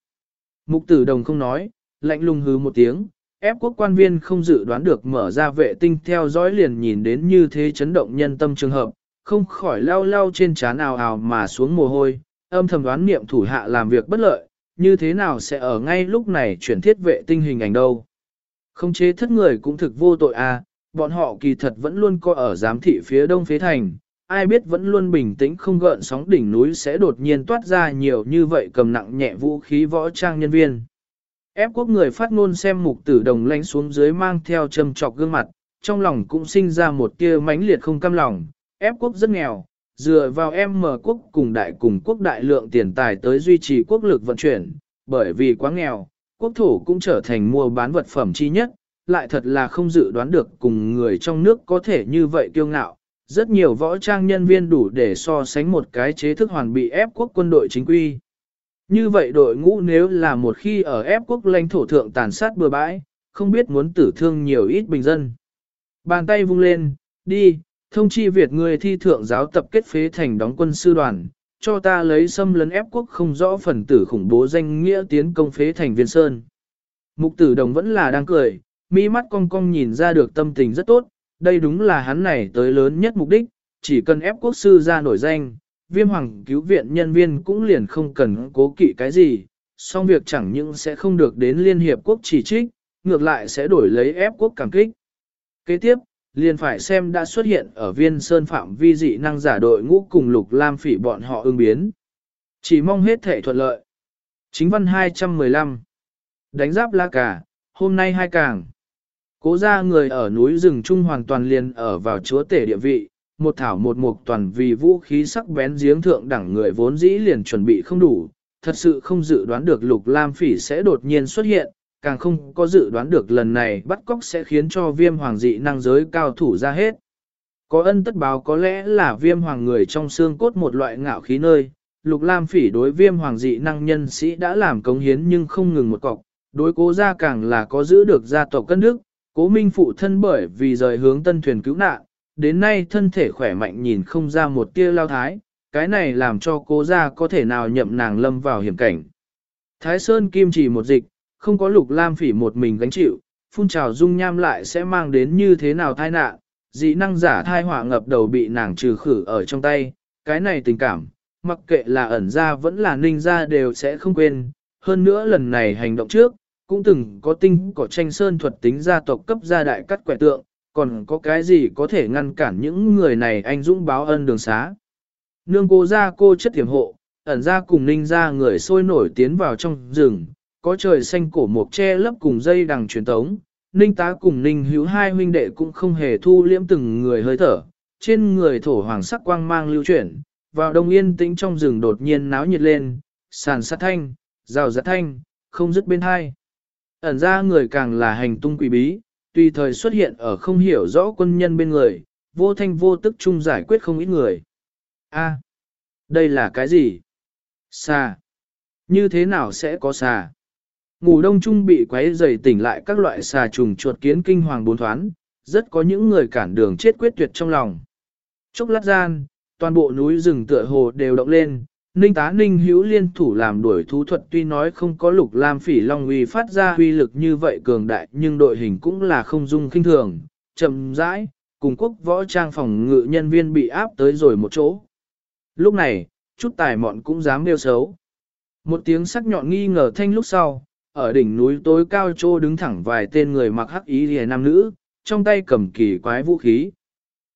Mục tử đồng không nói, lạnh lùng hứ một tiếng, ép quốc quan viên không dự đoán được mở ra vệ tinh theo dõi liền nhìn đến như thế chấn động nhân tâm trường hợp, không khỏi lao lao trên trán ào ào mà xuống mồ hôi, âm thầm đoán niệm thủ hạ làm việc bất lợi, như thế nào sẽ ở ngay lúc này chuyển thiết vệ tinh hình ảnh đâu. Không chế thất người cũng thực vô tội à, bọn họ kỳ thật vẫn luôn coi ở giám thị phía đông phế thành, ai biết vẫn luôn bình tĩnh không gợn sóng đỉnh núi sẽ đột nhiên toát ra nhiều như vậy cầm nặng nhẹ vũ khí võ trang nhân viên. Ép quốc người phát ngôn xem mục tử đồng lánh xuống dưới mang theo châm trọc gương mặt, trong lòng cũng sinh ra một tia mãnh liệt không cam lòng, ép quốc rất nghèo, dựa vào em mở quốc cùng đại cùng quốc đại lượng tiền tài tới duy trì quốc lực vận chuyển, bởi vì quá nghèo, quốc thủ cũng trở thành mua bán vật phẩm chi nhất, lại thật là không dự đoán được cùng người trong nước có thể như vậy kiêu ngạo. Rất nhiều võ trang nhân viên đủ để so sánh một cái chế thức hoàn bị ép quốc quân đội chính quy. Như vậy đội ngũ nếu là một khi ở ép quốc lãnh thổ thượng tàn sát bừa bãi, không biết muốn tử thương nhiều ít bình dân. Bàn tay vung lên, đi, thông chi Việt người thi thượng giáo tập kết phế thành đóng quân sư đoàn, cho ta lấy xâm lấn ép quốc không rõ phần tử khủng bố danh nghĩa tiến công phế thành viên sơn. Mục tử đồng vẫn là đang cười, mi mắt cong cong nhìn ra được tâm tình rất tốt, đây đúng là hắn này tới lớn nhất mục đích, chỉ cần ép quốc sư ra nổi danh, viêm hoàng cứu viện nhân viên cũng liền không cần cố kỵ cái gì, song việc chẳng những sẽ không được đến Liên Hiệp Quốc chỉ trích, ngược lại sẽ đổi lấy ép quốc cảm kích. Kế tiếp, liền phải xem đã xuất hiện ở viên sơn phạm vi dị năng giả đội ngũ cùng lục lam phỉ bọn họ ưng biến. Chỉ mong hết thể thuận lợi. Chính văn 215 Đánh giáp la cả, hôm nay hai càng. Cố ra người ở núi rừng Trung hoàn toàn liền ở vào chúa tể địa vị, một thảo một mục toàn vì vũ khí sắc bén giếng thượng đẳng người vốn dĩ liền chuẩn bị không đủ, thật sự không dự đoán được lục lam phỉ sẽ đột nhiên xuất hiện, càng không có dự đoán được lần này bắt cóc sẽ khiến cho viêm hoàng dị năng giới cao thủ ra hết. Có ân tất báo có lẽ là viêm hoàng người trong xương cốt một loại ngạo khí nơi, lục lam phỉ đối viêm hoàng dị năng nhân sĩ đã làm cống hiến nhưng không ngừng một cọc, đối cố gia càng là có giữ được gia tộc cân đức, cố minh phụ thân bởi vì rời hướng tân thuyền cứu nạn, đến nay thân thể khỏe mạnh nhìn không ra một tia lao thái, cái này làm cho cố gia có thể nào nhậm nàng lâm vào hiểm cảnh. Thái Sơn Kim chỉ một dịch, không có lục lam phỉ một mình gánh chịu, phun trào dung nham lại sẽ mang đến như thế nào tai nạn, dị năng giả thai họa ngập đầu bị nàng trừ khử ở trong tay, cái này tình cảm, mặc kệ là ẩn ra vẫn là ninh ra đều sẽ không quên, hơn nữa lần này hành động trước, cũng từng có tinh có tranh sơn thuật tính gia tộc cấp gia đại cắt quẻ tượng, còn có cái gì có thể ngăn cản những người này anh dũng báo ân đường xá. Nương cô ra cô chất tiềm hộ, ẩn ra cùng ninh ra người sôi nổi tiến vào trong rừng, có trời xanh cổ mộc che lấp cùng dây đằng truyền tống, ninh tá cùng ninh hữu hai huynh đệ cũng không hề thu liễm từng người hơi thở, trên người thổ hoàng sắc quang mang lưu chuyển, vào đông yên tĩnh trong rừng đột nhiên náo nhiệt lên, sàn sát thanh, rào rạt thanh, không dứt bên hai. Ẩn ra người càng là hành tung quỷ bí, tùy thời xuất hiện ở không hiểu rõ quân nhân bên người, vô thanh vô tức chung giải quyết không ít người. A, đây là cái gì? Xà. Như thế nào sẽ có xà? Ngủ đông chung bị quấy dày tỉnh lại các loại xà trùng chuột kiến kinh hoàng bốn thoán, rất có những người cản đường chết quyết tuyệt trong lòng. Chốc lát gian, toàn bộ núi rừng tựa hồ đều động lên, Ninh tá ninh hữu liên thủ làm đuổi thú thuật tuy nói không có lục lam phỉ long uy phát ra uy lực như vậy cường đại nhưng đội hình cũng là không dung kinh thường, chậm rãi, cùng quốc võ trang phòng ngự nhân viên bị áp tới rồi một chỗ. Lúc này, chút tài mọn cũng dám nêu xấu. Một tiếng sắc nhọn nghi ngờ thanh lúc sau, ở đỉnh núi tối cao trô đứng thẳng vài tên người mặc hắc ý rìa nam nữ, trong tay cầm kỳ quái vũ khí.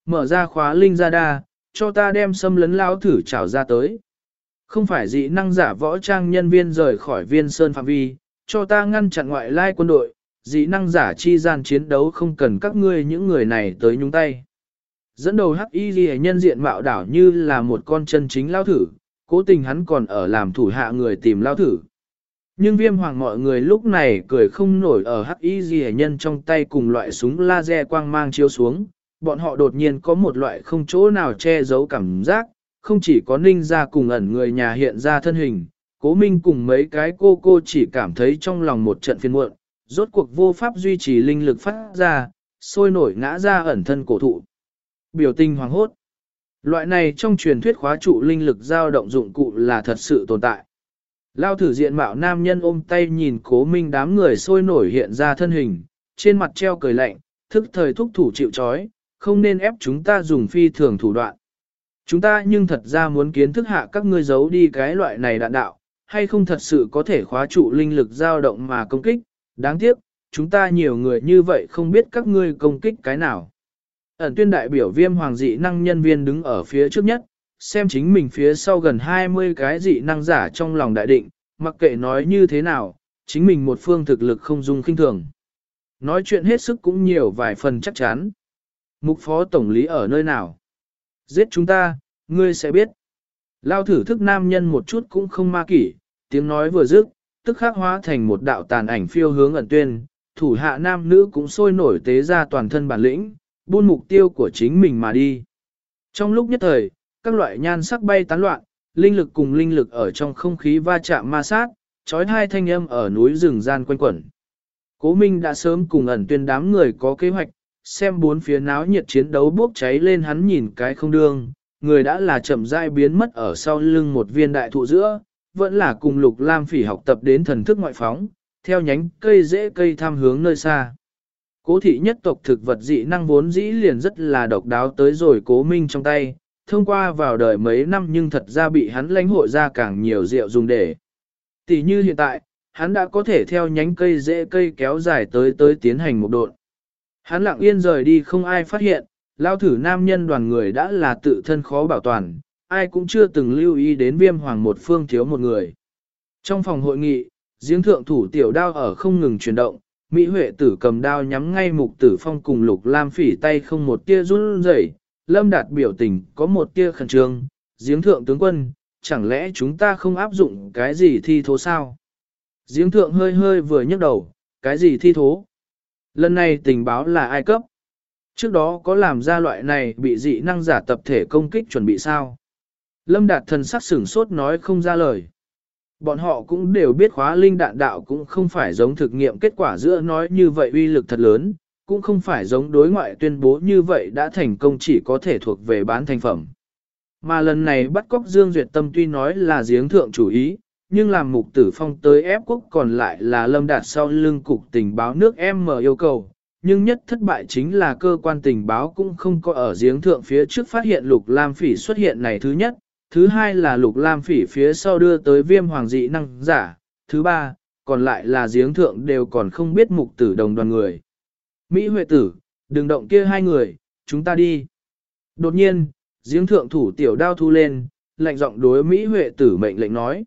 Mở ra khóa linh ra đa, cho ta đem xâm lấn lao thử trảo ra tới. Không phải dị năng giả võ trang nhân viên rời khỏi viên sơn phạm vi, cho ta ngăn chặn ngoại lai quân đội, dị năng giả chi gian chiến đấu không cần các ngươi những người này tới nhúng tay. Dẫn đầu hắc y ghi nhân diện mạo đảo như là một con chân chính lao thử, cố tình hắn còn ở làm thủ hạ người tìm lao thử. Nhưng viêm hoàng mọi người lúc này cười không nổi ở hắc y ghi nhân trong tay cùng loại súng laser quang mang chiếu xuống, bọn họ đột nhiên có một loại không chỗ nào che giấu cảm giác, không chỉ có ninh ra cùng ẩn người nhà hiện ra thân hình, cố minh cùng mấy cái cô cô chỉ cảm thấy trong lòng một trận phiền muộn, rốt cuộc vô pháp duy trì linh lực phát ra, sôi nổi ngã ra ẩn thân cổ thụ. Biểu tình hoàng hốt. Loại này trong truyền thuyết khóa trụ linh lực dao động dụng cụ là thật sự tồn tại. Lao thử diện mạo nam nhân ôm tay nhìn cố minh đám người sôi nổi hiện ra thân hình, trên mặt treo cười lạnh, thức thời thúc thủ chịu chói, không nên ép chúng ta dùng phi thường thủ đoạn. Chúng ta nhưng thật ra muốn kiến thức hạ các ngươi giấu đi cái loại này đạn đạo, hay không thật sự có thể khóa trụ linh lực dao động mà công kích, đáng tiếc, chúng ta nhiều người như vậy không biết các ngươi công kích cái nào. Ẩn tuyên đại biểu viêm hoàng dị năng nhân viên đứng ở phía trước nhất, xem chính mình phía sau gần 20 cái dị năng giả trong lòng đại định, mặc kệ nói như thế nào, chính mình một phương thực lực không dung kinh thường. Nói chuyện hết sức cũng nhiều vài phần chắc chắn. Mục phó tổng lý ở nơi nào? Giết chúng ta, Ngươi sẽ biết. Lao thử thức nam nhân một chút cũng không ma kỷ, tiếng nói vừa dứt, tức khắc hóa thành một đạo tàn ảnh phiêu hướng ẩn tuyên, thủ hạ nam nữ cũng sôi nổi tế ra toàn thân bản lĩnh, buôn mục tiêu của chính mình mà đi. Trong lúc nhất thời, các loại nhan sắc bay tán loạn, linh lực cùng linh lực ở trong không khí va chạm ma sát, trói hai thanh âm ở núi rừng gian quanh quẩn. Cố Minh đã sớm cùng ẩn tuyên đám người có kế hoạch, xem bốn phía náo nhiệt chiến đấu bốc cháy lên hắn nhìn cái không đương, người đã là chậm rãi biến mất ở sau lưng một viên đại thụ giữa, vẫn là cùng Lục Lam Phỉ học tập đến thần thức ngoại phóng, theo nhánh cây dễ cây tham hướng nơi xa. Cố thị nhất tộc thực vật dị năng vốn dĩ liền rất là độc đáo tới rồi cố minh trong tay, thông qua vào đời mấy năm nhưng thật ra bị hắn lãnh hội ra càng nhiều rượu dùng để. Tỷ như hiện tại, hắn đã có thể theo nhánh cây dễ cây kéo dài tới tới tiến hành một độn. Hắn lặng yên rời đi không ai phát hiện, lao thử nam nhân đoàn người đã là tự thân khó bảo toàn, ai cũng chưa từng lưu ý đến viêm hoàng một phương thiếu một người. Trong phòng hội nghị, giếng thượng thủ tiểu đao ở không ngừng chuyển động, Mỹ Huệ tử cầm đao nhắm ngay mục tử phong cùng lục lam phỉ tay không một tia run rẩy, lâm đạt biểu tình có một tia khẩn trương, giếng thượng tướng quân, chẳng lẽ chúng ta không áp dụng cái gì thi thố sao? Giếng thượng hơi hơi vừa nhấc đầu, cái gì thi thố? Lần này tình báo là ai cấp? Trước đó có làm ra loại này bị dị năng giả tập thể công kích chuẩn bị sao? Lâm Đạt thần sắc sửng sốt nói không ra lời. Bọn họ cũng đều biết khóa linh đạn đạo cũng không phải giống thực nghiệm kết quả giữa nói như vậy uy lực thật lớn, cũng không phải giống đối ngoại tuyên bố như vậy đã thành công chỉ có thể thuộc về bán thành phẩm. Mà lần này bắt cóc Dương Duyệt Tâm tuy nói là giếng thượng chủ ý, nhưng làm mục tử phong tới ép quốc còn lại là lâm đạt sau lưng cục tình báo nước M yêu cầu. Nhưng nhất thất bại chính là cơ quan tình báo cũng không có ở giếng thượng phía trước phát hiện lục lam phỉ xuất hiện này thứ nhất, thứ hai là lục lam phỉ phía sau đưa tới viêm hoàng dị năng giả, thứ ba, còn lại là giếng thượng đều còn không biết mục tử đồng đoàn người. Mỹ Huệ tử, đừng động kia hai người, chúng ta đi. Đột nhiên, giếng thượng thủ tiểu đao thu lên, lạnh giọng đối Mỹ Huệ tử mệnh lệnh nói.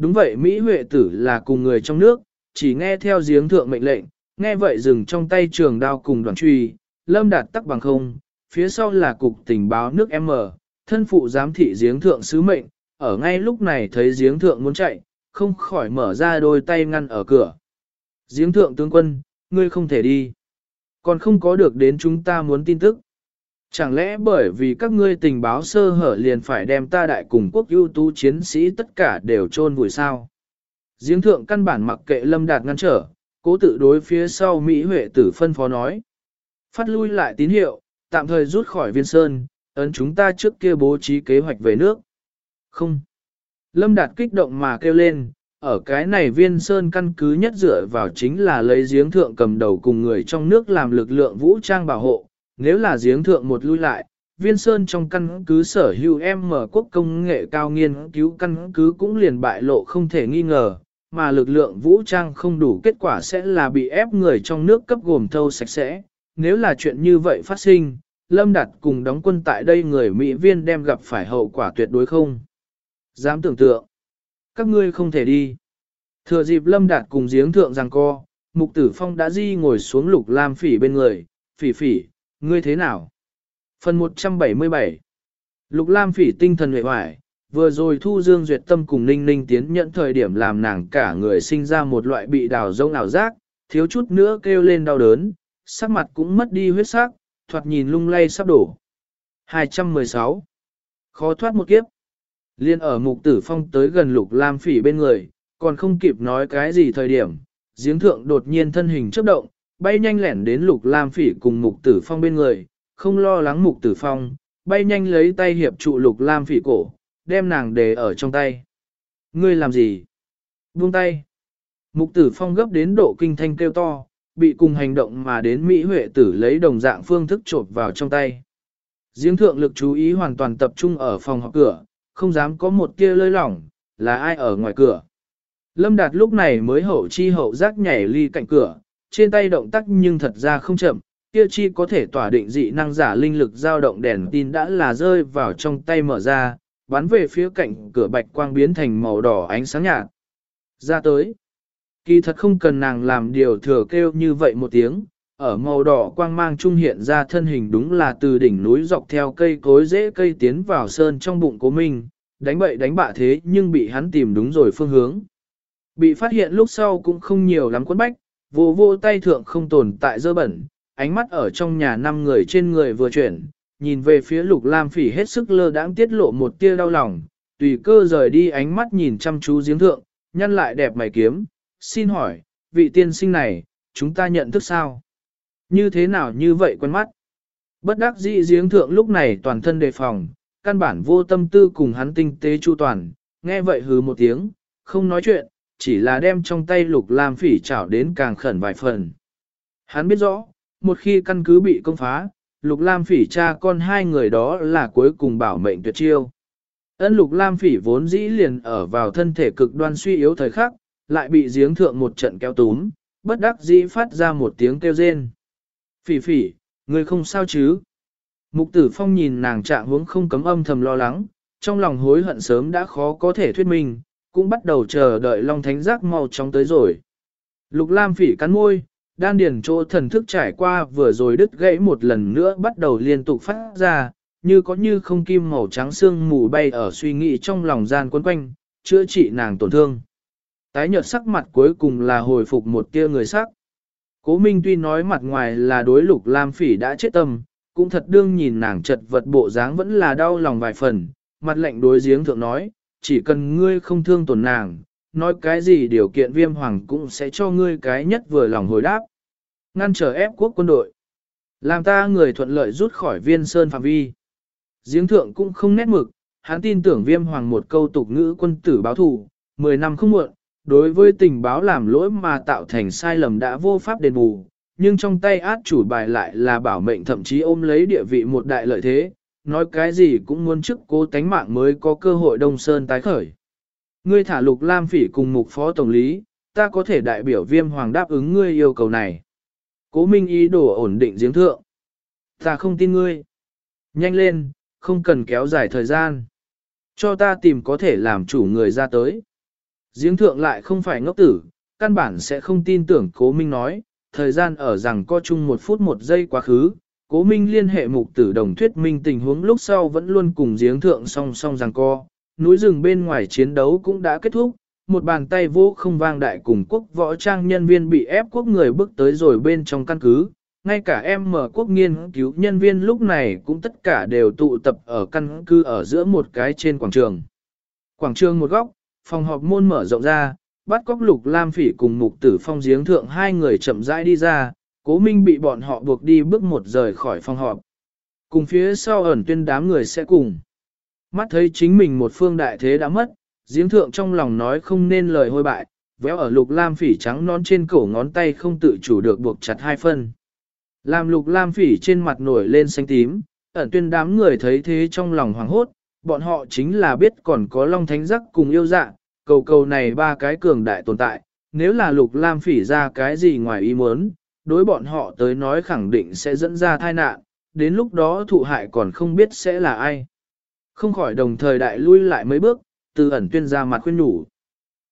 Đúng vậy Mỹ Huệ tử là cùng người trong nước, chỉ nghe theo giếng thượng mệnh lệnh, nghe vậy dừng trong tay trường đao cùng đoàn truy, lâm đạt tắc bằng không, phía sau là cục tình báo nước M, thân phụ giám thị giếng thượng sứ mệnh, ở ngay lúc này thấy giếng thượng muốn chạy, không khỏi mở ra đôi tay ngăn ở cửa. Giếng thượng tướng quân, ngươi không thể đi. Còn không có được đến chúng ta muốn tin tức. Chẳng lẽ bởi vì các ngươi tình báo sơ hở liền phải đem ta đại cùng quốc ưu tú chiến sĩ tất cả đều chôn vùi sao? Giếng thượng căn bản mặc kệ lâm đạt ngăn trở, cố tự đối phía sau Mỹ Huệ tử phân phó nói. Phát lui lại tín hiệu, tạm thời rút khỏi viên sơn, ấn chúng ta trước kia bố trí kế hoạch về nước. Không. Lâm Đạt kích động mà kêu lên, ở cái này viên sơn căn cứ nhất dựa vào chính là lấy giếng thượng cầm đầu cùng người trong nước làm lực lượng vũ trang bảo hộ. Nếu là giếng thượng một lui lại, viên sơn trong căn cứ sở hữu em mở quốc công nghệ cao nghiên cứu căn cứ cũng liền bại lộ không thể nghi ngờ, mà lực lượng vũ trang không đủ kết quả sẽ là bị ép người trong nước cấp gồm thâu sạch sẽ. Nếu là chuyện như vậy phát sinh, Lâm Đạt cùng đóng quân tại đây người Mỹ viên đem gặp phải hậu quả tuyệt đối không. Dám tưởng tượng. Các ngươi không thể đi. Thừa dịp Lâm Đạt cùng giếng thượng rằng co, Mục Tử Phong đã di ngồi xuống lục lam phỉ bên người, phỉ phỉ, ngươi thế nào? Phần 177 Lục lam phỉ tinh thần huệ hoài, vừa rồi thu dương duyệt tâm cùng ninh ninh tiến nhận thời điểm làm nàng cả người sinh ra một loại bị đào rông ảo giác, thiếu chút nữa kêu lên đau đớn, sắc mặt cũng mất đi huyết sắc, thoạt nhìn lung lay sắp đổ. 216. Khó thoát một kiếp. Liên ở mục tử phong tới gần lục lam phỉ bên người, còn không kịp nói cái gì thời điểm, giếng thượng đột nhiên thân hình chấp động, bay nhanh lẻn đến lục lam phỉ cùng mục tử phong bên người, không lo lắng mục tử phong, bay nhanh lấy tay hiệp trụ lục lam phỉ cổ, đem nàng để ở trong tay. Ngươi làm gì? Buông tay. Mục tử phong gấp đến độ kinh thanh kêu to, bị cùng hành động mà đến Mỹ Huệ tử lấy đồng dạng phương thức trộp vào trong tay. Giếng thượng lực chú ý hoàn toàn tập trung ở phòng họp cửa, không dám có một tia lơi lỏng, là ai ở ngoài cửa. Lâm Đạt lúc này mới hậu chi hậu giác nhảy ly cạnh cửa, trên tay động tác nhưng thật ra không chậm, kia chi có thể tỏa định dị năng giả linh lực dao động đèn tin đã là rơi vào trong tay mở ra, bắn về phía cạnh cửa bạch quang biến thành màu đỏ ánh sáng nhạt. Ra tới. Kỳ thật không cần nàng làm điều thừa kêu như vậy một tiếng, ở màu đỏ quang mang trung hiện ra thân hình đúng là từ đỉnh núi dọc theo cây cối dễ cây tiến vào sơn trong bụng của mình, đánh bậy đánh bạ thế nhưng bị hắn tìm đúng rồi phương hướng. Bị phát hiện lúc sau cũng không nhiều lắm quấn bách, vô vô tay thượng không tồn tại dơ bẩn, ánh mắt ở trong nhà năm người trên người vừa chuyển, nhìn về phía lục lam phỉ hết sức lơ đãng tiết lộ một tia đau lòng, tùy cơ rời đi ánh mắt nhìn chăm chú giếng thượng, nhăn lại đẹp mày kiếm, xin hỏi, vị tiên sinh này, chúng ta nhận thức sao? Như thế nào như vậy quen mắt? Bất đắc dĩ giếng thượng lúc này toàn thân đề phòng, căn bản vô tâm tư cùng hắn tinh tế chu toàn, nghe vậy hừ một tiếng, không nói chuyện, chỉ là đem trong tay lục lam phỉ chảo đến càng khẩn vài phần. Hắn biết rõ, một khi căn cứ bị công phá, lục lam phỉ cha con hai người đó là cuối cùng bảo mệnh tuyệt chiêu. Ân lục lam phỉ vốn dĩ liền ở vào thân thể cực đoan suy yếu thời khắc, lại bị giếng thượng một trận kéo túm, bất đắc dĩ phát ra một tiếng kêu rên. Phỉ phỉ, người không sao chứ? Mục tử phong nhìn nàng trạng hướng không cấm âm thầm lo lắng, trong lòng hối hận sớm đã khó có thể thuyết minh, cũng bắt đầu chờ đợi Long Thánh Giác mau chóng tới rồi. Lục Lam phỉ cắn môi, đan điền chỗ thần thức trải qua vừa rồi đứt gãy một lần nữa bắt đầu liên tục phát ra, như có như không kim màu trắng xương mù bay ở suy nghĩ trong lòng gian quấn quanh, chữa trị nàng tổn thương. Tái nhợt sắc mặt cuối cùng là hồi phục một tia người sắc. Cố Minh tuy nói mặt ngoài là đối lục Lam Phỉ đã chết tâm, cũng thật đương nhìn nàng chật vật bộ dáng vẫn là đau lòng vài phần, mặt lạnh đối giếng thượng nói, chỉ cần ngươi không thương tổn nàng, nói cái gì điều kiện viêm hoàng cũng sẽ cho ngươi cái nhất vừa lòng hồi đáp. Ngăn trở ép quốc quân đội. Làm ta người thuận lợi rút khỏi viên sơn phạm vi. Giếng thượng cũng không nét mực, hắn tin tưởng viêm hoàng một câu tục ngữ quân tử báo thù, 10 năm không muộn, đối với tình báo làm lỗi mà tạo thành sai lầm đã vô pháp đền bù, nhưng trong tay át chủ bài lại là bảo mệnh thậm chí ôm lấy địa vị một đại lợi thế, nói cái gì cũng muốn trước cố tánh mạng mới có cơ hội Đông Sơn tái khởi. Ngươi thả lục lam phỉ cùng mục phó tổng lý, ta có thể đại biểu viêm hoàng đáp ứng ngươi yêu cầu này. Cố minh ý đồ ổn định giếng thượng. Ta không tin ngươi. Nhanh lên, không cần kéo dài thời gian. Cho ta tìm có thể làm chủ người ra tới. Giếng thượng lại không phải ngốc tử, căn bản sẽ không tin tưởng cố minh nói, thời gian ở rằng co chung một phút một giây quá khứ, cố minh liên hệ mục tử đồng thuyết minh tình huống lúc sau vẫn luôn cùng giếng thượng song song rằng co, núi rừng bên ngoài chiến đấu cũng đã kết thúc, một bàn tay vô không vang đại cùng quốc võ trang nhân viên bị ép quốc người bước tới rồi bên trong căn cứ, ngay cả em mở quốc nghiên cứu nhân viên lúc này cũng tất cả đều tụ tập ở căn cứ ở giữa một cái trên quảng trường. Quảng trường một góc, phòng họp môn mở rộng ra, bắt cóc lục lam phỉ cùng mục tử phong giếng thượng hai người chậm rãi đi ra, cố minh bị bọn họ buộc đi bước một rời khỏi phòng họp. Cùng phía sau ẩn tuyên đám người sẽ cùng. Mắt thấy chính mình một phương đại thế đã mất, giếng thượng trong lòng nói không nên lời hôi bại, véo ở lục lam phỉ trắng non trên cổ ngón tay không tự chủ được buộc chặt hai phân. Làm lục lam phỉ trên mặt nổi lên xanh tím, ẩn tuyên đám người thấy thế trong lòng hoảng hốt, bọn họ chính là biết còn có long thánh giác cùng yêu dạ, cầu cầu này ba cái cường đại tồn tại, nếu là lục lam phỉ ra cái gì ngoài ý muốn, đối bọn họ tới nói khẳng định sẽ dẫn ra tai nạn, đến lúc đó thụ hại còn không biết sẽ là ai. Không khỏi đồng thời đại lui lại mấy bước, từ ẩn tuyên ra mặt khuyên nhủ.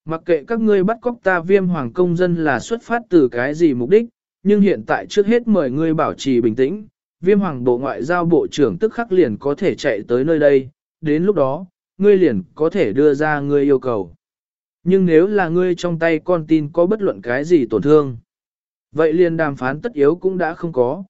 Mặc kệ các ngươi bắt cóc ta viêm hoàng công dân là xuất phát từ cái gì mục đích, nhưng hiện tại trước hết mời ngươi bảo trì bình tĩnh, viêm hoàng bộ ngoại giao bộ trưởng tức khắc liền có thể chạy tới nơi đây, đến lúc đó, ngươi liền có thể đưa ra ngươi yêu cầu. Nhưng nếu là ngươi trong tay con tin có bất luận cái gì tổn thương, vậy liền đàm phán tất yếu cũng đã không có.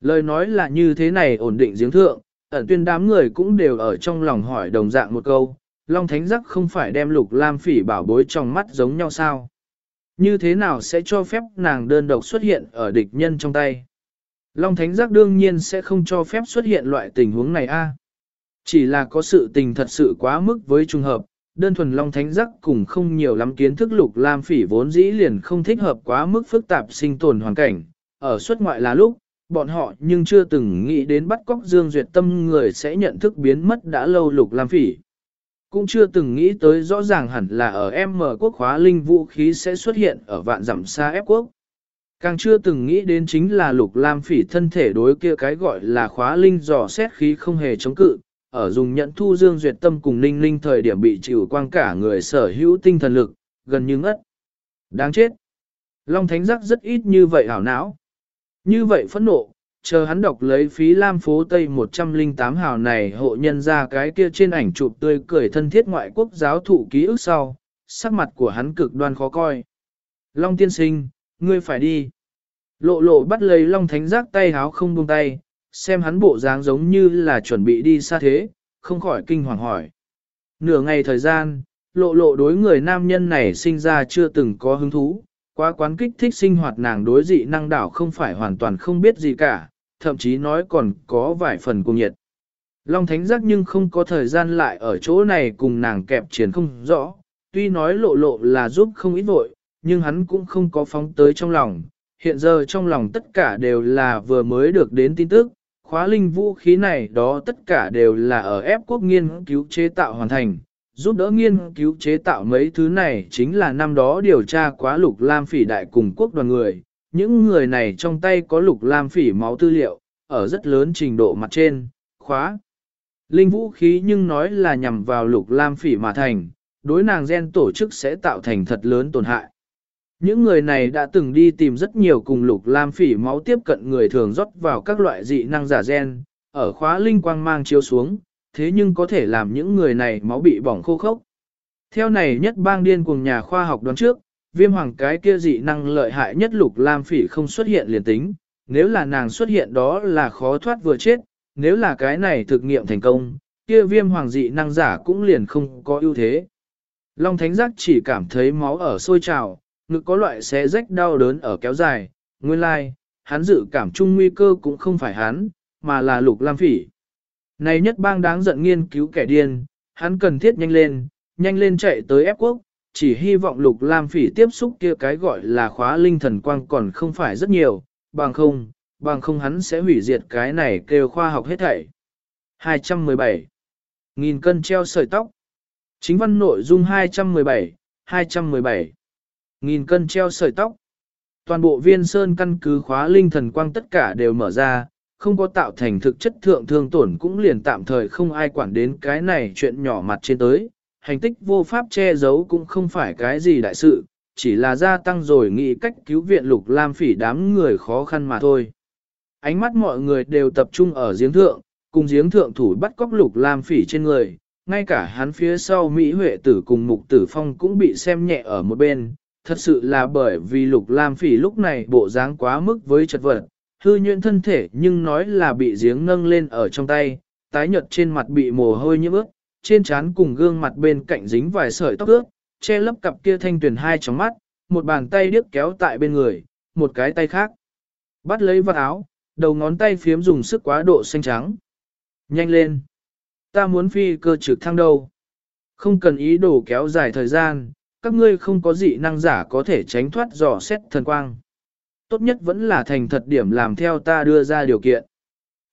Lời nói là như thế này ổn định giếng thượng, ẩn tuyên đám người cũng đều ở trong lòng hỏi đồng dạng một câu, Long Thánh Giác không phải đem lục lam phỉ bảo bối trong mắt giống nhau sao? Như thế nào sẽ cho phép nàng đơn độc xuất hiện ở địch nhân trong tay? Long Thánh Giác đương nhiên sẽ không cho phép xuất hiện loại tình huống này a. Chỉ là có sự tình thật sự quá mức với trùng hợp, đơn thuần Long Thánh Giác cùng không nhiều lắm kiến thức lục lam phỉ vốn dĩ liền không thích hợp quá mức phức tạp sinh tồn hoàn cảnh. Ở xuất ngoại là lúc, bọn họ nhưng chưa từng nghĩ đến bắt cóc Dương Duyệt Tâm người sẽ nhận thức biến mất đã lâu lục lam phỉ. Cũng chưa từng nghĩ tới rõ ràng hẳn là ở M quốc khóa linh vũ khí sẽ xuất hiện ở vạn dặm xa ép quốc. Càng chưa từng nghĩ đến chính là lục lam phỉ thân thể đối kia cái gọi là khóa linh dò xét khí không hề chống cự, ở dùng nhận thu dương duyệt tâm cùng ninh ninh thời điểm bị chịu quang cả người sở hữu tinh thần lực, gần như ngất. Đáng chết. Long Thánh Giác rất ít như vậy hảo não. Như vậy phẫn nộ, chờ hắn đọc lấy phí lam phố Tây 108 hào này hộ nhân ra cái kia trên ảnh chụp tươi cười thân thiết ngoại quốc giáo thụ ký ức sau, sắc mặt của hắn cực đoan khó coi. Long tiên sinh, ngươi phải đi. Lộ lộ bắt lấy Long Thánh giác tay háo không buông tay, xem hắn bộ dáng giống như là chuẩn bị đi xa thế, không khỏi kinh hoàng hỏi. Nửa ngày thời gian, lộ lộ đối người nam nhân này sinh ra chưa từng có hứng thú, quá quán kích thích sinh hoạt nàng đối dị năng đảo không phải hoàn toàn không biết gì cả, thậm chí nói còn có vài phần cuồng nhiệt. Long Thánh giác nhưng không có thời gian lại ở chỗ này cùng nàng kẹp chiến không rõ, tuy nói lộ lộ là giúp không ít vội, nhưng hắn cũng không có phóng tới trong lòng. Hiện giờ trong lòng tất cả đều là vừa mới được đến tin tức, khóa linh vũ khí này đó tất cả đều là ở ép quốc nghiên cứu chế tạo hoàn thành. Giúp đỡ nghiên cứu chế tạo mấy thứ này chính là năm đó điều tra quá lục lam phỉ đại cùng quốc đoàn người. Những người này trong tay có lục lam phỉ máu tư liệu, ở rất lớn trình độ mặt trên, khóa. Linh vũ khí nhưng nói là nhằm vào lục lam phỉ mà thành, đối nàng gen tổ chức sẽ tạo thành thật lớn tổn hại. Những người này đã từng đi tìm rất nhiều cùng lục lam phỉ máu tiếp cận người thường rót vào các loại dị năng giả gen, ở khóa linh quang mang chiếu xuống, thế nhưng có thể làm những người này máu bị bỏng khô khốc. Theo này nhất bang điên cùng nhà khoa học đoán trước, viêm hoàng cái kia dị năng lợi hại nhất lục lam phỉ không xuất hiện liền tính, nếu là nàng xuất hiện đó là khó thoát vừa chết, nếu là cái này thực nghiệm thành công, kia viêm hoàng dị năng giả cũng liền không có ưu thế. Long Thánh Giác chỉ cảm thấy máu ở sôi trào, ngực có loại xé rách đau đớn ở kéo dài, nguyên lai, hắn dự cảm chung nguy cơ cũng không phải hắn, mà là lục lam phỉ. Này nhất bang đáng giận nghiên cứu kẻ điên, hắn cần thiết nhanh lên, nhanh lên chạy tới ép quốc, chỉ hy vọng lục lam phỉ tiếp xúc kia cái gọi là khóa linh thần quang còn không phải rất nhiều, bằng không, bằng không hắn sẽ hủy diệt cái này kêu khoa học hết thảy. 217. Nghìn cân treo sợi tóc. Chính văn nội dung 217, 217. Nghìn cân treo sợi tóc. Toàn bộ viên sơn căn cứ khóa linh thần quang tất cả đều mở ra, không có tạo thành thực chất thượng thương tổn cũng liền tạm thời không ai quản đến cái này chuyện nhỏ mặt trên tới. Hành tích vô pháp che giấu cũng không phải cái gì đại sự, chỉ là gia tăng rồi nghĩ cách cứu viện lục lam phỉ đám người khó khăn mà thôi. Ánh mắt mọi người đều tập trung ở giếng thượng, cùng giếng thượng thủ bắt cóc lục lam phỉ trên người, ngay cả hắn phía sau Mỹ Huệ tử cùng mục tử phong cũng bị xem nhẹ ở một bên, thật sự là bởi vì lục lam phỉ lúc này bộ dáng quá mức với chật vật, hư nhuyễn thân thể nhưng nói là bị giếng nâng lên ở trong tay, tái nhợt trên mặt bị mồ hôi nhiễm ướt, trên trán cùng gương mặt bên cạnh dính vài sợi tóc ướt, che lấp cặp kia thanh tuyền hai trong mắt, một bàn tay điếc kéo tại bên người, một cái tay khác. Bắt lấy vật áo, đầu ngón tay phiếm dùng sức quá độ xanh trắng. Nhanh lên! Ta muốn phi cơ trực thăng đâu? Không cần ý đồ kéo dài thời gian, các ngươi không có dị năng giả có thể tránh thoát dò xét thần quang. Tốt nhất vẫn là thành thật điểm làm theo ta đưa ra điều kiện.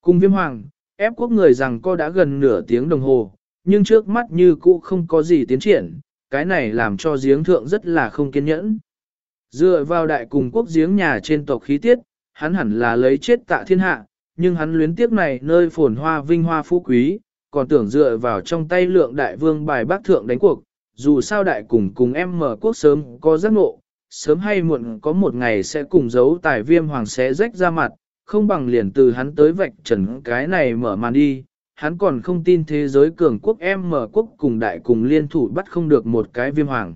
Cùng viêm hoàng, ép quốc người rằng co đã gần nửa tiếng đồng hồ, nhưng trước mắt như cũ không có gì tiến triển, cái này làm cho giếng thượng rất là không kiên nhẫn. Dựa vào đại cùng quốc giếng nhà trên tộc khí tiết, hắn hẳn là lấy chết tạ thiên hạ, nhưng hắn luyến tiếc này nơi phồn hoa vinh hoa phú quý, còn tưởng dựa vào trong tay lượng đại vương bài bác thượng đánh cuộc, dù sao đại cùng cùng em mở quốc sớm có giác ngộ, sớm hay muộn có một ngày sẽ cùng giấu tài viêm hoàng sẽ rách ra mặt, không bằng liền từ hắn tới vạch trần cái này mở màn đi, hắn còn không tin thế giới cường quốc em mở quốc cùng đại cùng liên thủ bắt không được một cái viêm hoàng.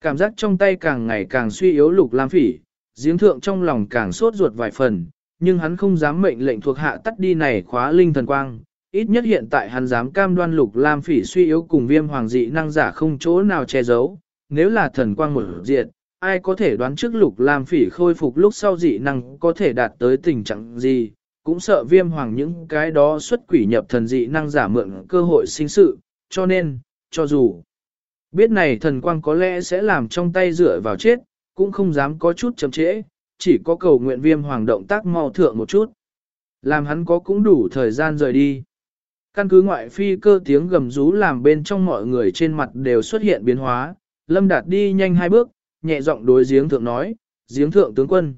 Cảm giác trong tay càng ngày càng suy yếu lục lam phỉ, giếng thượng trong lòng càng sốt ruột vài phần, nhưng hắn không dám mệnh lệnh thuộc hạ tắt đi này khóa linh thần quang. Ít nhất hiện tại hắn dám cam đoan lục lam phỉ suy yếu cùng viêm hoàng dị năng giả không chỗ nào che giấu, nếu là thần quang một diện, ai có thể đoán trước lục lam phỉ khôi phục lúc sau dị năng có thể đạt tới tình trạng gì, cũng sợ viêm hoàng những cái đó xuất quỷ nhập thần dị năng giả mượn cơ hội sinh sự, cho nên, cho dù biết này thần quang có lẽ sẽ làm trong tay rửa vào chết, cũng không dám có chút chậm trễ, chỉ có cầu nguyện viêm hoàng động tác mau thượng một chút. Làm hắn có cũng đủ thời gian rời đi. Căn cứ ngoại phi cơ tiếng gầm rú làm bên trong mọi người trên mặt đều xuất hiện biến hóa, Lâm Đạt đi nhanh hai bước, nhẹ giọng đối giếng thượng nói, giếng thượng tướng quân.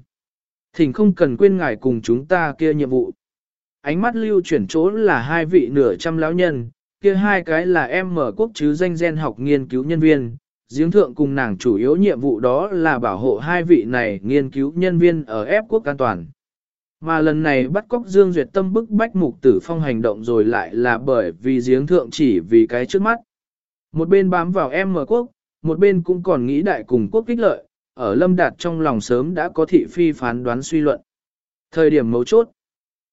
Thỉnh không cần quên ngài cùng chúng ta kia nhiệm vụ. Ánh mắt lưu chuyển chỗ là hai vị nửa trăm lão nhân, kia hai cái là em mở quốc chứ danh gen học nghiên cứu nhân viên. Giếng thượng cùng nàng chủ yếu nhiệm vụ đó là bảo hộ hai vị này nghiên cứu nhân viên ở ép quốc an toàn. Mà lần này bắt cóc Dương Duyệt Tâm bức bách mục tử phong hành động rồi lại là bởi vì giếng thượng chỉ vì cái trước mắt. Một bên bám vào em mở quốc, một bên cũng còn nghĩ đại cùng quốc kích lợi, ở lâm đạt trong lòng sớm đã có thị phi phán đoán suy luận. Thời điểm mấu chốt,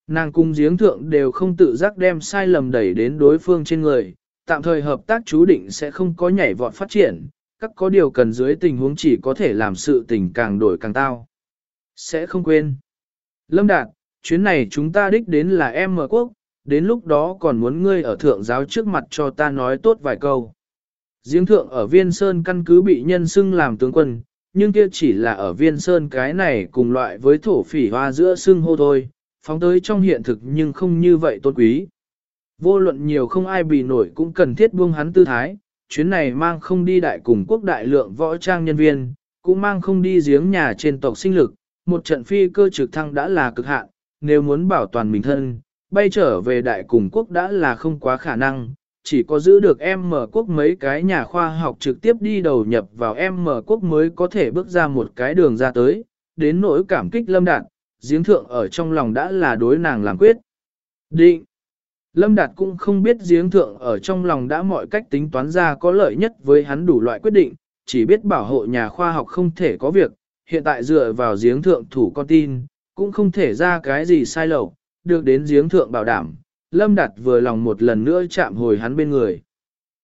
nàng cung giếng thượng đều không tự giác đem sai lầm đẩy đến đối phương trên người, tạm thời hợp tác chú định sẽ không có nhảy vọt phát triển, các có điều cần dưới tình huống chỉ có thể làm sự tình càng đổi càng tao. Sẽ không quên. Lâm Đạt, chuyến này chúng ta đích đến là em mở quốc, đến lúc đó còn muốn ngươi ở thượng giáo trước mặt cho ta nói tốt vài câu. Giếng thượng ở Viên Sơn căn cứ bị nhân xưng làm tướng quân, nhưng kia chỉ là ở Viên Sơn cái này cùng loại với thổ phỉ hoa giữa xưng hô thôi, phóng tới trong hiện thực nhưng không như vậy tôn quý. Vô luận nhiều không ai bị nổi cũng cần thiết buông hắn tư thái, chuyến này mang không đi đại cùng quốc đại lượng võ trang nhân viên, cũng mang không đi giếng nhà trên tộc sinh lực, một trận phi cơ trực thăng đã là cực hạn, nếu muốn bảo toàn mình thân, bay trở về đại cùng quốc đã là không quá khả năng, chỉ có giữ được em mở quốc mấy cái nhà khoa học trực tiếp đi đầu nhập vào em mở quốc mới có thể bước ra một cái đường ra tới, đến nỗi cảm kích lâm đạt, giếng thượng ở trong lòng đã là đối nàng làm quyết. Định. Lâm Đạt cũng không biết giếng thượng ở trong lòng đã mọi cách tính toán ra có lợi nhất với hắn đủ loại quyết định, chỉ biết bảo hộ nhà khoa học không thể có việc, hiện tại dựa vào giếng thượng thủ con tin, cũng không thể ra cái gì sai lầu, được đến giếng thượng bảo đảm, Lâm Đạt vừa lòng một lần nữa chạm hồi hắn bên người.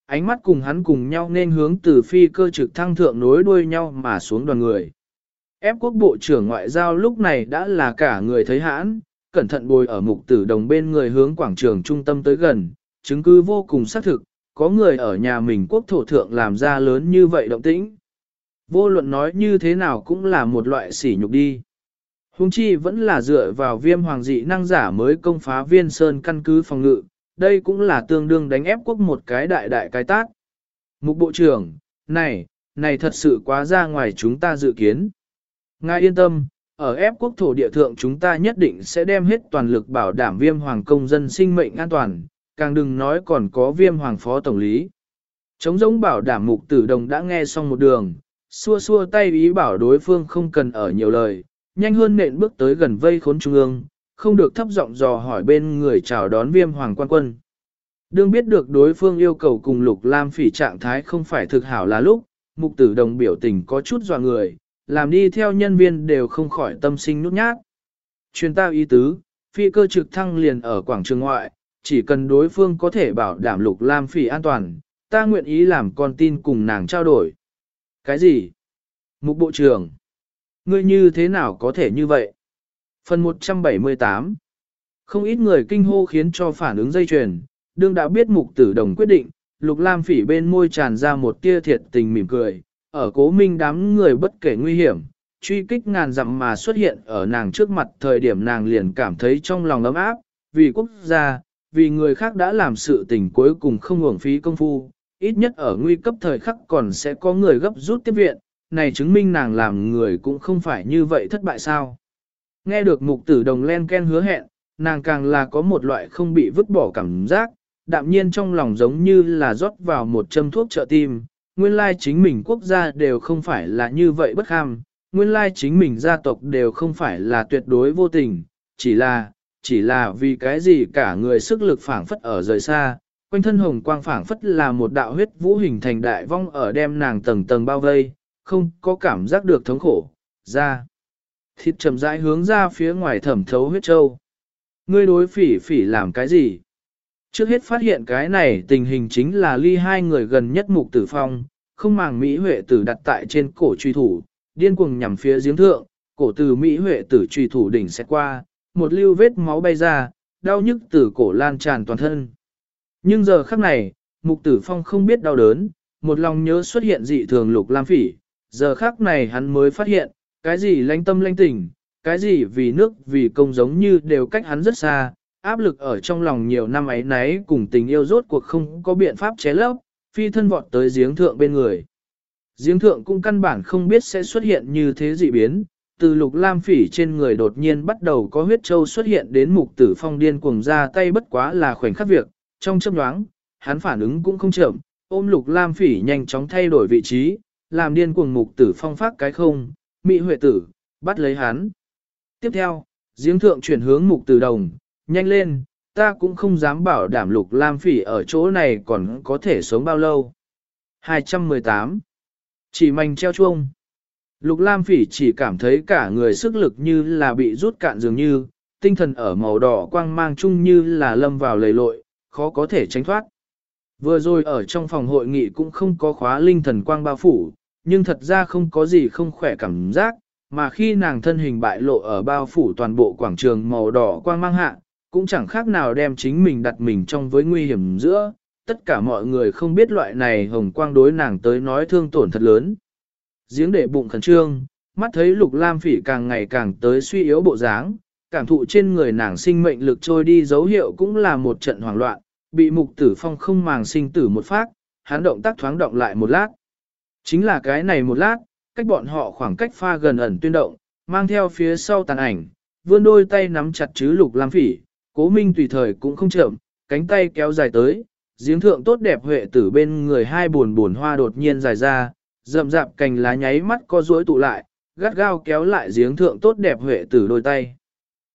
Ánh mắt cùng hắn cùng nhau nên hướng từ phi cơ trực thăng thượng nối đuôi nhau mà xuống đoàn người. Ép quốc bộ trưởng ngoại giao lúc này đã là cả người thấy hãn, cẩn thận bồi ở mục tử đồng bên người hướng quảng trường trung tâm tới gần, chứng cứ vô cùng xác thực, có người ở nhà mình quốc thổ thượng làm ra lớn như vậy động tĩnh. Vô luận nói như thế nào cũng là một loại sỉ nhục đi. Hùng chi vẫn là dựa vào viêm hoàng dị năng giả mới công phá viên sơn căn cứ phòng ngự, đây cũng là tương đương đánh ép quốc một cái đại đại cái tác. Mục bộ trưởng, này, này thật sự quá ra ngoài chúng ta dự kiến. Ngài yên tâm, ở ép quốc thổ địa thượng chúng ta nhất định sẽ đem hết toàn lực bảo đảm viêm hoàng công dân sinh mệnh an toàn, càng đừng nói còn có viêm hoàng phó tổng lý. Chống giống bảo đảm mục tử đồng đã nghe xong một đường, xua xua tay ý bảo đối phương không cần ở nhiều lời, nhanh hơn nện bước tới gần vây khốn trung ương, không được thấp giọng dò hỏi bên người chào đón viêm hoàng quan quân. Đương biết được đối phương yêu cầu cùng lục lam phỉ trạng thái không phải thực hảo là lúc, mục tử đồng biểu tình có chút dọa người, làm đi theo nhân viên đều không khỏi tâm sinh nút nhát. Truyền tao ý tứ, phi cơ trực thăng liền ở quảng trường ngoại, chỉ cần đối phương có thể bảo đảm lục lam phỉ an toàn, ta nguyện ý làm con tin cùng nàng trao đổi. Cái gì? Mục bộ trưởng. Ngươi như thế nào có thể như vậy? Phần 178 Không ít người kinh hô khiến cho phản ứng dây chuyền, đương đã biết mục tử đồng quyết định, lục lam phỉ bên môi tràn ra một tia thiệt tình mỉm cười, ở cố minh đám người bất kể nguy hiểm, truy kích ngàn dặm mà xuất hiện ở nàng trước mặt thời điểm nàng liền cảm thấy trong lòng ấm áp, vì quốc gia, vì người khác đã làm sự tình cuối cùng không uổng phí công phu, ít nhất ở nguy cấp thời khắc còn sẽ có người gấp rút tiếp viện, này chứng minh nàng làm người cũng không phải như vậy thất bại sao. Nghe được mục tử đồng len ken hứa hẹn, nàng càng là có một loại không bị vứt bỏ cảm giác, đạm nhiên trong lòng giống như là rót vào một châm thuốc trợ tim, nguyên lai chính mình quốc gia đều không phải là như vậy bất kham, nguyên lai chính mình gia tộc đều không phải là tuyệt đối vô tình, chỉ là, chỉ là vì cái gì cả người sức lực phảng phất ở rời xa, quanh thân hồng quang phảng phất là một đạo huyết vũ hình thành đại vong ở đem nàng tầng tầng bao vây, không có cảm giác được thống khổ, ra. Thịt chậm rãi hướng ra phía ngoài thẩm thấu huyết châu. Ngươi đối phỉ phỉ làm cái gì? Trước hết phát hiện cái này tình hình chính là ly hai người gần nhất mục tử phong, không màng Mỹ Huệ tử đặt tại trên cổ truy thủ, điên cuồng nhằm phía giếng thượng, cổ từ Mỹ Huệ tử truy thủ đỉnh sẽ qua, một lưu vết máu bay ra, đau nhức từ cổ lan tràn toàn thân. Nhưng giờ khắc này, mục tử phong không biết đau đớn, một lòng nhớ xuất hiện dị thường lục lam phỉ, giờ khắc này hắn mới phát hiện, cái gì lanh tâm lanh tình, cái gì vì nước vì công giống như đều cách hắn rất xa, áp lực ở trong lòng nhiều năm ấy nấy cùng tình yêu rốt cuộc không có biện pháp chế lấp, phi thân vọt tới giếng thượng bên người. Giếng thượng cũng căn bản không biết sẽ xuất hiện như thế dị biến, từ lục lam phỉ trên người đột nhiên bắt đầu có huyết châu xuất hiện đến mục tử phong điên cuồng ra tay bất quá là khoảnh khắc việc, trong chớp nhoáng, hắn phản ứng cũng không chậm, ôm lục lam phỉ nhanh chóng thay đổi vị trí, làm điên cuồng mục tử phong phát cái không, mị huệ tử, bắt lấy hắn. Tiếp theo, Giếng thượng chuyển hướng mục tử đồng, nhanh lên, ta cũng không dám bảo đảm lục lam phỉ ở chỗ này còn có thể sống bao lâu. 218. Chỉ manh treo chuông. Lục lam phỉ chỉ cảm thấy cả người sức lực như là bị rút cạn dường như, tinh thần ở màu đỏ quang mang chung như là lâm vào lầy lội, khó có thể tránh thoát. Vừa rồi ở trong phòng hội nghị cũng không có khóa linh thần quang bao phủ, nhưng thật ra không có gì không khỏe cảm giác, mà khi nàng thân hình bại lộ ở bao phủ toàn bộ quảng trường màu đỏ quang mang hạ, cũng chẳng khác nào đem chính mình đặt mình trong với nguy hiểm giữa, tất cả mọi người không biết loại này hồng quang đối nàng tới nói thương tổn thật lớn. Giếng để bụng khẩn trương, mắt thấy lục lam phỉ càng ngày càng tới suy yếu bộ dáng, cảm thụ trên người nàng sinh mệnh lực trôi đi dấu hiệu cũng là một trận hoảng loạn, bị mục tử phong không màng sinh tử một phát, hắn động tác thoáng động lại một lát. Chính là cái này một lát, cách bọn họ khoảng cách pha gần ẩn tuyên động, mang theo phía sau tàn ảnh, vươn đôi tay nắm chặt chứ lục lam phỉ, cố minh tùy thời cũng không chậm, cánh tay kéo dài tới, giếng thượng tốt đẹp huệ tử bên người hai buồn buồn hoa đột nhiên dài ra, rậm rạp cành lá nháy mắt co duỗi tụ lại, gắt gao kéo lại giếng thượng tốt đẹp huệ tử đôi tay.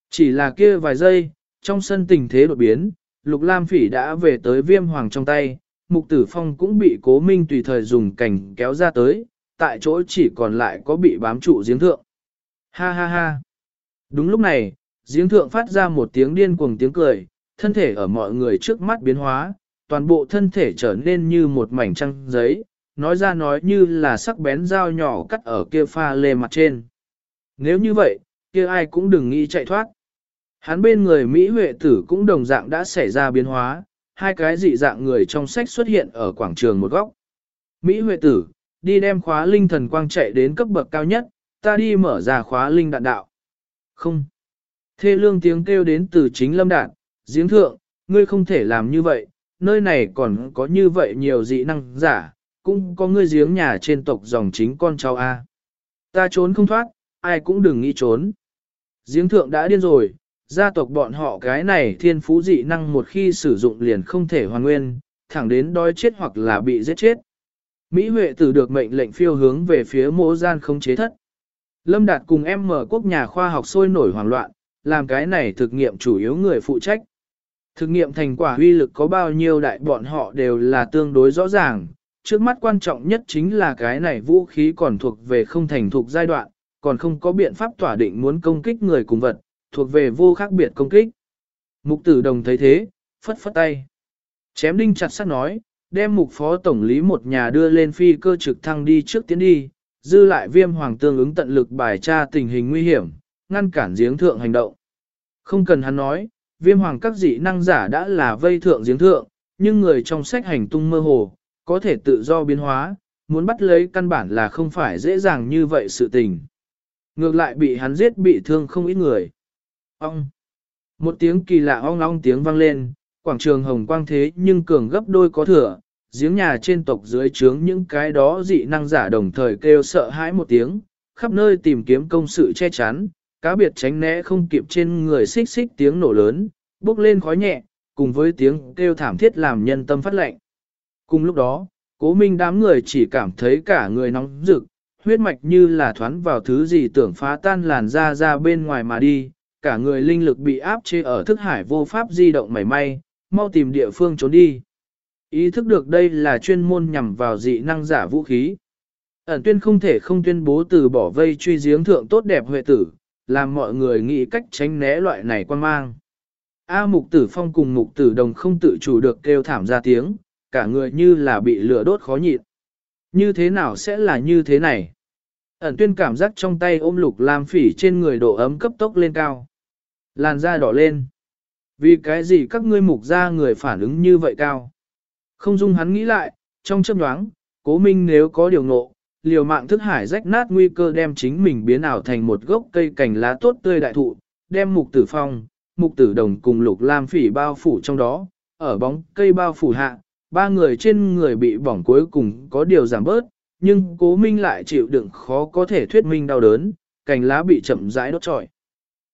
Chỉ là kia vài giây, trong sân tình thế đột biến, lục lam phỉ đã về tới viêm hoàng trong tay, mục tử phong cũng bị cố minh tùy thời dùng cành kéo ra tới, tại chỗ chỉ còn lại có bị bám trụ giếng thượng. Ha ha ha. Đúng lúc này, giếng thượng phát ra một tiếng điên cuồng tiếng cười, thân thể ở mọi người trước mắt biến hóa, toàn bộ thân thể trở nên như một mảnh trăng giấy, nói ra nói như là sắc bén dao nhỏ cắt ở kia pha lê mặt trên. Nếu như vậy, kia ai cũng đừng nghĩ chạy thoát. Hắn bên người Mỹ Huệ tử cũng đồng dạng đã xảy ra biến hóa, hai cái dị dạng người trong sách xuất hiện ở quảng trường một góc. Mỹ Huệ tử, đi đem khóa linh thần quang chạy đến cấp bậc cao nhất, ta đi mở ra khóa linh đạn đạo. Không. Thê lương tiếng kêu đến từ chính lâm đạn, giếng thượng, ngươi không thể làm như vậy, nơi này còn có như vậy nhiều dị năng giả, cũng có ngươi giếng nhà trên tộc dòng chính con cháu A. Ta trốn không thoát, ai cũng đừng nghĩ trốn. Giếng thượng đã điên rồi, gia tộc bọn họ cái này thiên phú dị năng một khi sử dụng liền không thể hoàn nguyên, thẳng đến đói chết hoặc là bị giết chết. Mỹ Huệ tử được mệnh lệnh phiêu hướng về phía mô gian không chế thất. Lâm Đạt cùng em mở quốc nhà khoa học sôi nổi hoảng loạn, làm cái này thực nghiệm chủ yếu người phụ trách. Thực nghiệm thành quả huy lực có bao nhiêu đại bọn họ đều là tương đối rõ ràng, trước mắt quan trọng nhất chính là cái này vũ khí còn thuộc về không thành thuộc giai đoạn, còn không có biện pháp tỏa định muốn công kích người cùng vật, thuộc về vô khác biệt công kích. Mục tử đồng thấy thế, phất phất tay. Chém đinh chặt sắt nói, đem mục phó tổng lý một nhà đưa lên phi cơ trực thăng đi trước tiến đi, dư lại viêm hoàng tương ứng tận lực bài tra tình hình nguy hiểm, ngăn cản giếng thượng hành động. Không cần hắn nói, viêm hoàng các dị năng giả đã là vây thượng giếng thượng, nhưng người trong sách hành tung mơ hồ, có thể tự do biến hóa, muốn bắt lấy căn bản là không phải dễ dàng như vậy sự tình. Ngược lại bị hắn giết bị thương không ít người. Ông! Một tiếng kỳ lạ ong ong tiếng vang lên, quảng trường hồng quang thế nhưng cường gấp đôi có thừa, giếng nhà trên tộc dưới trướng những cái đó dị năng giả đồng thời kêu sợ hãi một tiếng, khắp nơi tìm kiếm công sự che chắn, cá biệt tránh né không kịp trên người xích xích tiếng nổ lớn, bốc lên khói nhẹ, cùng với tiếng kêu thảm thiết làm nhân tâm phát lệnh. Cùng lúc đó, cố minh đám người chỉ cảm thấy cả người nóng rực, huyết mạch như là thoán vào thứ gì tưởng phá tan làn da ra bên ngoài mà đi, cả người linh lực bị áp chế ở thức hải vô pháp di động mảy may, mau tìm địa phương trốn đi. Ý thức được đây là chuyên môn nhằm vào dị năng giả vũ khí. Ẩn tuyên không thể không tuyên bố từ bỏ vây truy giếng thượng tốt đẹp huệ tử, làm mọi người nghĩ cách tránh né loại này quan mang. A mục tử phong cùng mục tử đồng không tự chủ được kêu thảm ra tiếng, cả người như là bị lửa đốt khó nhịn. Như thế nào sẽ là như thế này? Ẩn tuyên cảm giác trong tay ôm lục lam phỉ trên người độ ấm cấp tốc lên cao. Làn da đỏ lên. Vì cái gì các ngươi mục ra người phản ứng như vậy cao? Không dung hắn nghĩ lại, trong chấp nhoáng, cố minh nếu có điều ngộ, liều mạng thức hải rách nát nguy cơ đem chính mình biến ảo thành một gốc cây cành lá tốt tươi đại thụ, đem mục tử phong, mục tử đồng cùng lục lam phỉ bao phủ trong đó, ở bóng cây bao phủ hạ, ba người trên người bị bỏng cuối cùng có điều giảm bớt, nhưng cố minh lại chịu đựng khó có thể thuyết minh đau đớn, cành lá bị chậm rãi đốt trọi.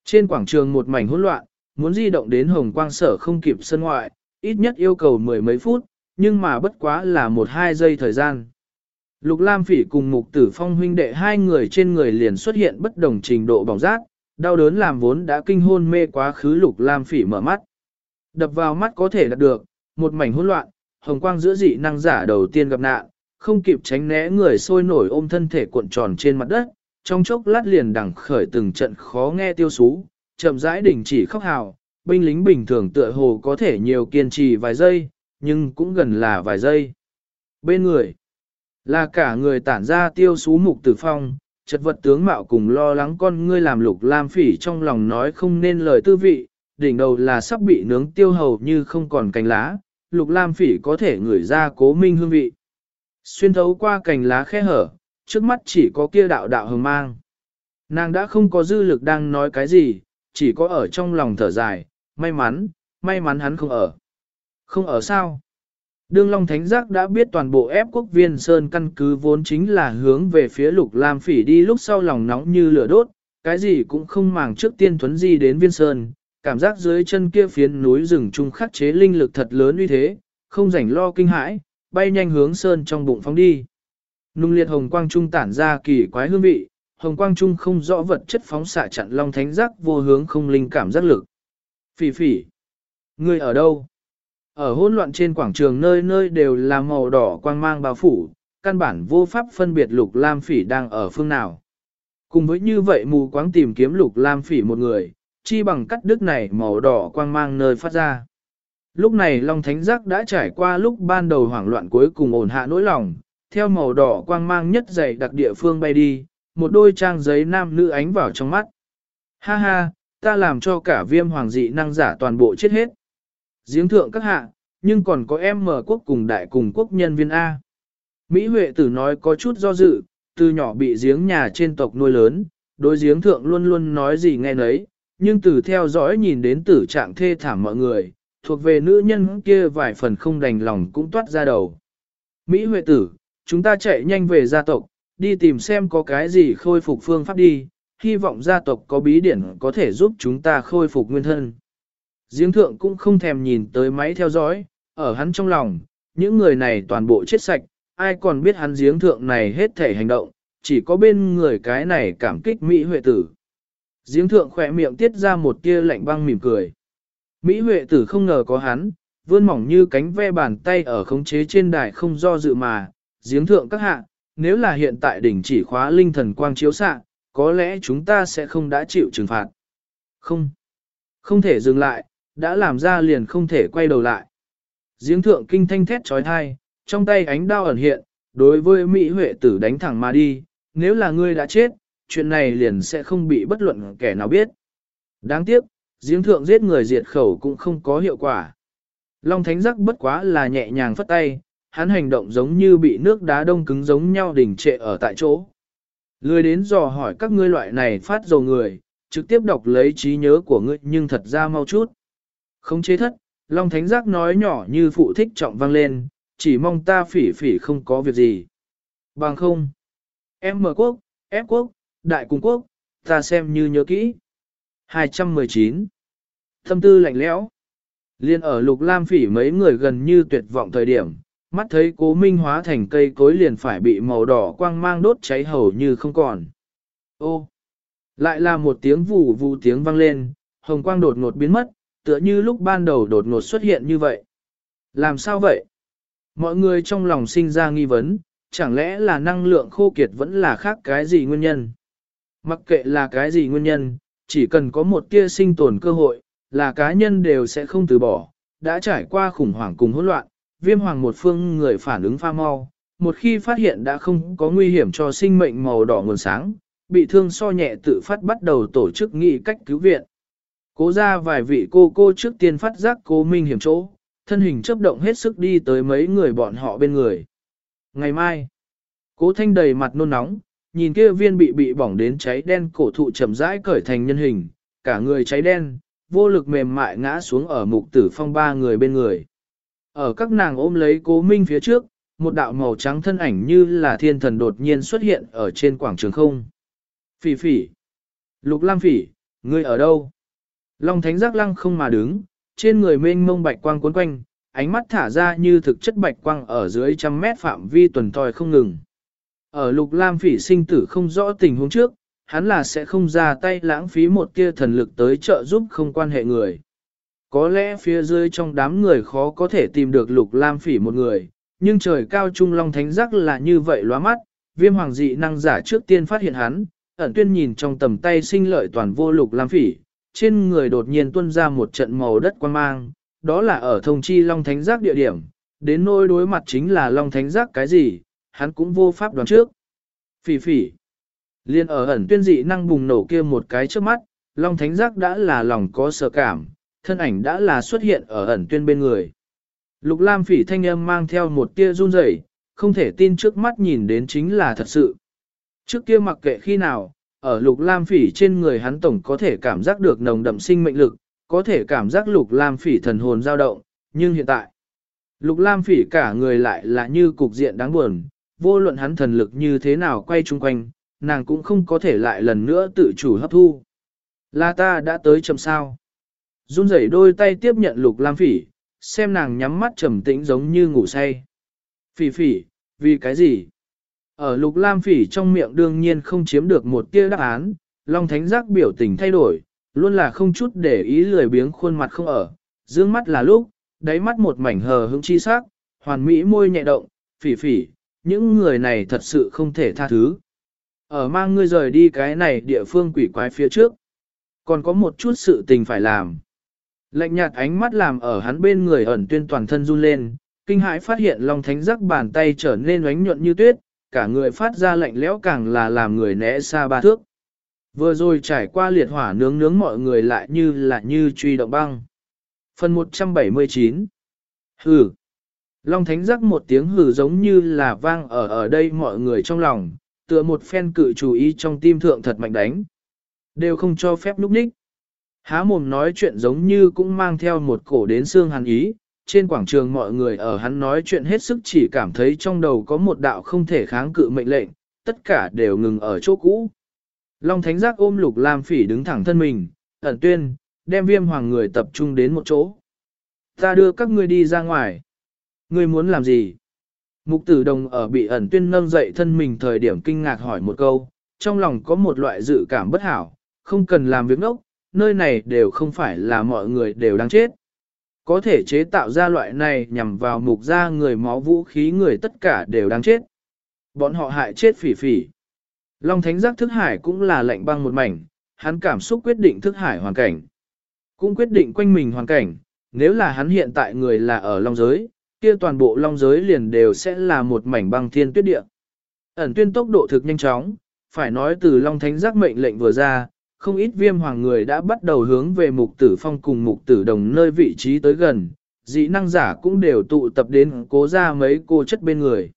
Trên quảng trường một mảnh hỗn loạn, muốn di động đến hồng quang sở không kịp sân ngoại, ít nhất yêu cầu mười mấy phút, nhưng mà bất quá là một hai giây thời gian. Lục Lam Phỉ cùng Mục Tử Phong huynh đệ hai người trên người liền xuất hiện bất đồng trình độ bỏng rát, Đau đớn làm vốn đã kinh hôn mê quá khứ lục lam phỉ mở mắt. Đập vào mắt có thể đạt được, một mảnh hỗn loạn, hồng quang giữa dị năng giả đầu tiên gặp nạn, không kịp tránh né người sôi nổi ôm thân thể cuộn tròn trên mặt đất, trong chốc lát liền đằng khởi từng trận khó nghe tiêu sú, chậm rãi đình chỉ khóc hào, binh lính bình thường tựa hồ có thể nhiều kiên trì vài giây, nhưng cũng gần là vài giây. Bên người, là cả người tản ra tiêu sú mục tử phong, chật vật tướng mạo cùng lo lắng con ngươi làm lục lam phỉ trong lòng nói không nên lời tư vị, đỉnh đầu là sắp bị nướng tiêu hầu như không còn cành lá, lục lam phỉ có thể ngửi ra cố minh hương vị. Xuyên thấu qua cành lá khe hở, trước mắt chỉ có kia đạo đạo hờ mang. Nàng đã không có dư lực đang nói cái gì, chỉ có ở trong lòng thở dài, may mắn, may mắn hắn không ở. Không ở sao? Đương Long Thánh Giác đã biết toàn bộ ép quốc viên Sơn căn cứ vốn chính là hướng về phía lục lam phỉ đi lúc sau lòng nóng như lửa đốt, cái gì cũng không màng trước tiên thuấn di đến viên Sơn, cảm giác dưới chân kia phiến núi rừng trung khắc chế linh lực thật lớn uy thế, không rảnh lo kinh hãi, bay nhanh hướng Sơn trong bụng phóng đi. Nung liệt hồng quang trung tản ra kỳ quái hương vị, hồng quang trung không rõ vật chất phóng xạ chặn Long Thánh Giác vô hướng không linh cảm giác lực. Phỉ phỉ, ngươi ở đâu? Ở hỗn loạn trên quảng trường nơi nơi đều là màu đỏ quang mang bao phủ, căn bản vô pháp phân biệt lục lam phỉ đang ở phương nào. Cùng với như vậy mù quáng tìm kiếm lục lam phỉ một người, chi bằng cắt đứt này màu đỏ quang mang nơi phát ra. Lúc này Long Thánh Giác đã trải qua lúc ban đầu hoảng loạn cuối cùng ổn hạ nỗi lòng, theo màu đỏ quang mang nhất dày đặc địa phương bay đi, một đôi trang giấy nam nữ ánh vào trong mắt. Ha ha, ta làm cho cả viêm hoàng dị năng giả toàn bộ chết hết. Giếng thượng các hạ, nhưng còn có em mở quốc cùng đại cùng quốc nhân viên A. Mỹ Huệ tử nói có chút do dự, từ nhỏ bị giếng nhà trên tộc nuôi lớn, đối giếng thượng luôn luôn nói gì nghe nấy, nhưng từ theo dõi nhìn đến tử trạng thê thảm mọi người, thuộc về nữ nhân kia vài phần không đành lòng cũng toát ra đầu. Mỹ Huệ tử, chúng ta chạy nhanh về gia tộc, đi tìm xem có cái gì khôi phục phương pháp đi, hy vọng gia tộc có bí điển có thể giúp chúng ta khôi phục nguyên thân. Giếng thượng cũng không thèm nhìn tới máy theo dõi, ở hắn trong lòng, những người này toàn bộ chết sạch, ai còn biết hắn giếng thượng này hết thể hành động, chỉ có bên người cái này cảm kích Mỹ Huệ tử. Giếng thượng khỏe miệng tiết ra một tia lạnh băng mỉm cười. Mỹ Huệ tử không ngờ có hắn, vươn mỏng như cánh ve bàn tay ở khống chế trên đài không do dự mà, giếng thượng các hạ, nếu là hiện tại đỉnh chỉ khóa linh thần quang chiếu xạ, có lẽ chúng ta sẽ không đã chịu trừng phạt. Không, không thể dừng lại, đã làm ra liền không thể quay đầu lại. Giếng thượng kinh thanh thét trói thai, trong tay ánh đao ẩn hiện, đối với Mỹ Huệ tử đánh thẳng mà đi, nếu là ngươi đã chết, chuyện này liền sẽ không bị bất luận kẻ nào biết. Đáng tiếc, giếng thượng giết người diệt khẩu cũng không có hiệu quả. Long thánh giác bất quá là nhẹ nhàng phất tay, hắn hành động giống như bị nước đá đông cứng giống nhau đỉnh trệ ở tại chỗ. Lười đến dò hỏi các ngươi loại này phát dầu người, trực tiếp đọc lấy trí nhớ của ngươi nhưng thật ra mau chút. Không chế thất, Long Thánh Giác nói nhỏ như phụ thích trọng vang lên, chỉ mong ta phỉ phỉ không có việc gì. Bằng không. Em mở quốc, ép quốc, đại cung quốc, ta xem như nhớ kỹ. 219. Thâm tư lạnh lẽo. Liên ở lục lam phỉ mấy người gần như tuyệt vọng thời điểm, mắt thấy cố minh hóa thành cây cối liền phải bị màu đỏ quang mang đốt cháy hầu như không còn. Ô! Lại là một tiếng vù vù tiếng vang lên, hồng quang đột ngột biến mất, tựa như lúc ban đầu đột ngột xuất hiện như vậy. Làm sao vậy? Mọi người trong lòng sinh ra nghi vấn, chẳng lẽ là năng lượng khô kiệt vẫn là khác cái gì nguyên nhân? Mặc kệ là cái gì nguyên nhân, chỉ cần có một tia sinh tồn cơ hội, là cá nhân đều sẽ không từ bỏ, đã trải qua khủng hoảng cùng hỗn loạn, viêm hoàng một phương người phản ứng pha mau, một khi phát hiện đã không có nguy hiểm cho sinh mệnh màu đỏ nguồn sáng, bị thương so nhẹ tự phát bắt đầu tổ chức nghị cách cứu viện. Cố ra vài vị cô cô trước tiên phát giác cố minh hiểm chỗ, thân hình chấp động hết sức đi tới mấy người bọn họ bên người. Ngày mai, cố thanh đầy mặt nôn nóng, nhìn kia viên bị bị bỏng đến cháy đen cổ thụ chậm rãi cởi thành nhân hình, cả người cháy đen, vô lực mềm mại ngã xuống ở mục tử phong ba người bên người. Ở các nàng ôm lấy cố minh phía trước, một đạo màu trắng thân ảnh như là thiên thần đột nhiên xuất hiện ở trên quảng trường không. Phỉ phỉ. Lục Lam phỉ, ngươi ở đâu? Long thánh giác lăng không mà đứng, trên người mênh mông bạch quang cuốn quanh, ánh mắt thả ra như thực chất bạch quang ở dưới trăm mét phạm vi tuần tòi không ngừng. Ở lục lam phỉ sinh tử không rõ tình huống trước, hắn là sẽ không ra tay lãng phí một tia thần lực tới trợ giúp không quan hệ người. Có lẽ phía dưới trong đám người khó có thể tìm được lục lam phỉ một người, nhưng trời cao trung long thánh giác là như vậy lóa mắt, viêm hoàng dị năng giả trước tiên phát hiện hắn, ẩn tuyên nhìn trong tầm tay sinh lợi toàn vô lục lam phỉ, trên người đột nhiên tuôn ra một trận màu đất quan mang, đó là ở thông chi long thánh giác địa điểm, đến nỗi đối mặt chính là long thánh giác cái gì, hắn cũng vô pháp đoán trước. Phỉ phỉ, liên ở ẩn tuyên dị năng bùng nổ kia một cái trước mắt, long thánh giác đã là lòng có sợ cảm, thân ảnh đã là xuất hiện ở ẩn tuyên bên người. Lục Lam phỉ thanh âm mang theo một tia run rẩy, không thể tin trước mắt nhìn đến chính là thật sự. Trước kia mặc kệ khi nào, ở lục lam phỉ trên người hắn tổng có thể cảm giác được nồng đậm sinh mệnh lực, có thể cảm giác lục lam phỉ thần hồn dao động, nhưng hiện tại, lục lam phỉ cả người lại là như cục diện đáng buồn, vô luận hắn thần lực như thế nào quay chung quanh, nàng cũng không có thể lại lần nữa tự chủ hấp thu. Là ta đã tới chậm sao. Run rẩy đôi tay tiếp nhận lục lam phỉ, xem nàng nhắm mắt trầm tĩnh giống như ngủ say. Phỉ phỉ, vì cái gì? Ở lục lam phỉ trong miệng đương nhiên không chiếm được một tia đáp án, Long Thánh giác biểu tình thay đổi, luôn là không chút để ý lười biếng khuôn mặt không ở, dương mắt là lúc, đáy mắt một mảnh hờ hững chi sắc, hoàn mỹ môi nhẹ động, phỉ phỉ, những người này thật sự không thể tha thứ. Ở mang ngươi rời đi cái này địa phương quỷ quái phía trước, còn có một chút sự tình phải làm. Lạnh nhạt ánh mắt làm ở hắn bên người ẩn tuyên toàn thân run lên, kinh hãi phát hiện Long Thánh giác bàn tay trở nên ánh nhuận như tuyết, cả người phát ra lạnh lẽo càng là làm người né xa ba thước. Vừa rồi trải qua liệt hỏa nướng nướng mọi người lại như là như truy động băng. Phần 179 Hừ Long Thánh giác một tiếng hừ giống như là vang ở ở đây mọi người trong lòng, tựa một phen cự chú ý trong tim thượng thật mạnh đánh. Đều không cho phép núp ních. Há mồm nói chuyện giống như cũng mang theo một cổ đến xương hàn ý, trên quảng trường mọi người ở hắn nói chuyện hết sức chỉ cảm thấy trong đầu có một đạo không thể kháng cự mệnh lệnh, tất cả đều ngừng ở chỗ cũ. Long Thánh Giác ôm Lục Lam Phỉ đứng thẳng thân mình, ẩn tuyên, đem viêm hoàng người tập trung đến một chỗ. Ta đưa các ngươi đi ra ngoài. Ngươi muốn làm gì? Mục tử đồng ở bị ẩn tuyên nâng dậy thân mình thời điểm kinh ngạc hỏi một câu, trong lòng có một loại dự cảm bất hảo, không cần làm việc ngốc, nơi này đều không phải là mọi người đều đang chết. Có thể chế tạo ra loại này nhằm vào mục ra người máu vũ khí người tất cả đều đang chết. Bọn họ hại chết phỉ phỉ. Long thánh giác thức hải cũng là lệnh băng một mảnh, hắn cảm xúc quyết định thức hải hoàn cảnh. Cũng quyết định quanh mình hoàn cảnh, nếu là hắn hiện tại người là ở long giới, kia toàn bộ long giới liền đều sẽ là một mảnh băng thiên tuyết địa. Ẩn tuyên tốc độ thực nhanh chóng, phải nói từ long thánh giác mệnh lệnh vừa ra, không ít viêm hoàng người đã bắt đầu hướng về mục tử phong cùng mục tử đồng nơi vị trí tới gần, dị năng giả cũng đều tụ tập đến cố ra mấy cô chất bên người.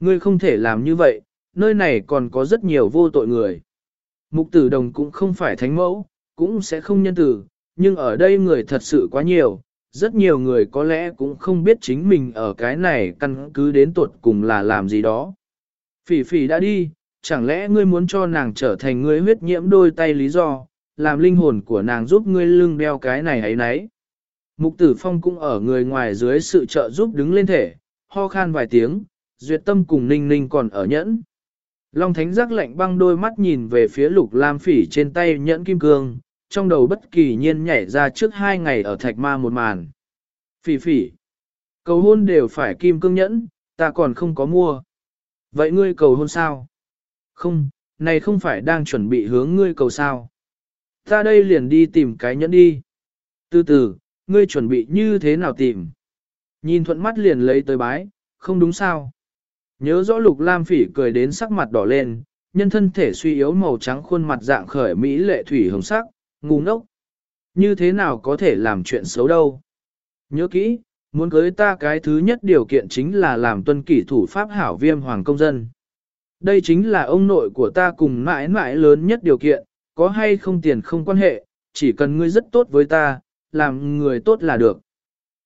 Ngươi không thể làm như vậy, nơi này còn có rất nhiều vô tội người. Mục tử đồng cũng không phải thánh mẫu, cũng sẽ không nhân tử, nhưng ở đây người thật sự quá nhiều, rất nhiều người có lẽ cũng không biết chính mình ở cái này căn cứ đến tuột cùng là làm gì đó. Phỉ phỉ đã đi, chẳng lẽ ngươi muốn cho nàng trở thành ngươi huyết nhiễm đôi tay lý do, làm linh hồn của nàng giúp ngươi lưng đeo cái này ấy nấy. Mục tử phong cũng ở người ngoài dưới sự trợ giúp đứng lên thể, ho khan vài tiếng, duyệt tâm cùng ninh ninh còn ở nhẫn. Long thánh giác lạnh băng đôi mắt nhìn về phía lục lam phỉ trên tay nhẫn kim cương, trong đầu bất kỳ nhiên nhảy ra trước hai ngày ở thạch ma một màn. Phỉ phỉ, cầu hôn đều phải kim cương nhẫn, ta còn không có mua. Vậy ngươi cầu hôn sao? Không, này không phải đang chuẩn bị hướng ngươi cầu sao. Ta đây liền đi tìm cái nhẫn đi. Từ từ, ngươi chuẩn bị như thế nào tìm? Nhìn thuận mắt liền lấy tới bái, không đúng sao? Nhớ rõ lục lam phỉ cười đến sắc mặt đỏ lên, nhân thân thể suy yếu màu trắng khuôn mặt dạng khởi mỹ lệ thủy hồng sắc, ngu ngốc. Như thế nào có thể làm chuyện xấu đâu? Nhớ kỹ, muốn cưới ta cái thứ nhất điều kiện chính là làm tuân kỷ thủ pháp hảo viêm hoàng công dân. Đây chính là ông nội của ta cùng mãi mãi lớn nhất điều kiện, có hay không tiền không quan hệ, chỉ cần ngươi rất tốt với ta, làm người tốt là được.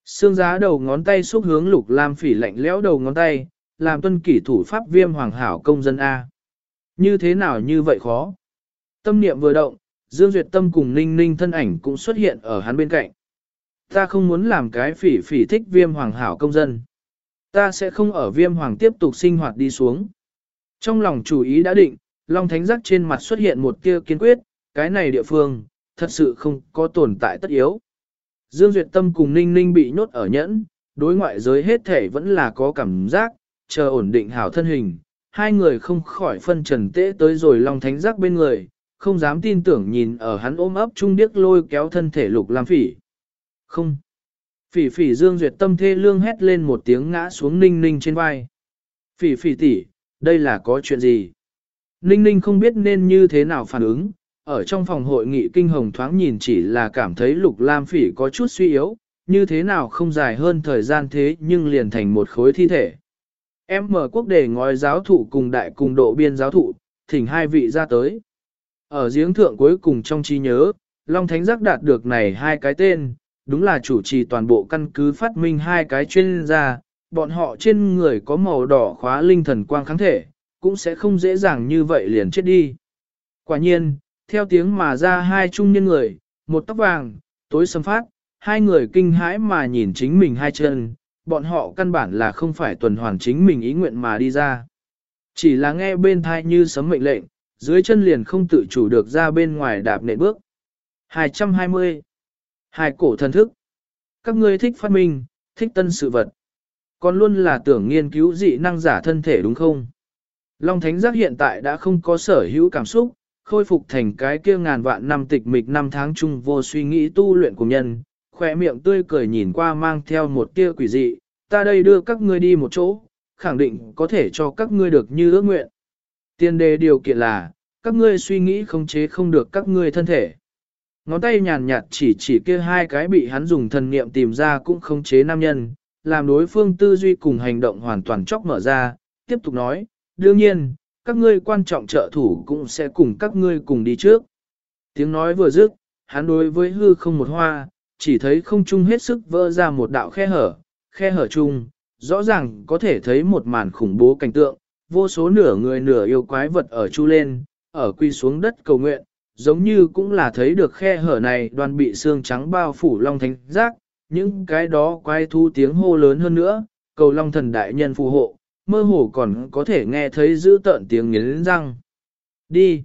Sương giá đầu ngón tay xúc hướng lục lam phỉ lạnh lẽo đầu ngón tay, làm tuân kỷ thủ pháp viêm hoàng hảo công dân A. Như thế nào như vậy khó? Tâm niệm vừa động, Dương Duyệt Tâm cùng Ninh Ninh thân ảnh cũng xuất hiện ở hắn bên cạnh. Ta không muốn làm cái phỉ phỉ thích viêm hoàng hảo công dân. Ta sẽ không ở viêm hoàng tiếp tục sinh hoạt đi xuống. Trong lòng chủ ý đã định, Long Thánh Giác trên mặt xuất hiện một tia kiên quyết, cái này địa phương, thật sự không có tồn tại tất yếu. Dương Duyệt Tâm cùng Ninh Ninh bị nhốt ở nhẫn, đối ngoại giới hết thể vẫn là có cảm giác, chờ ổn định hảo thân hình. Hai người không khỏi phân trần tễ tới rồi Long Thánh Giác bên người, không dám tin tưởng nhìn ở hắn ôm ấp chung điếc lôi kéo thân thể lục lam phỉ. Không. Phỉ phỉ Dương Duyệt Tâm thê lương hét lên một tiếng ngã xuống Ninh Ninh trên vai. Phỉ phỉ tỷ, đây là có chuyện gì? Ninh ninh không biết nên như thế nào phản ứng, ở trong phòng hội nghị kinh hồng thoáng nhìn chỉ là cảm thấy lục lam phỉ có chút suy yếu, như thế nào không dài hơn thời gian thế nhưng liền thành một khối thi thể. Em mở quốc đề ngói giáo thụ cùng đại cùng độ biên giáo thụ, thỉnh hai vị ra tới. Ở giếng thượng cuối cùng trong trí nhớ, Long Thánh Giác đạt được này hai cái tên, đúng là chủ trì toàn bộ căn cứ phát minh hai cái chuyên gia, bọn họ trên người có màu đỏ khóa linh thần quang kháng thể, cũng sẽ không dễ dàng như vậy liền chết đi. Quả nhiên, theo tiếng mà ra hai trung nhân người, một tóc vàng, tối sầm phát, hai người kinh hãi mà nhìn chính mình hai chân, bọn họ căn bản là không phải tuần hoàn chính mình ý nguyện mà đi ra. Chỉ là nghe bên thai như sấm mệnh lệnh, dưới chân liền không tự chủ được ra bên ngoài đạp nệ bước. 220. Hai cổ thần thức. Các ngươi thích phát minh, thích tân sự vật. Còn luôn là tưởng nghiên cứu dị năng giả thân thể đúng không? Long Thánh Giác hiện tại đã không có sở hữu cảm xúc, khôi phục thành cái kia ngàn vạn năm tịch mịch năm tháng chung vô suy nghĩ tu luyện của nhân, khỏe miệng tươi cười nhìn qua mang theo một tia quỷ dị, ta đây đưa các ngươi đi một chỗ, khẳng định có thể cho các ngươi được như ước nguyện. Tiên đề điều kiện là, các ngươi suy nghĩ không chế không được các ngươi thân thể. Ngón tay nhàn nhạt chỉ chỉ kia hai cái bị hắn dùng thần niệm tìm ra cũng không chế nam nhân, làm đối phương tư duy cùng hành động hoàn toàn chóc mở ra, tiếp tục nói, đương nhiên, các ngươi quan trọng trợ thủ cũng sẽ cùng các ngươi cùng đi trước. Tiếng nói vừa dứt, hắn đối với hư không một hoa, chỉ thấy không trung hết sức vỡ ra một đạo khe hở, khe hở chung, rõ ràng có thể thấy một màn khủng bố cảnh tượng, vô số nửa người nửa yêu quái vật ở chu lên, ở quy xuống đất cầu nguyện, giống như cũng là thấy được khe hở này đoàn bị xương trắng bao phủ long thánh giác, những cái đó quái thu tiếng hô lớn hơn nữa, cầu long thần đại nhân phù hộ, mơ hồ còn có thể nghe thấy giữ tợn tiếng nghiến răng. Đi!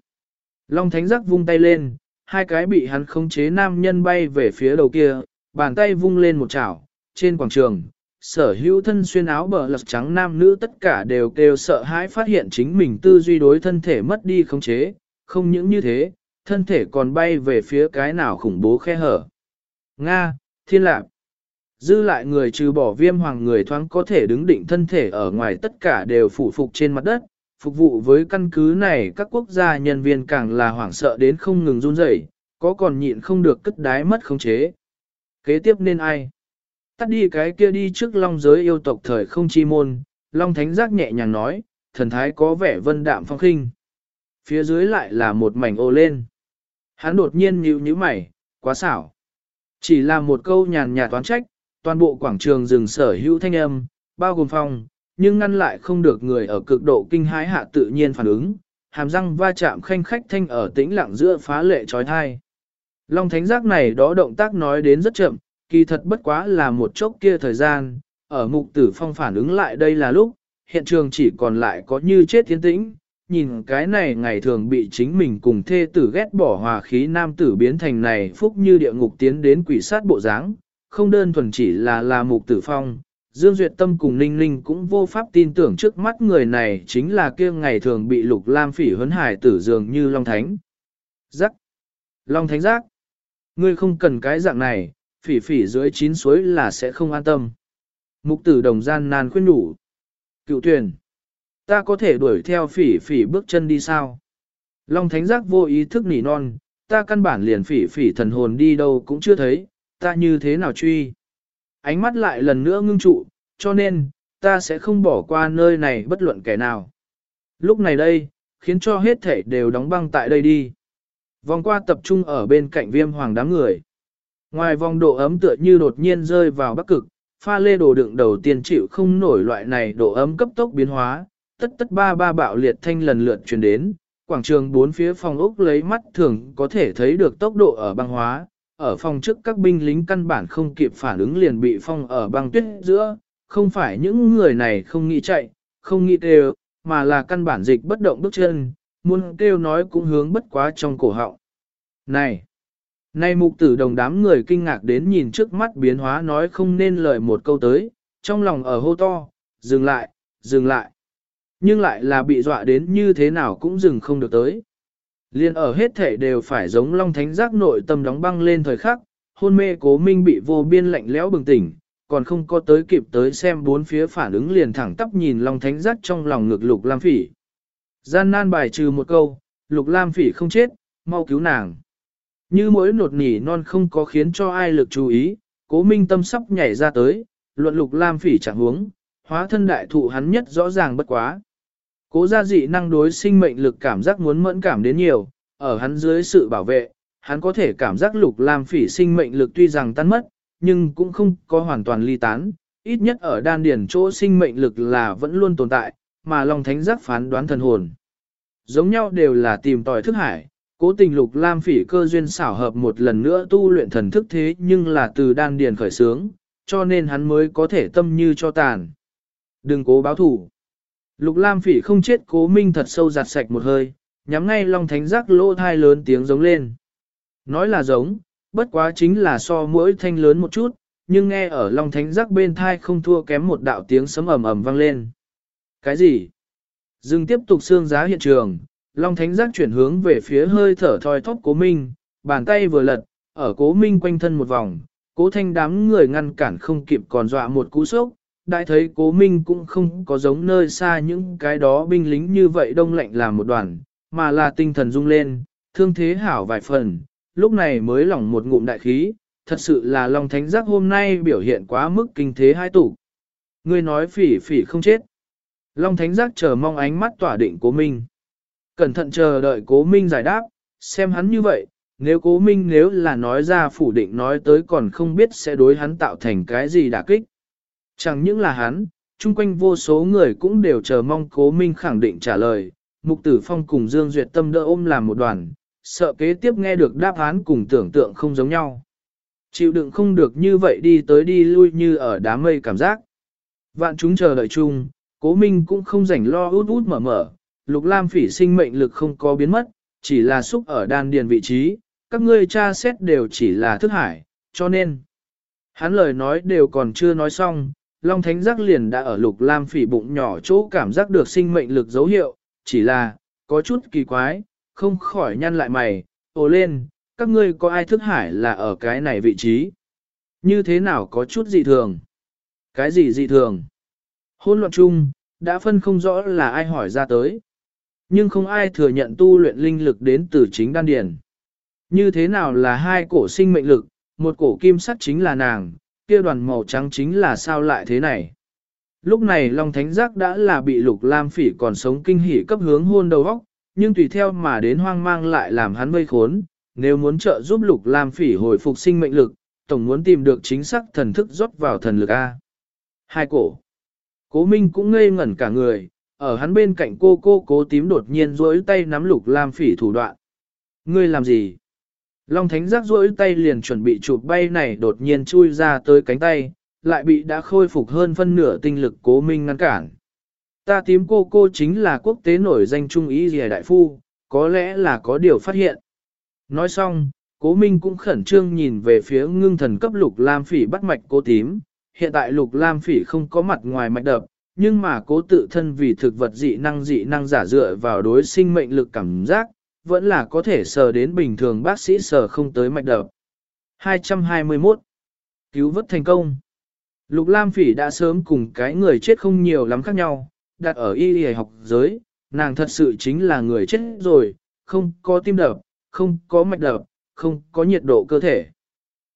Long thánh giác vung tay lên, hai cái bị hắn khống chế nam nhân bay về phía đầu kia, bàn tay vung lên một chảo, trên quảng trường. Sở hữu thân xuyên áo bờ lật trắng nam nữ tất cả đều kêu sợ hãi phát hiện chính mình tư duy đối thân thể mất đi khống chế, không những như thế, thân thể còn bay về phía cái nào khủng bố khe hở. Nga, thiên lạc. Dư lại người trừ bỏ viêm hoàng người thoáng có thể đứng định thân thể ở ngoài tất cả đều phủ phục trên mặt đất, phục vụ với căn cứ này các quốc gia nhân viên càng là hoảng sợ đến không ngừng run rẩy, có còn nhịn không được cất đái mất khống chế. Kế tiếp nên ai? Tắt đi cái kia đi trước long giới yêu tộc thời không chi môn, long thánh giác nhẹ nhàng nói, thần thái có vẻ vân đạm phong khinh. Phía dưới lại là một mảnh ô lên. Hắn đột nhiên nhíu nhíu mày, quá xảo. Chỉ là một câu nhàn nhạt toán trách, toàn bộ quảng trường rừng sở hữu thanh âm, bao gồm phong, nhưng ngăn lại không được người ở cực độ kinh hái hạ tự nhiên phản ứng, hàm răng va chạm khanh khách thanh ở tĩnh lặng giữa phá lệ trói thai. Long thánh giác này đó động tác nói đến rất chậm, kỳ thật bất quá là một chốc kia thời gian, ở mục tử phong phản ứng lại đây là lúc, hiện trường chỉ còn lại có như chết thiên tĩnh, nhìn cái này ngày thường bị chính mình cùng thê tử ghét bỏ hòa khí nam tử biến thành này phúc như địa ngục tiến đến quỷ sát bộ dáng, không đơn thuần chỉ là là mục tử phong. Dương Duyệt Tâm cùng Ninh Ninh cũng vô pháp tin tưởng trước mắt người này chính là kia ngày thường bị lục lam phỉ huấn hải tử dường như Long Thánh. Giác! Long Thánh giác! Ngươi không cần cái dạng này, phỉ phỉ dưới chín suối là sẽ không an tâm. Mục tử đồng gian nan khuyên nhủ. Cựu tuyển! Ta có thể đuổi theo phỉ phỉ bước chân đi sao? Long Thánh giác vô ý thức nỉ non, ta căn bản liền phỉ phỉ thần hồn đi đâu cũng chưa thấy, ta như thế nào truy? Ánh mắt lại lần nữa ngưng trụ, cho nên, ta sẽ không bỏ qua nơi này bất luận kẻ nào. Lúc này đây, khiến cho hết thể đều đóng băng tại đây đi. Vòng qua tập trung ở bên cạnh viêm hoàng đám người. Ngoài vòng độ ấm tựa như đột nhiên rơi vào bắc cực, pha lê đồ đựng đầu tiên chịu không nổi loại này độ ấm cấp tốc biến hóa, tất tất ba ba bạo liệt thanh lần lượt truyền đến, quảng trường bốn phía phòng ốc lấy mắt thường có thể thấy được tốc độ ở băng hóa, ở phòng trước các binh lính căn bản không kịp phản ứng liền bị phong ở băng tuyết giữa, không phải những người này không nghĩ chạy, không nghĩ đều, mà là căn bản dịch bất động bước chân, muốn kêu nói cũng hướng bất quá trong cổ họng. Này! Này mục tử đồng đám người kinh ngạc đến nhìn trước mắt biến hóa nói không nên lời một câu tới, trong lòng ở hô to, dừng lại, dừng lại. Nhưng lại là bị dọa đến như thế nào cũng dừng không được tới. Liên ở hết thể đều phải giống long thánh giác nội tâm đóng băng lên thời khắc, hôn mê cố minh bị vô biên lạnh lẽo bừng tỉnh, còn không có tới kịp tới xem bốn phía phản ứng liền thẳng tắp nhìn long thánh giác trong lòng ngực lục lam phỉ. Gian nan bài trừ một câu, lục lam phỉ không chết, mau cứu nàng. Như mỗi nột nỉ non không có khiến cho ai lực chú ý, cố minh tâm sắp nhảy ra tới, luận lục lam phỉ chẳng huống, hóa thân đại thụ hắn nhất rõ ràng bất quá. Cố gia dị năng đối sinh mệnh lực cảm giác muốn mẫn cảm đến nhiều, ở hắn dưới sự bảo vệ, hắn có thể cảm giác lục lam phỉ sinh mệnh lực tuy rằng tan mất, nhưng cũng không có hoàn toàn ly tán, ít nhất ở đan điển chỗ sinh mệnh lực là vẫn luôn tồn tại, mà Long Thánh giác phán đoán thần hồn. Giống nhau đều là tìm tòi thức hải, cố tình lục lam phỉ cơ duyên xảo hợp một lần nữa tu luyện thần thức thế nhưng là từ đan điền khởi sướng, cho nên hắn mới có thể tâm như cho tàn. Đừng cố báo thủ. Lục lam phỉ không chết cố minh thật sâu giặt sạch một hơi, nhắm ngay long thánh giác lỗ thai lớn tiếng giống lên. Nói là giống, bất quá chính là so mỗi thanh lớn một chút, nhưng nghe ở long thánh giác bên thai không thua kém một đạo tiếng sấm ầm ầm vang lên. Cái gì? Dừng tiếp tục xương giá hiện trường, long thánh giác chuyển hướng về phía hơi thở thoi thóp cố minh, bàn tay vừa lật, ở cố minh quanh thân một vòng, cố thanh đám người ngăn cản không kịp còn dọa một cú sốc, đại thấy cố minh cũng không có giống nơi xa những cái đó binh lính như vậy đông lạnh làm một đoàn, mà là tinh thần rung lên, thương thế hảo vài phần, lúc này mới lỏng một ngụm đại khí, thật sự là Long Thánh Giác hôm nay biểu hiện quá mức kinh thế hai tủ. Ngươi nói phỉ phỉ không chết. Long Thánh Giác chờ mong ánh mắt tỏa định cố minh. Cẩn thận chờ đợi cố minh giải đáp, xem hắn như vậy, nếu cố minh nếu là nói ra phủ định nói tới còn không biết sẽ đối hắn tạo thành cái gì đả kích. Chẳng những là hắn, chung quanh vô số người cũng đều chờ mong cố minh khẳng định trả lời, Mục Tử Phong cùng Dương Duyệt Tâm đỡ ôm làm một đoàn, sợ kế tiếp nghe được đáp án cùng tưởng tượng không giống nhau. Chịu đựng không được như vậy đi tới đi lui như ở đám mây cảm giác. Vạn chúng chờ đợi chung, cố minh cũng không rảnh lo út út mở mở, lục lam phỉ sinh mệnh lực không có biến mất, chỉ là xúc ở đan điền vị trí, các ngươi tra xét đều chỉ là thức hải, cho nên. Hắn lời nói đều còn chưa nói xong, Long Thánh Giác liền đã ở lục lam phỉ bụng nhỏ chỗ cảm giác được sinh mệnh lực dấu hiệu, chỉ là, có chút kỳ quái, không khỏi nhăn lại mày, ồ lên, các ngươi có ai thức hải là ở cái này vị trí? Như thế nào có chút dị thường? Cái gì dị thường? Hôn loạn chung, đã phân không rõ là ai hỏi ra tới. Nhưng không ai thừa nhận tu luyện linh lực đến từ chính đan điền. Như thế nào là hai cổ sinh mệnh lực, một cổ kim sắt chính là nàng, kia đoàn màu trắng chính là sao lại thế này? Lúc này Long Thánh Giác đã là bị Lục Lam Phỉ còn sống kinh hỉ cấp hướng hôn đầu óc, nhưng tùy theo mà đến hoang mang lại làm hắn vây khốn, nếu muốn trợ giúp Lục Lam Phỉ hồi phục sinh mệnh lực, tổng muốn tìm được chính xác thần thức rót vào thần lực a. Hai cổ. Cố Minh cũng ngây ngẩn cả người, ở hắn bên cạnh cô cô Cố Tím đột nhiên duỗi tay nắm Lục Lam Phỉ thủ đoạn. Ngươi làm gì? Long Thánh Giác duỗi tay liền chuẩn bị chụp bay này đột nhiên chui ra tới cánh tay, lại bị đã khôi phục hơn phân nửa tinh lực cố minh ngăn cản. Ta tím cô cô chính là quốc tế nổi danh trung ý gì đại phu, có lẽ là có điều phát hiện. Nói xong, cố minh cũng khẩn trương nhìn về phía ngưng thần cấp lục lam phỉ bắt mạch cô tím. Hiện tại lục lam phỉ không có mặt ngoài mạch đập, nhưng mà cố tự thân vì thực vật dị năng dị năng giả dựa vào đối sinh mệnh lực cảm giác, vẫn là có thể sờ đến bình thường bác sĩ sờ không tới mạch đập. 221. Cứu vớt thành công. Lục Lam Phỉ đã sớm cùng cái người chết không nhiều lắm khác nhau, đặt ở y y học giới, nàng thật sự chính là người chết rồi, không có tim đập, không có mạch đập, không có nhiệt độ cơ thể.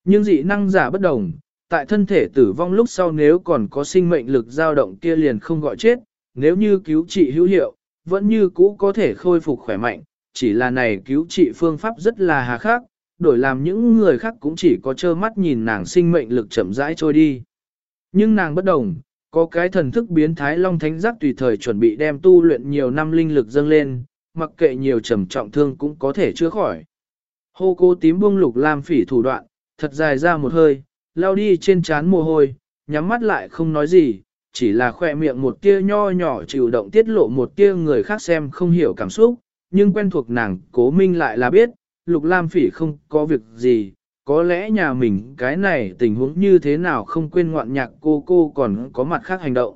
Nhưng dị năng giả bất đồng, tại thân thể tử vong lúc sau nếu còn có sinh mệnh lực dao động kia liền không gọi chết, nếu như cứu trị hữu hiệu, vẫn như cũ có thể khôi phục khỏe mạnh, chỉ là này cứu trị phương pháp rất là hà khắc, đổi làm những người khác cũng chỉ có trơ mắt nhìn nàng sinh mệnh lực chậm rãi trôi đi. Nhưng nàng bất đồng, có cái thần thức biến thái long thánh giác tùy thời chuẩn bị đem tu luyện nhiều năm linh lực dâng lên, mặc kệ nhiều trầm trọng thương cũng có thể chữa khỏi. Hô cô tím buông lục lam phỉ thủ đoạn, thật dài ra một hơi, lao đi trên trán mồ hôi, nhắm mắt lại không nói gì, chỉ là khỏe miệng một tia nho nhỏ chịu động tiết lộ một tia người khác xem không hiểu cảm xúc, nhưng quen thuộc nàng cố minh lại là biết, Lục Lam Phỉ không có việc gì, có lẽ nhà mình cái này tình huống như thế nào không quên ngoạn nhạc cô cô còn có mặt khác hành động.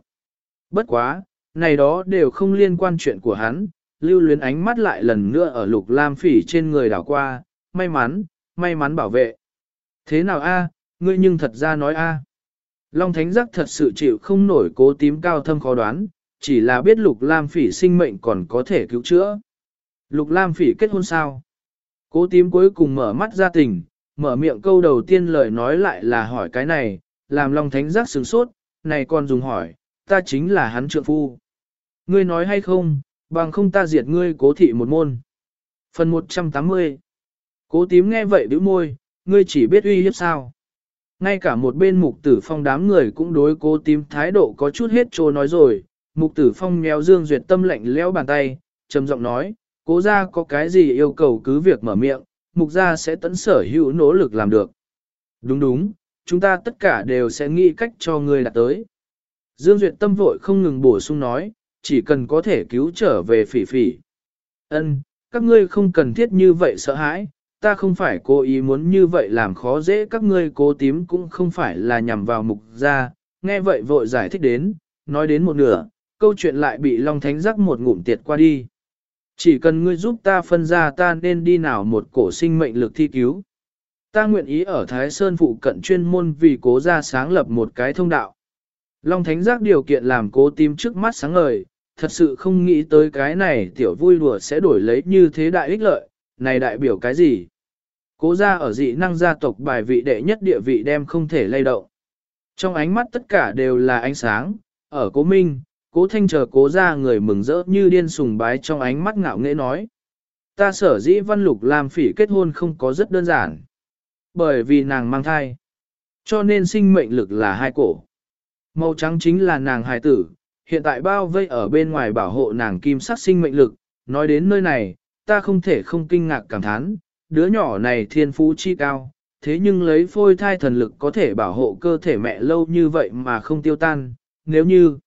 Bất quá, này đó đều không liên quan chuyện của hắn, lưu luyến ánh mắt lại lần nữa ở Lục Lam Phỉ trên người đảo qua, may mắn, may mắn bảo vệ. Thế nào a, ngươi nhưng thật ra nói a. Long Thánh Giác thật sự chịu không nổi cố tím cao thâm khó đoán, chỉ là biết Lục Lam Phỉ sinh mệnh còn có thể cứu chữa. Lục Lam Phỉ kết hôn sao? Cố tím cuối cùng mở mắt ra tỉnh, mở miệng câu đầu tiên lời nói lại là hỏi cái này, làm Long Thánh Giác sửng sốt, này còn dùng hỏi, ta chính là hắn trượng phu. Ngươi nói hay không, bằng không ta diệt ngươi cố thị một môn. Phần 180 Cố tím nghe vậy bĩu môi, ngươi chỉ biết uy hiếp sao. Ngay cả một bên mục tử phong đám người cũng đối cố tím thái độ có chút hết trô nói rồi. Mục tử phong méo dương duyệt tâm lạnh lẽo bàn tay, trầm giọng nói, cố gia có cái gì yêu cầu cứ việc mở miệng, mục gia sẽ tận sở hữu nỗ lực làm được. Đúng đúng, chúng ta tất cả đều sẽ nghĩ cách cho ngươi đạt tới. Dương Duyệt tâm vội không ngừng bổ sung nói, chỉ cần có thể cứu trở về phỉ phỉ. Ân, các ngươi không cần thiết như vậy sợ hãi, ta không phải cố ý muốn như vậy làm khó dễ các ngươi cố tím cũng không phải là nhằm vào mục gia, nghe vậy vội giải thích đến, nói đến một nửa, câu chuyện lại bị Long Thánh rắc một ngụm tiệt qua đi. Chỉ cần ngươi giúp ta phân ra ta nên đi nào một cổ sinh mệnh lực thi cứu. Ta nguyện ý ở Thái Sơn phụ cận chuyên môn vì cố ra sáng lập một cái thông đạo. Long Thánh giác điều kiện làm cố tim trước mắt sáng ngời, thật sự không nghĩ tới cái này tiểu vui đùa sẽ đổi lấy như thế đại ích lợi, này đại biểu cái gì? Cố ra ở dị năng gia tộc bài vị đệ nhất địa vị đem không thể lay động. Trong ánh mắt tất cả đều là ánh sáng, ở cố minh, cố thanh chờ cố ra người mừng rỡ như điên sùng bái trong ánh mắt ngạo nghễ nói. Ta sở dĩ văn lục làm phỉ kết hôn không có rất đơn giản. Bởi vì nàng mang thai. Cho nên sinh mệnh lực là hai cổ. Màu trắng chính là nàng hài tử, hiện tại bao vây ở bên ngoài bảo hộ nàng kim sắc sinh mệnh lực. Nói đến nơi này, ta không thể không kinh ngạc cảm thán, đứa nhỏ này thiên phú chi cao, thế nhưng lấy phôi thai thần lực có thể bảo hộ cơ thể mẹ lâu như vậy mà không tiêu tan, nếu như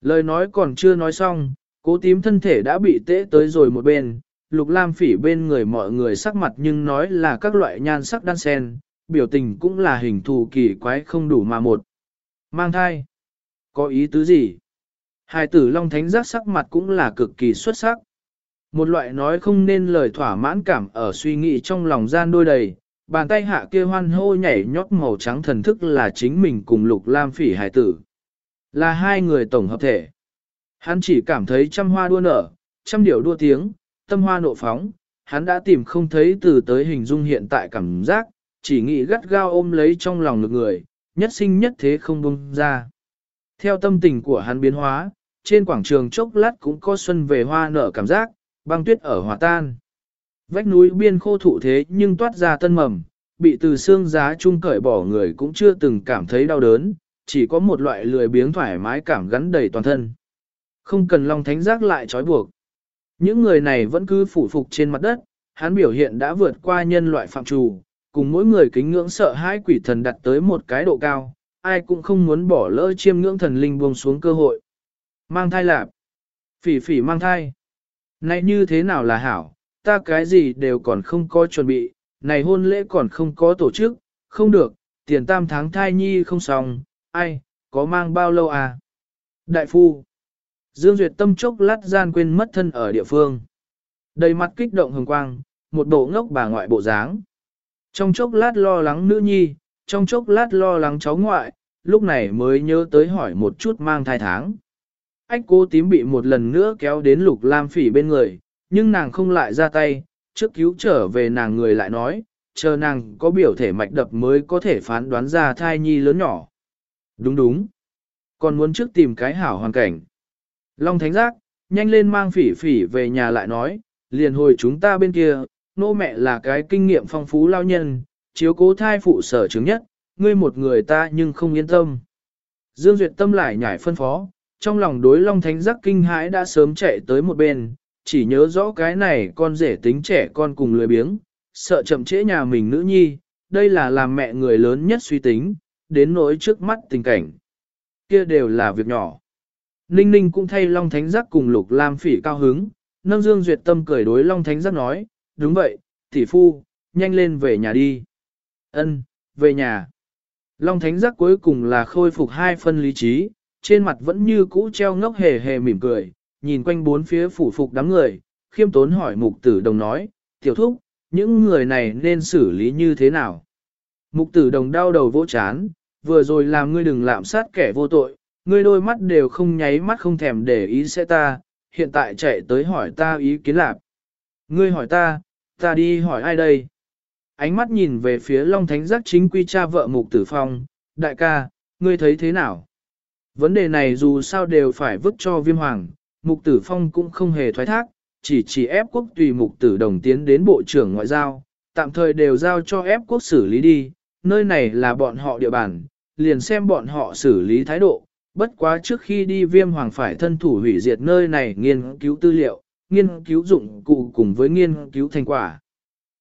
Lời nói còn chưa nói xong, cố tím thân thể đã bị tễ tới rồi một bên, lục lam phỉ bên người mọi người sắc mặt nhưng nói là các loại nhan sắc đan sen, biểu tình cũng là hình thù kỳ quái không đủ mà một. Mang thai. Có ý tứ gì? Hai tử Long Thánh giác sắc mặt cũng là cực kỳ xuất sắc. Một loại nói không nên lời thỏa mãn cảm ở suy nghĩ trong lòng gian đôi đầy, bàn tay hạ kia hoan hô nhảy nhót màu trắng thần thức là chính mình cùng lục lam phỉ hài tử. Là hai người tổng hợp thể. Hắn chỉ cảm thấy trăm hoa đua nở, trăm điệu đua tiếng, tâm hoa nộ phóng, hắn đã tìm không thấy từ tới hình dung hiện tại cảm giác, chỉ nghĩ gắt gao ôm lấy trong lòng lực người, nhất sinh nhất thế không buông ra. Theo tâm tình của hắn biến hóa, trên quảng trường chốc lát cũng có xuân về hoa nở cảm giác, băng tuyết ở hòa tan. Vách núi biên khô thụ thế nhưng toát ra tân mầm, bị từ xương giá chung cởi bỏ người cũng chưa từng cảm thấy đau đớn, chỉ có một loại lười biếng thoải mái cảm gắn đầy toàn thân. Không cần Long Thánh giác lại trói buộc. Những người này vẫn cứ phủ phục trên mặt đất, hắn biểu hiện đã vượt qua nhân loại phạm trù, cùng mỗi người kính ngưỡng sợ hãi quỷ thần đặt tới một cái độ cao, ai cũng không muốn bỏ lỡ chiêm ngưỡng thần linh buông xuống cơ hội. Mang thai lạp. Phỉ phỉ mang thai. Này như thế nào là hảo, ta cái gì đều còn không có chuẩn bị, này hôn lễ còn không có tổ chức, không được, tiền tam tháng thai nhi không xong, ai, có mang bao lâu à? Đại phu. Dương Duyệt tâm chốc lát gian quên mất thân ở địa phương. Đầy mặt kích động hồng quang, một bộ ngốc bà ngoại bộ dáng. Trong chốc lát lo lắng nữ nhi, trong chốc lát lo lắng cháu ngoại, lúc này mới nhớ tới hỏi một chút mang thai tháng. Ách cô tím bị một lần nữa kéo đến lục lam phỉ bên người, nhưng nàng không lại ra tay, trước cứu trở về nàng người lại nói, chờ nàng có biểu thể mạch đập mới có thể phán đoán ra thai nhi lớn nhỏ. Đúng đúng. Còn muốn trước tìm cái hảo hoàn cảnh. Long Thánh Giác, nhanh lên mang phỉ phỉ về nhà lại nói, liền hồi chúng ta bên kia, nô mẹ là cái kinh nghiệm phong phú lao nhân, chiếu cố thai phụ sở chứng nhất, ngươi một người ta nhưng không yên tâm. Dương Duyệt tâm lại nhảy phân phó, trong lòng đối Long Thánh Giác kinh hãi đã sớm chạy tới một bên, chỉ nhớ rõ cái này con rể tính trẻ con cùng lười biếng, sợ chậm trễ nhà mình nữ nhi, đây là làm mẹ người lớn nhất suy tính, đến nỗi trước mắt tình cảnh. Kia đều là việc nhỏ. Ninh ninh cũng thay Long Thánh Giác cùng Lục Lam Phỉ cao hứng, nâng Dương Duyệt Tâm cười đối Long Thánh Giác nói, đúng vậy, tỷ phu, nhanh lên về nhà đi. Ân, về nhà. Long Thánh Giác cuối cùng là khôi phục hai phân lý trí, trên mặt vẫn như cũ treo ngốc hề hề mỉm cười, nhìn quanh bốn phía phủ phục đám người, khiêm tốn hỏi mục tử đồng nói, tiểu thúc, những người này nên xử lý như thế nào? Mục tử đồng đau đầu vỗ chán, vừa rồi làm ngươi đừng lạm sát kẻ vô tội, ngươi đôi mắt đều không nháy mắt không thèm để ý sẽ ta, hiện tại chạy tới hỏi ta ý kiến lạc. Ngươi hỏi ta, ta đi hỏi ai đây? Ánh mắt nhìn về phía Long Thánh Giác chính quy cha vợ Mục Tử Phong, đại ca, ngươi thấy thế nào? Vấn đề này dù sao đều phải vứt cho viêm hoàng, Mục Tử Phong cũng không hề thoái thác, chỉ chỉ ép quốc tùy Mục Tử Đồng tiến đến Bộ trưởng Ngoại giao, tạm thời đều giao cho ép quốc xử lý đi, nơi này là bọn họ địa bàn, liền xem bọn họ xử lý thái độ, bất quá trước khi đi viêm hoàng phải thân thủ hủy diệt nơi này nghiên cứu tư liệu, nghiên cứu dụng cụ cùng với nghiên cứu thành quả.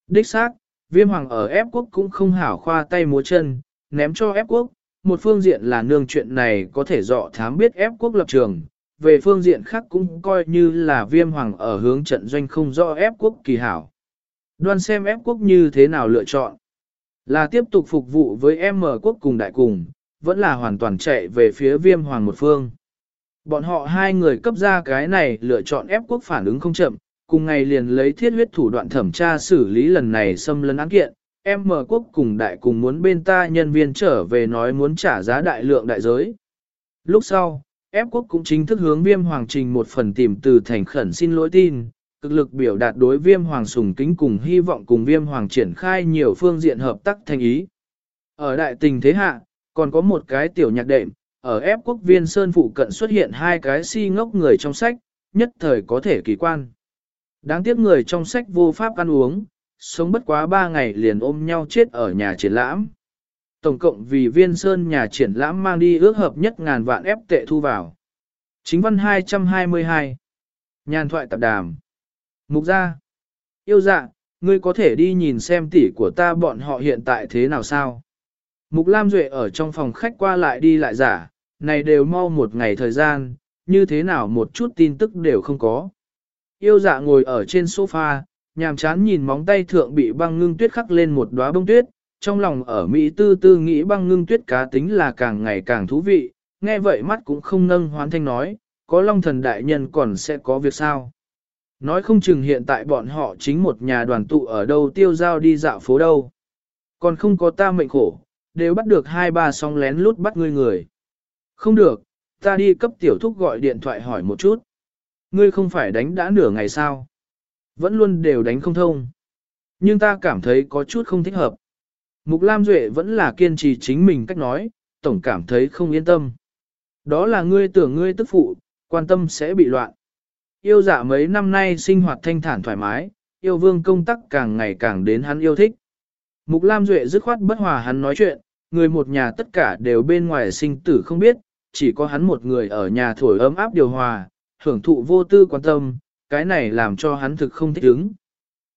Đích xác, viêm hoàng ở ép quốc cũng không hảo khoa tay múa chân, ném cho ép quốc, một phương diện là nương chuyện này có thể dọ thám biết ép quốc lập trường, về phương diện khác cũng coi như là viêm hoàng ở hướng trận doanh không do ép quốc kỳ hảo. Đoan xem ép quốc như thế nào lựa chọn. Là tiếp tục phục vụ với M quốc cùng đại cùng, vẫn là hoàn toàn chạy về phía viêm hoàng một phương. Bọn họ hai người cấp ra cái này lựa chọn ép quốc phản ứng không chậm, cùng ngày liền lấy thiết huyết thủ đoạn thẩm tra xử lý lần này xâm lấn án kiện. M quốc cùng đại cùng muốn bên ta nhân viên trở về nói muốn trả giá đại lượng đại giới. Lúc sau, ép quốc cũng chính thức hướng viêm hoàng trình một phần tìm từ thành khẩn xin lỗi tin, cực lực biểu đạt đối viêm hoàng sùng kính cùng hy vọng cùng viêm hoàng triển khai nhiều phương diện hợp tác thành ý. Ở đại tình thế hạ, còn có một cái tiểu nhạc đệm, ở ép quốc viên Sơn Phụ cận xuất hiện hai cái si ngốc người trong sách, nhất thời có thể kỳ quan. Đáng tiếc người trong sách vô pháp ăn uống, sống bất quá ba ngày liền ôm nhau chết ở nhà triển lãm. Tổng cộng vì viên Sơn nhà triển lãm mang đi ước hợp nhất ngàn vạn ép tệ thu vào. Chính văn 222 Nhàn thoại tạp đàm Mục gia Yêu dạ, ngươi có thể đi nhìn xem tỷ của ta bọn họ hiện tại thế nào sao? Mục Lam Duệ ở trong phòng khách qua lại đi lại giả, này đều mau một ngày thời gian, như thế nào một chút tin tức đều không có. Yêu dạ ngồi ở trên sofa, nhàm chán nhìn móng tay thượng bị băng ngưng tuyết khắc lên một đóa bông tuyết, trong lòng ở Mỹ tư tư nghĩ băng ngưng tuyết cá tính là càng ngày càng thú vị, nghe vậy mắt cũng không nâng hoán thanh nói, có long thần đại nhân còn sẽ có việc sao. Nói không chừng hiện tại bọn họ chính một nhà đoàn tụ ở đâu tiêu giao đi dạo phố đâu. Còn không có ta mệnh khổ, đều bắt được hai ba song lén lút bắt ngươi người. Không được, ta đi cấp tiểu thúc gọi điện thoại hỏi một chút. Ngươi không phải đánh đã nửa ngày sao? Vẫn luôn đều đánh không thông. Nhưng ta cảm thấy có chút không thích hợp. Mục Lam Duệ vẫn là kiên trì chính mình cách nói, tổng cảm thấy không yên tâm. Đó là ngươi tưởng ngươi tức phụ, quan tâm sẽ bị loạn. Yêu dạ mấy năm nay sinh hoạt thanh thản thoải mái, yêu vương công tác càng ngày càng đến hắn yêu thích. Mục Lam Duệ dứt khoát bất hòa hắn nói chuyện, người một nhà tất cả đều bên ngoài sinh tử không biết, chỉ có hắn một người ở nhà thổi ấm áp điều hòa, hưởng thụ vô tư quan tâm, cái này làm cho hắn thực không thích ứng.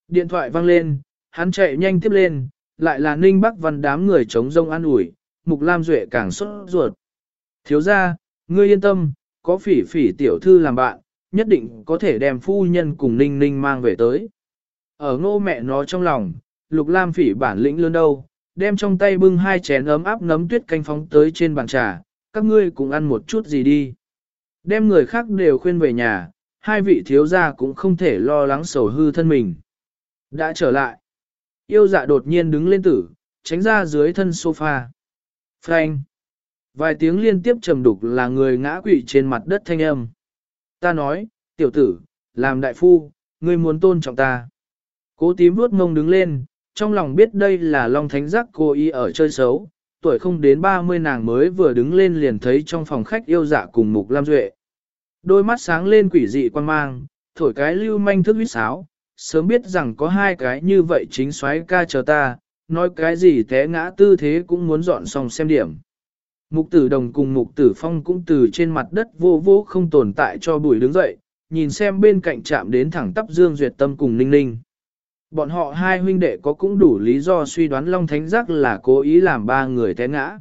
Điện thoại vang lên, hắn chạy nhanh tiếp lên, lại là Ninh Bắc Văn đám người chống rông an ủi, Mục Lam Duệ càng sốt ruột. Thiếu ra, ngươi yên tâm, có phỉ phỉ tiểu thư làm bạn, nhất định có thể đem phu nhân cùng Ninh Ninh mang về tới. Ở ngô mẹ nó trong lòng, Lục Lam phỉ bản lĩnh lớn đâu, đem trong tay bưng hai chén ấm áp nấm tuyết canh phóng tới trên bàn trà, các ngươi cùng ăn một chút gì đi. Đem người khác đều khuyên về nhà, hai vị thiếu gia cũng không thể lo lắng sầu hư thân mình. Đã trở lại. Yêu dạ đột nhiên đứng lên tử, tránh ra dưới thân sofa. Frank. Vài tiếng liên tiếp trầm đục là người ngã quỵ trên mặt đất thanh âm. Ta nói, tiểu tử, làm đại phu, ngươi muốn tôn trọng ta. Cố tím vuốt ngông đứng lên, trong lòng biết đây là Long Thánh Giác cô y ở chơi xấu, tuổi không đến 30 nàng mới vừa đứng lên liền thấy trong phòng khách yêu dạ cùng Mục Lam Duệ. Đôi mắt sáng lên quỷ dị quan mang, thổi cái lưu manh thức huyết sáo, sớm biết rằng có hai cái như vậy chính xoáy ca chờ ta, nói cái gì té ngã tư thế cũng muốn dọn xong xem điểm. Mục tử đồng cùng mục tử phong cũng từ trên mặt đất vô vô không tồn tại cho bùi đứng dậy, nhìn xem bên cạnh chạm đến thẳng tắp dương duyệt tâm cùng ninh ninh. Bọn họ hai huynh đệ có cũng đủ lý do suy đoán Long Thánh Giác là cố ý làm ba người té ngã.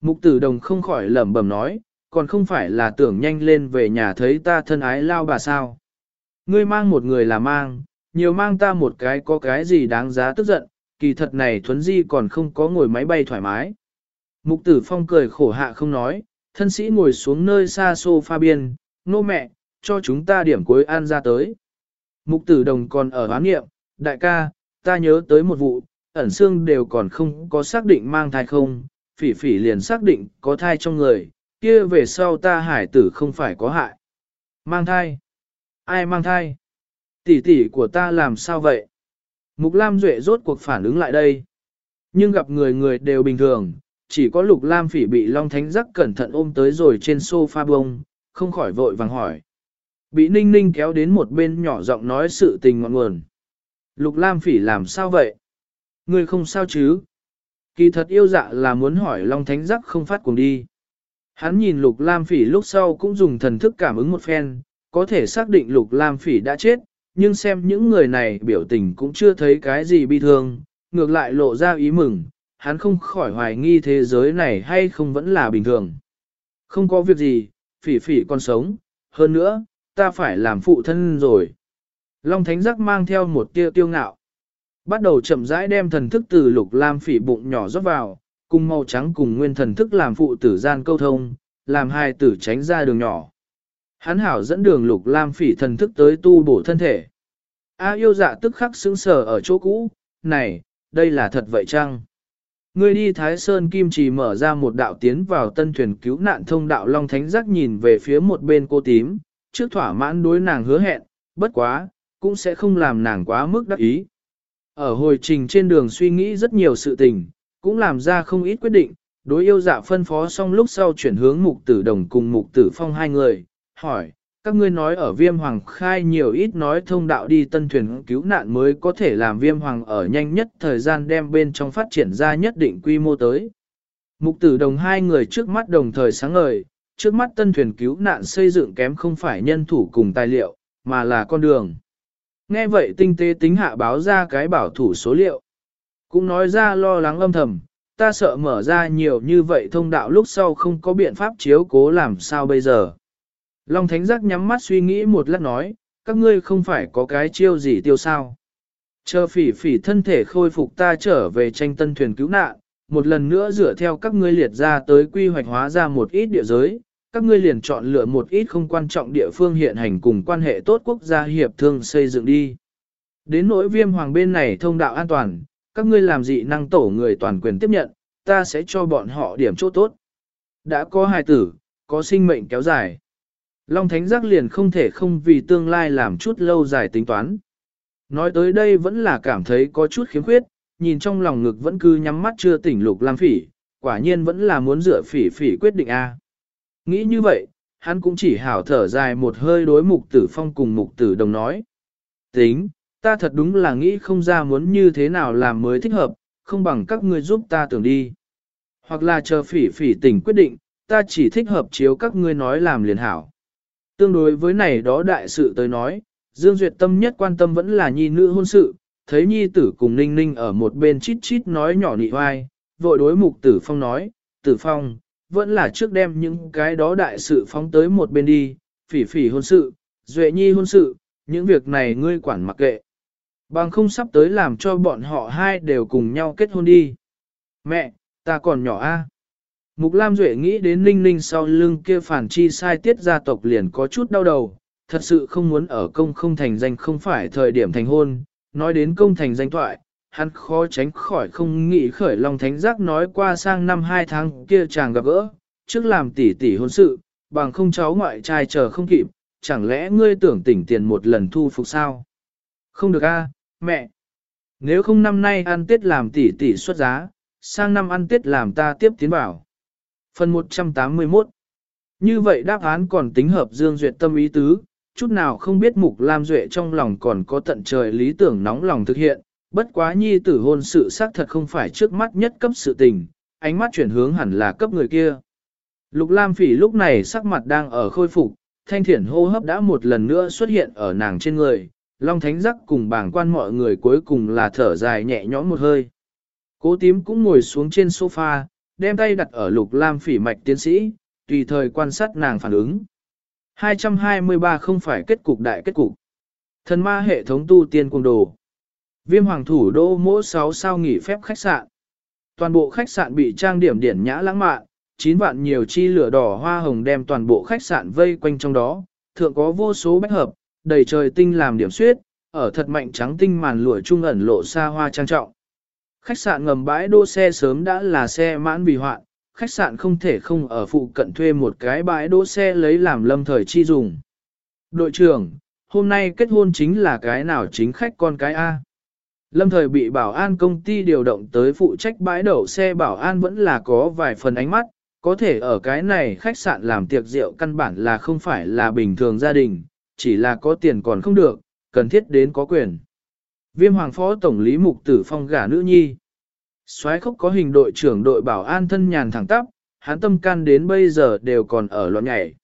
Mục tử đồng không khỏi lẩm bẩm nói, còn không phải là tưởng nhanh lên về nhà thấy ta thân ái lao bà sao. Ngươi mang một người là mang, nhiều mang ta một cái có cái gì đáng giá tức giận, kỳ thật này thuấn di còn không có ngồi máy bay thoải mái. Mục tử phong cười khổ hạ không nói, thân sĩ ngồi xuống nơi xa sofa biên, nô mẹ, cho chúng ta điểm cuối ăn ra tới. Mục tử đồng còn ở án nghiệm, đại ca, ta nhớ tới một vụ, ẩn xương đều còn không có xác định mang thai không, phỉ phỉ liền xác định có thai trong người, kia về sau ta hải tử không phải có hại. Mang thai? Ai mang thai? Tỷ tỷ của ta làm sao vậy? Mục Lam Duệ rốt cuộc phản ứng lại đây. Nhưng gặp người người đều bình thường, chỉ có Lục Lam Phỉ bị Long Thánh Giác cẩn thận ôm tới rồi trên sofa bông, không khỏi vội vàng hỏi. Bị Ninh Ninh kéo đến một bên nhỏ giọng nói sự tình ngọn nguồn. Lục Lam Phỉ làm sao vậy? người không sao chứ? Kỳ thật yêu dạ là muốn hỏi Long Thánh Giác không phát cuồng đi. Hắn nhìn Lục Lam Phỉ lúc sau cũng dùng thần thức cảm ứng một phen, có thể xác định Lục Lam Phỉ đã chết, nhưng xem những người này biểu tình cũng chưa thấy cái gì bi thương, ngược lại lộ ra ý mừng, hắn không khỏi hoài nghi thế giới này hay không vẫn là bình thường. Không có việc gì, Phỉ Phỉ còn sống, hơn nữa, ta phải làm phụ thân rồi. Long Thánh Giác mang theo một tia tiêu ngạo. Bắt đầu chậm rãi đem thần thức từ Lục Lam Phỉ bụng nhỏ rót vào, cùng màu trắng cùng nguyên thần thức làm phụ tử gian câu thông, làm hai tử tránh ra đường nhỏ. Hắn hảo dẫn đường lục lam phỉ thần thức tới tu bổ thân thể. A yêu dạ tức khắc sững sờ ở chỗ cũ, này, đây là thật vậy chăng? Người đi Thái Sơn Kim Trì mở ra một đạo tiến vào tân thuyền cứu nạn thông đạo Long Thánh Giác nhìn về phía một bên cô tím, trước thỏa mãn đối nàng hứa hẹn, bất quá, cũng sẽ không làm nàng quá mức đắc ý. Ở hồi trình trên đường suy nghĩ rất nhiều sự tình, cũng làm ra không ít quyết định, đối yêu dạ phân phó xong lúc sau chuyển hướng mục tử đồng cùng mục tử phong hai người, hỏi, các ngươi nói ở viêm hoàng khai nhiều ít nói thông đạo đi tân thuyền cứu nạn mới có thể làm viêm hoàng ở nhanh nhất thời gian đem bên trong phát triển ra nhất định quy mô tới. Mục tử đồng hai người trước mắt đồng thời sáng ngời, trước mắt tân thuyền cứu nạn xây dựng kém không phải nhân thủ cùng tài liệu, mà là con đường. Nghe vậy tinh tế tính hạ báo ra cái bảo thủ số liệu. Cũng nói ra lo lắng âm thầm, ta sợ mở ra nhiều như vậy thông đạo lúc sau không có biện pháp chiếu cố làm sao bây giờ. Long Thánh Giác nhắm mắt suy nghĩ một lát nói, các ngươi không phải có cái chiêu gì tiêu sao. Chờ phỉ phỉ thân thể khôi phục ta trở về tranh tân thuyền cứu nạn, một lần nữa dựa theo các ngươi liệt ra tới quy hoạch hóa ra một ít địa giới, các ngươi liền chọn lựa một ít không quan trọng địa phương hiện hành cùng quan hệ tốt quốc gia hiệp thương xây dựng đi. Đến nỗi viêm hoàng bên này thông đạo an toàn, các ngươi làm dị năng tổ người toàn quyền tiếp nhận, ta sẽ cho bọn họ điểm chỗ tốt. Đã có hài tử, có sinh mệnh kéo dài. Long Thánh Giác liền không thể không vì tương lai làm chút lâu dài tính toán. Nói tới đây vẫn là cảm thấy có chút khiếm khuyết, nhìn trong lòng ngực vẫn cứ nhắm mắt chưa tỉnh lục lam phỉ, quả nhiên vẫn là muốn dựa phỉ phỉ quyết định A. Nghĩ như vậy, hắn cũng chỉ hảo thở dài một hơi đối mục tử phong cùng mục tử đồng nói. Tính, ta thật đúng là nghĩ không ra muốn như thế nào làm mới thích hợp, không bằng các ngươi giúp ta tưởng đi. Hoặc là chờ phỉ phỉ tỉnh quyết định, ta chỉ thích hợp chiếu các ngươi nói làm liền hảo. Tương đối với này đó đại sự tới nói, Dương Duyệt Tâm nhất quan tâm vẫn là nhi nữ hôn sự, thấy nhi tử cùng ninh ninh ở một bên chít chít nói nhỏ nị oai vội đối mục tử phong nói, tử phong, vẫn là trước đem những cái đó đại sự phóng tới một bên đi, phỉ phỉ hôn sự, duệ nhi hôn sự, những việc này ngươi quản mặc kệ. Bằng không sắp tới làm cho bọn họ hai đều cùng nhau kết hôn đi. Mẹ, ta còn nhỏ a. Mục Lam Duệ nghĩ đến Ninh Ninh sau lưng kia phản chi sai tiết gia tộc liền có chút đau đầu, thật sự không muốn ở công không thành danh không phải thời điểm thành hôn, nói đến công thành danh thoại, hắn khó tránh khỏi không nghĩ khởi lòng thánh giác nói qua sang năm hai tháng kia chàng gặp gỡ, trước làm tỷ tỷ hôn sự, bằng không cháu ngoại trai chờ không kịp, chẳng lẽ ngươi tưởng tỉnh tiền một lần thu phục sao? Không được a, mẹ. Nếu không năm nay ăn tết làm tỷ tỷ xuất giá, sang năm ăn tết làm ta tiếp tiến bảo. Phần 181 Như vậy đáp án còn tính hợp Dương Duyệt tâm ý tứ, chút nào không biết Mục Lam Duệ trong lòng còn có tận trời lý tưởng nóng lòng thực hiện, bất quá nhi tử hôn sự xác thật không phải trước mắt nhất cấp sự tình, ánh mắt chuyển hướng hẳn là cấp người kia. Lục Lam Phỉ lúc này sắc mặt đang ở khôi phục, thanh thiển hô hấp đã một lần nữa xuất hiện ở nàng trên người, Long Thánh Giác cùng bảng quan mọi người cuối cùng là thở dài nhẹ nhõm một hơi. Cố tím cũng ngồi xuống trên sofa, đem tay đặt ở lục lam phỉ mạch tiến sĩ, tùy thời quan sát nàng phản ứng. 223 không phải kết cục đại kết cục. Thần ma hệ thống tu tiên cung đồ. Viêm hoàng thủ đô mỗi 6 sao nghỉ phép khách sạn. Toàn bộ khách sạn bị trang điểm điển nhã lãng mạn, Chín vạn nhiều chi lửa đỏ hoa hồng đem toàn bộ khách sạn vây quanh trong đó, thượng có vô số bách hợp, đầy trời tinh làm điểm suyết, ở thật mạnh trắng tinh màn lụa trung ẩn lộ xa hoa trang trọng. Khách sạn ngầm bãi đỗ xe sớm đã là xe mãn vì hoạn, khách sạn không thể không ở phụ cận thuê một cái bãi đỗ xe lấy làm lâm thời chi dùng. Đội trưởng, hôm nay kết hôn chính là cái nào chính khách con cái A. Lâm thời bị bảo an công ty điều động tới phụ trách bãi đậu xe bảo an vẫn là có vài phần ánh mắt, có thể ở cái này khách sạn làm tiệc rượu căn bản là không phải là bình thường gia đình, chỉ là có tiền còn không được, cần thiết đến có quyền. Viêm hoàng phó tổng lý mục tử phong gả nữ nhi. soái khốc có hình đội trưởng đội bảo an thân nhàn thẳng tắp, hắn tâm can đến bây giờ đều còn ở loạn nhảy.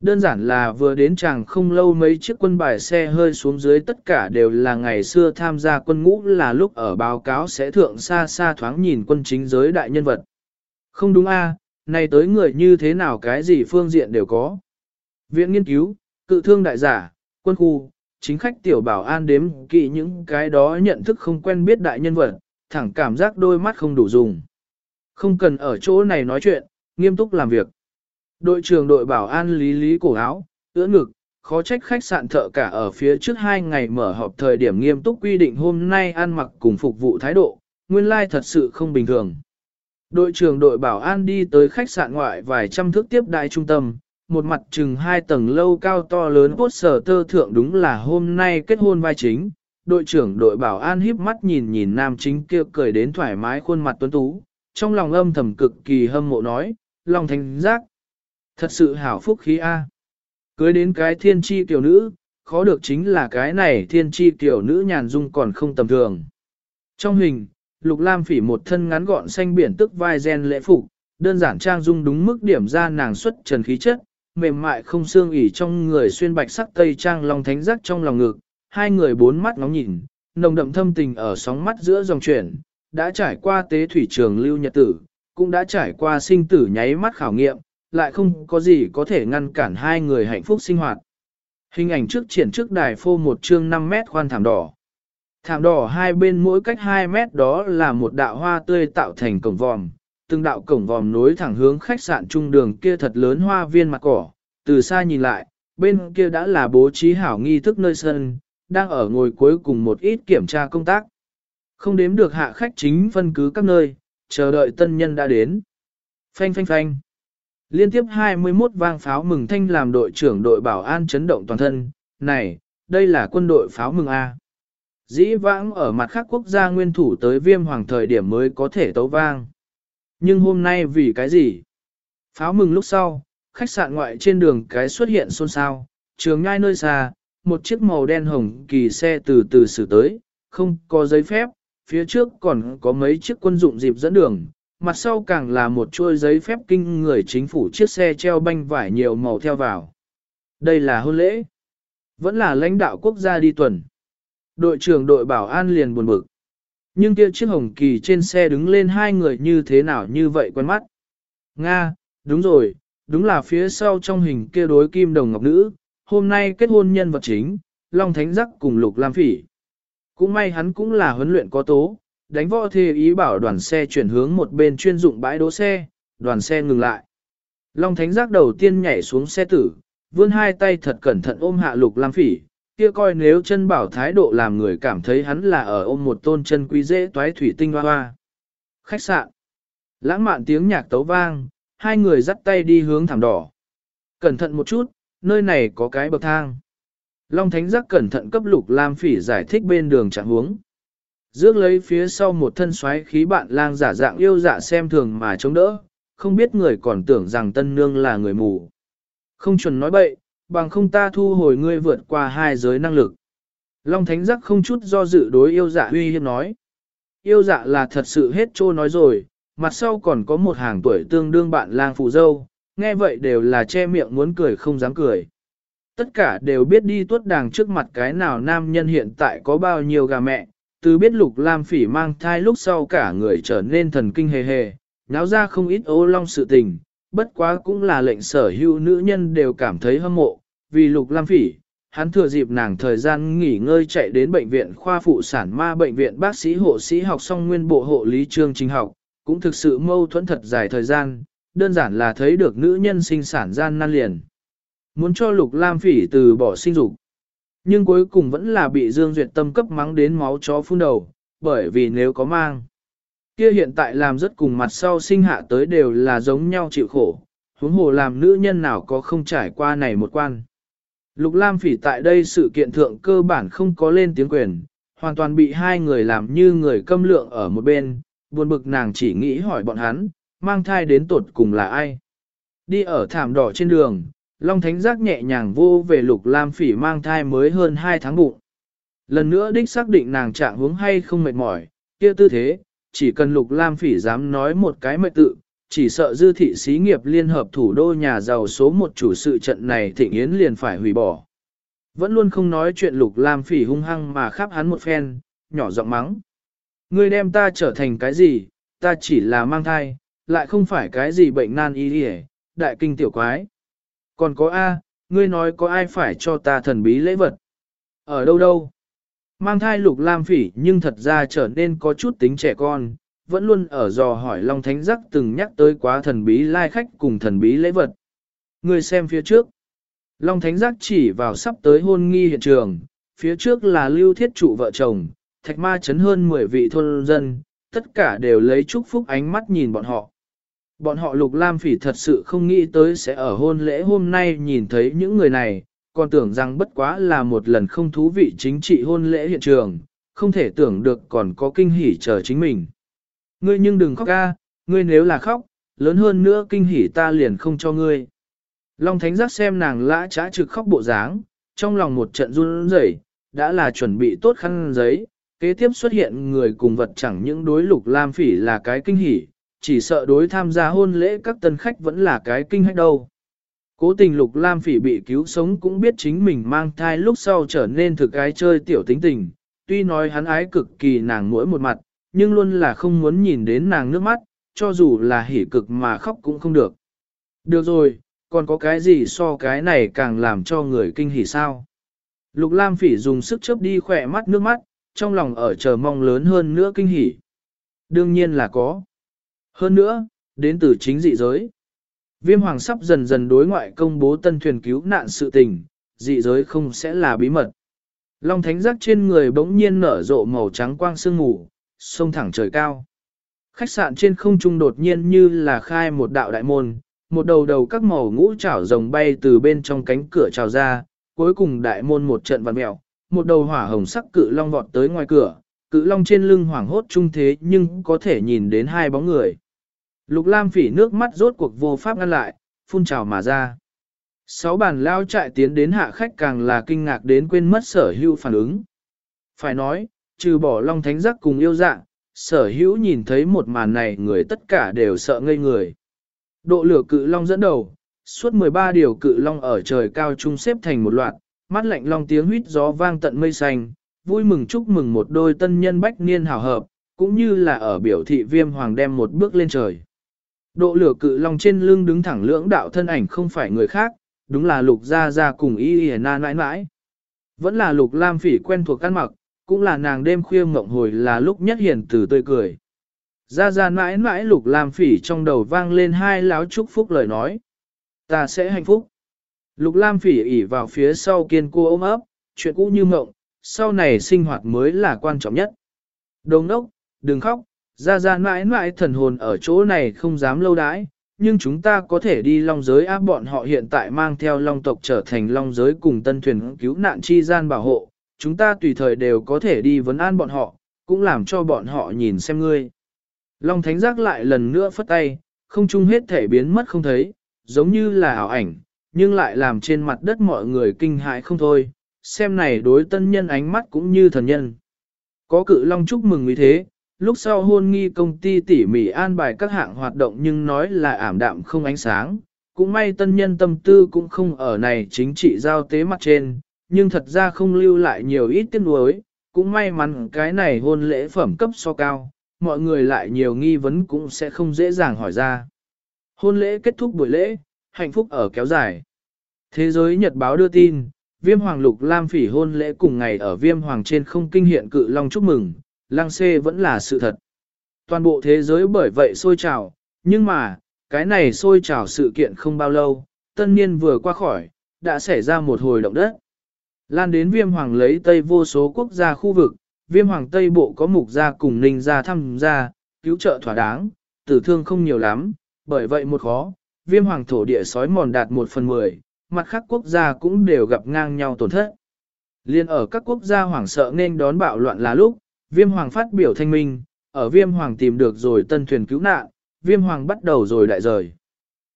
Đơn giản là vừa đến chàng không lâu mấy chiếc quân bài xe hơi xuống dưới tất cả đều là ngày xưa tham gia quân ngũ là lúc ở báo cáo sẽ thượng xa xa thoáng nhìn quân chính giới đại nhân vật. Không đúng a, à, này tới người như thế nào cái gì phương diện đều có. Viện nghiên cứu, cự thương đại giả, quân khu, chính khách tiểu bảo an đếm kỵ những cái đó nhận thức không quen biết đại nhân vật, thẳng cảm giác đôi mắt không đủ dùng. Không cần ở chỗ này nói chuyện, nghiêm túc làm việc. Đội trưởng đội bảo an lý lý cổ áo, ưỡn ngực, khó trách khách sạn thợ cả ở phía trước hai ngày mở họp thời điểm nghiêm túc quy định hôm nay ăn mặc cùng phục vụ thái độ, nguyên lai like thật sự không bình thường. Đội trưởng đội bảo an đi tới khách sạn ngoại vài trăm thước tiếp đại trung tâm, một mặt chừng hai tầng lâu cao to lớn bốt sở tơ thượng đúng là hôm nay kết hôn vai chính. Đội trưởng đội bảo an híp mắt nhìn nhìn nam chính kia cười đến thoải mái khuôn mặt tuấn tú, trong lòng âm thầm cực kỳ hâm mộ nói, lòng thành giác. Thật sự hảo phúc khí A. Cưới đến cái thiên tri tiểu nữ, khó được chính là cái này thiên tri tiểu nữ nhàn dung còn không tầm thường. Trong hình, Lục Lam phỉ một thân ngắn gọn xanh biển tức vai gen lễ phục, đơn giản trang dung đúng mức điểm ra nàng xuất trần khí chất, mềm mại không xương ỉ trong người xuyên bạch sắc tây trang lòng thánh giác trong lòng ngực, hai người bốn mắt ngóng nhìn, nồng đậm thâm tình ở sóng mắt giữa dòng chuyển, đã trải qua tế thủy trường lưu nhật tử, cũng đã trải qua sinh tử nháy mắt khảo nghiệm, lại không có gì có thể ngăn cản hai người hạnh phúc sinh hoạt. Hình ảnh trước triển trước đài phô một chương 5 mét khoan thảm đỏ. Thảm đỏ hai bên mỗi cách 2 mét đó là một đạo hoa tươi tạo thành cổng vòm, từng đạo cổng vòm nối thẳng hướng khách sạn trung đường kia thật lớn hoa viên mặt cỏ, từ xa nhìn lại, bên kia đã là bố trí hảo nghi thức nơi sân, đang ở ngồi cuối cùng một ít kiểm tra công tác. Không đếm được hạ khách chính phân cứ các nơi, chờ đợi tân nhân đã đến. Phanh phanh phanh. Liên tiếp 21 vang pháo mừng thanh làm đội trưởng đội bảo an chấn động toàn thân, này, đây là quân đội pháo mừng A. Dĩ vãng ở mặt khác quốc gia nguyên thủ tới viêm hoàng thời điểm mới có thể tấu vang. Nhưng hôm nay vì cái gì? Pháo mừng lúc sau, khách sạn ngoại trên đường cái xuất hiện xôn xao, trường nhai nơi xa, một chiếc màu đen hồng kỳ xe từ từ xử tới, không có giấy phép, phía trước còn có mấy chiếc quân dụng dịp dẫn đường, mặt sau càng là một chuôi giấy phép kinh người chính phủ chiếc xe treo banh vải nhiều màu theo vào. Đây là hôn lễ, vẫn là lãnh đạo quốc gia đi tuần. Đội trưởng đội bảo an liền buồn bực. Nhưng kia chiếc hồng kỳ trên xe đứng lên hai người như thế nào như vậy quen mắt. Nga, đúng rồi, đúng là phía sau trong hình kia đối kim đồng ngọc nữ, hôm nay kết hôn nhân vật chính, Long Thánh Giác cùng Lục Lam Phỉ. Cũng may hắn cũng là huấn luyện có tố, đánh võ thề ý bảo đoàn xe chuyển hướng một bên chuyên dụng bãi đỗ xe, đoàn xe ngừng lại. Long Thánh Giác đầu tiên nhảy xuống xe tử, vươn hai tay thật cẩn thận ôm hạ Lục Lam Phỉ, kia coi nếu chân bảo thái độ làm người cảm thấy hắn là ở ôm một tôn chân quý dễ toái thủy tinh hoa hoa. Khách sạn. Lãng mạn tiếng nhạc tấu vang, hai người dắt tay đi hướng thảm đỏ. Cẩn thận một chút, nơi này có cái bậc thang. Long Thánh Giác cẩn thận cấp lục Lam Phỉ giải thích bên đường chẳng hướng. Dước lấy phía sau một thân xoáy khí bạn lang giả dạng yêu dạ xem thường mà chống đỡ, không biết người còn tưởng rằng tân nương là người mù. Không chuẩn nói bậy, bằng không ta thu hồi ngươi vượt qua hai giới năng lực. Long Thánh Giác không chút do dự đối yêu dạ uy hiếp nói. Yêu dạ là thật sự hết trô nói rồi, mặt sau còn có một hàng tuổi tương đương bạn lang phụ dâu, nghe vậy đều là che miệng muốn cười không dám cười. Tất cả đều biết đi tuốt đàng trước mặt cái nào nam nhân hiện tại có bao nhiêu gà mẹ, từ biết lục lam phỉ mang thai lúc sau cả người trở nên thần kinh hề hề, náo ra không ít ô long sự tình, bất quá cũng là lệnh sở hữu nữ nhân đều cảm thấy hâm mộ, vì lục lam phỉ, hắn thừa dịp nàng thời gian nghỉ ngơi chạy đến bệnh viện khoa phụ sản ma bệnh viện bác sĩ hộ sĩ học xong nguyên bộ hộ lý chương trình học, cũng thực sự mâu thuẫn thật dài thời gian, đơn giản là thấy được nữ nhân sinh sản gian nan liền. Muốn cho Lục Lam Phỉ từ bỏ sinh dục. Nhưng cuối cùng vẫn là bị Dương Duyệt tâm cấp mắng đến máu chó phun đầu, bởi vì nếu có mang. Kia hiện tại làm rất cùng mặt sau sinh hạ tới đều là giống nhau chịu khổ, huống hồ làm nữ nhân nào có không trải qua này một quan. Lục Lam Phỉ tại đây sự kiện thượng cơ bản không có lên tiếng quyền, hoàn toàn bị hai người làm như người câm lượng ở một bên, buồn bực nàng chỉ nghĩ hỏi bọn hắn, mang thai đến tột cùng là ai. Đi ở thảm đỏ trên đường, Long Thánh giác nhẹ nhàng vô về Lục Lam Phỉ mang thai mới hơn 2 tháng bụng. Lần nữa đích xác định nàng trạng huống hay không mệt mỏi, kia tư thế, chỉ cần Lục Lam Phỉ dám nói một cái mệt tự, chỉ sợ dư thị xí nghiệp liên hợp thủ đô nhà giàu số một chủ sự trận này thịnh yến liền phải hủy bỏ. Vẫn luôn không nói chuyện Lục Lam Phỉ hung hăng mà khắp hắn một phen, nhỏ giọng mắng. Ngươi đem ta trở thành cái gì, ta chỉ là mang thai, lại không phải cái gì bệnh nan y đi đại kinh tiểu quái. Còn có A, ngươi nói có ai phải cho ta thần bí lễ vật? Ở đâu đâu? Mang thai lục lam phỉ nhưng thật ra trở nên có chút tính trẻ con, vẫn luôn ở dò hỏi Long Thánh Giác từng nhắc tới quá thần bí lai khách cùng thần bí lễ vật. người xem phía trước. Long Thánh Giác chỉ vào sắp tới hôn nghi hiện trường, phía trước là lưu thiết trụ vợ chồng, thạch ma chấn hơn 10 vị thôn dân, tất cả đều lấy chúc phúc ánh mắt nhìn bọn họ. Bọn họ lục lam phỉ thật sự không nghĩ tới sẽ ở hôn lễ hôm nay nhìn thấy những người này, còn tưởng rằng bất quá là một lần không thú vị chính trị hôn lễ hiện trường, không thể tưởng được còn có kinh hỉ chờ chính mình. Ngươi nhưng đừng khóc ca, ngươi nếu là khóc, lớn hơn nữa kinh hỉ ta liền không cho ngươi. Long Thánh giác xem nàng lã trá trực khóc bộ dáng, trong lòng một trận run rẩy, đã là chuẩn bị tốt khăn giấy, kế tiếp xuất hiện người cùng vật chẳng những đối lục lam phỉ là cái kinh hỉ, chỉ sợ đối tham gia hôn lễ các tân khách vẫn là cái kinh hách đâu. Cố tình lục lam phỉ bị cứu sống cũng biết chính mình mang thai lúc sau trở nên thực cái chơi tiểu tính tình, tuy nói hắn ái cực kỳ nàng mỗi một mặt, nhưng luôn là không muốn nhìn đến nàng nước mắt, cho dù là hỉ cực mà khóc cũng không được. Được rồi, còn có cái gì so cái này càng làm cho người kinh hỉ sao? Lục Lam Phỉ dùng sức chớp đi khỏe mắt nước mắt, trong lòng ở chờ mong lớn hơn nữa kinh hỉ. Đương nhiên là có. Hơn nữa, đến từ chính dị giới. Viêm hoàng sắp dần dần đối ngoại công bố tân thuyền cứu nạn sự tình, dị giới không sẽ là bí mật. Long thánh giác trên người bỗng nhiên nở rộ màu trắng quang sương mù, sông thẳng trời cao. Khách sạn trên không trung đột nhiên như là khai một đạo đại môn, một đầu đầu các màu ngũ trảo rồng bay từ bên trong cánh cửa trào ra, cuối cùng đại môn một trận vặn mẹo, một đầu hỏa hồng sắc cự long vọt tới ngoài cửa, cự long trên lưng hoảng hốt trung thế nhưng có thể nhìn đến hai bóng người. Lục Lam phỉ nước mắt rốt cuộc vô pháp ngăn lại, phun trào mà ra. Sáu bàn lao chạy tiến đến hạ khách càng là kinh ngạc đến quên mất sở hữu phản ứng. Phải nói, trừ bỏ long thánh giác cùng yêu dạ, sở hữu nhìn thấy một màn này người tất cả đều sợ ngây người. Độ lửa cự long dẫn đầu, suốt 13 điều cự long ở trời cao trung xếp thành một loạt, mắt lạnh long tiếng huýt gió vang tận mây xanh, vui mừng chúc mừng một đôi tân nhân bách niên hào hợp, cũng như là ở biểu thị viêm hoàng đem một bước lên trời. Độ lửa cự long trên lưng đứng thẳng lưỡng đạo thân ảnh không phải người khác, đúng là lục gia gia cùng y y na nãi nãi. Vẫn là lục lam phỉ quen thuộc căn mặc, cũng là nàng đêm khuya mộng hồi là lúc nhất hiền từ tươi cười. Ra ra mãi mãi lục lam phỉ trong đầu vang lên hai láo chúc phúc lời nói. Ta sẽ hạnh phúc. Lục lam phỉ ỉ vào phía sau kiên cô ôm ấp, chuyện cũ như mộng, sau này sinh hoạt mới là quan trọng nhất. Đồng đốc, đừng khóc, ra ra mãi mãi thần hồn ở chỗ này không dám lâu đãi, nhưng chúng ta có thể đi long giới áp bọn họ hiện tại mang theo long tộc trở thành long giới cùng tân thuyền cứu nạn chi gian bảo hộ, chúng ta tùy thời đều có thể đi vấn an bọn họ, cũng làm cho bọn họ nhìn xem ngươi. Long thánh giác lại lần nữa phất tay, không chung hết thể biến mất không thấy, giống như là ảo ảnh, nhưng lại làm trên mặt đất mọi người kinh hãi không thôi, xem này đối tân nhân ánh mắt cũng như thần nhân. Có cự long chúc mừng như thế, lúc sau hôn nghi công ty tỉ mỉ an bài các hạng hoạt động nhưng nói là ảm đạm không ánh sáng. Cũng may tân nhân tâm tư cũng không ở này chính trị giao tế mặt trên, nhưng thật ra không lưu lại nhiều ít tiếc nuối, cũng may mắn cái này hôn lễ phẩm cấp so cao, mọi người lại nhiều nghi vấn cũng sẽ không dễ dàng hỏi ra. Hôn lễ kết thúc buổi lễ, hạnh phúc ở kéo dài. Thế giới Nhật báo đưa tin, viêm hoàng lục lam phỉ hôn lễ cùng ngày ở viêm hoàng trên không kinh hiện cự long chúc mừng, lang xê vẫn là sự thật. Toàn bộ thế giới bởi vậy sôi trào, nhưng mà, cái này sôi trào sự kiện không bao lâu, tân niên vừa qua khỏi, đã xảy ra một hồi động đất. Lan đến viêm hoàng lấy tây vô số quốc gia khu vực, viêm hoàng tây bộ có mục gia cùng ninh gia thăm gia, cứu trợ thỏa đáng, tử thương không nhiều lắm, bởi vậy một khó, viêm hoàng thổ địa sói mòn đạt một phần mười, mặt khác quốc gia cũng đều gặp ngang nhau tổn thất. Liên ở các quốc gia hoảng sợ nên đón bạo loạn là lúc, viêm hoàng phát biểu thanh minh, ở viêm hoàng tìm được rồi tân thuyền cứu nạn, viêm hoàng bắt đầu rồi đại rời.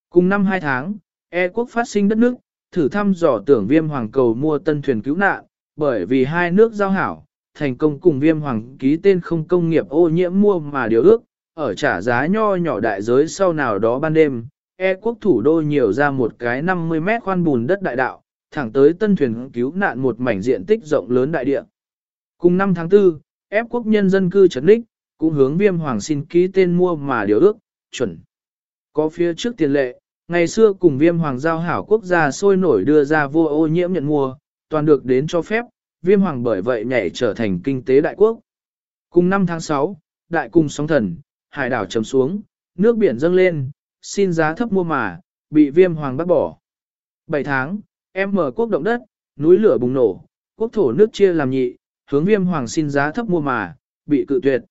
Cùng năm hai tháng, E quốc phát sinh đất nước, thử thăm dò tưởng viêm hoàng cầu mua tân thuyền cứu nạn, bởi vì hai nước giao hảo, thành công cùng viêm hoàng ký tên không công nghiệp ô nhiễm mua mà điều ước, ở trả giá nho nhỏ đại giới sau nào đó ban đêm, E quốc thủ đô nhiều ra một cái 50 mét khoan bùn đất đại đạo, thẳng tới tân thuyền cứu nạn một mảnh diện tích rộng lớn đại địa. Cùng năm tháng 4, ép e quốc nhân dân cư trấn đích, cũng hướng viêm hoàng xin ký tên mua mà điều ước, chuẩn. Có phía trước tiền lệ, ngày xưa cùng viêm hoàng giao hảo quốc gia sôi nổi đưa ra vô ô nhiễm nhận mua, toàn được đến cho phép, viêm hoàng bởi vậy nhảy trở thành kinh tế đại quốc. Cùng năm tháng 6, đại cung sóng thần, hải đảo chấm xuống, nước biển dâng lên, xin giá thấp mua mà, bị viêm hoàng bắt bỏ. 7 tháng, em mở quốc động đất, núi lửa bùng nổ, quốc thổ nước chia làm nhị, hướng viêm hoàng xin giá thấp mua mà, bị cự tuyệt.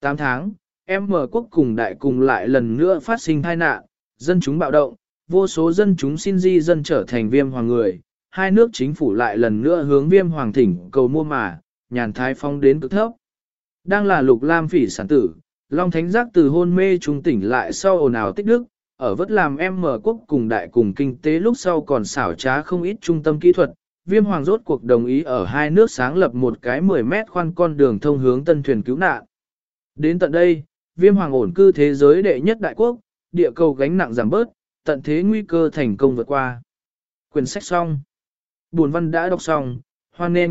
8 tháng, em mở quốc cùng đại cùng lại lần nữa phát sinh tai nạn, dân chúng bạo động, vô số dân chúng xin di dân trở thành viêm hoàng người, hai nước chính phủ lại lần nữa hướng viêm hoàng thỉnh cầu mua mà, nhàn thái phong đến cực thấp. Đang là lục lam phỉ sản tử, Long Thánh Giác từ hôn mê trung tỉnh lại sau ồn ào tích đức, ở vất làm em mở quốc cùng đại cùng kinh tế lúc sau còn xảo trá không ít trung tâm kỹ thuật. Viêm Hoàng rốt cuộc đồng ý ở hai nước sáng lập một cái 10 mét khoan con đường thông hướng tân thuyền cứu nạn. Đến tận đây, Viêm Hoàng ổn cư thế giới đệ nhất đại quốc, địa cầu gánh nặng giảm bớt, tận thế nguy cơ thành công vượt qua. Quyển sách xong. Buồn văn đã đọc xong, hoan nghênh.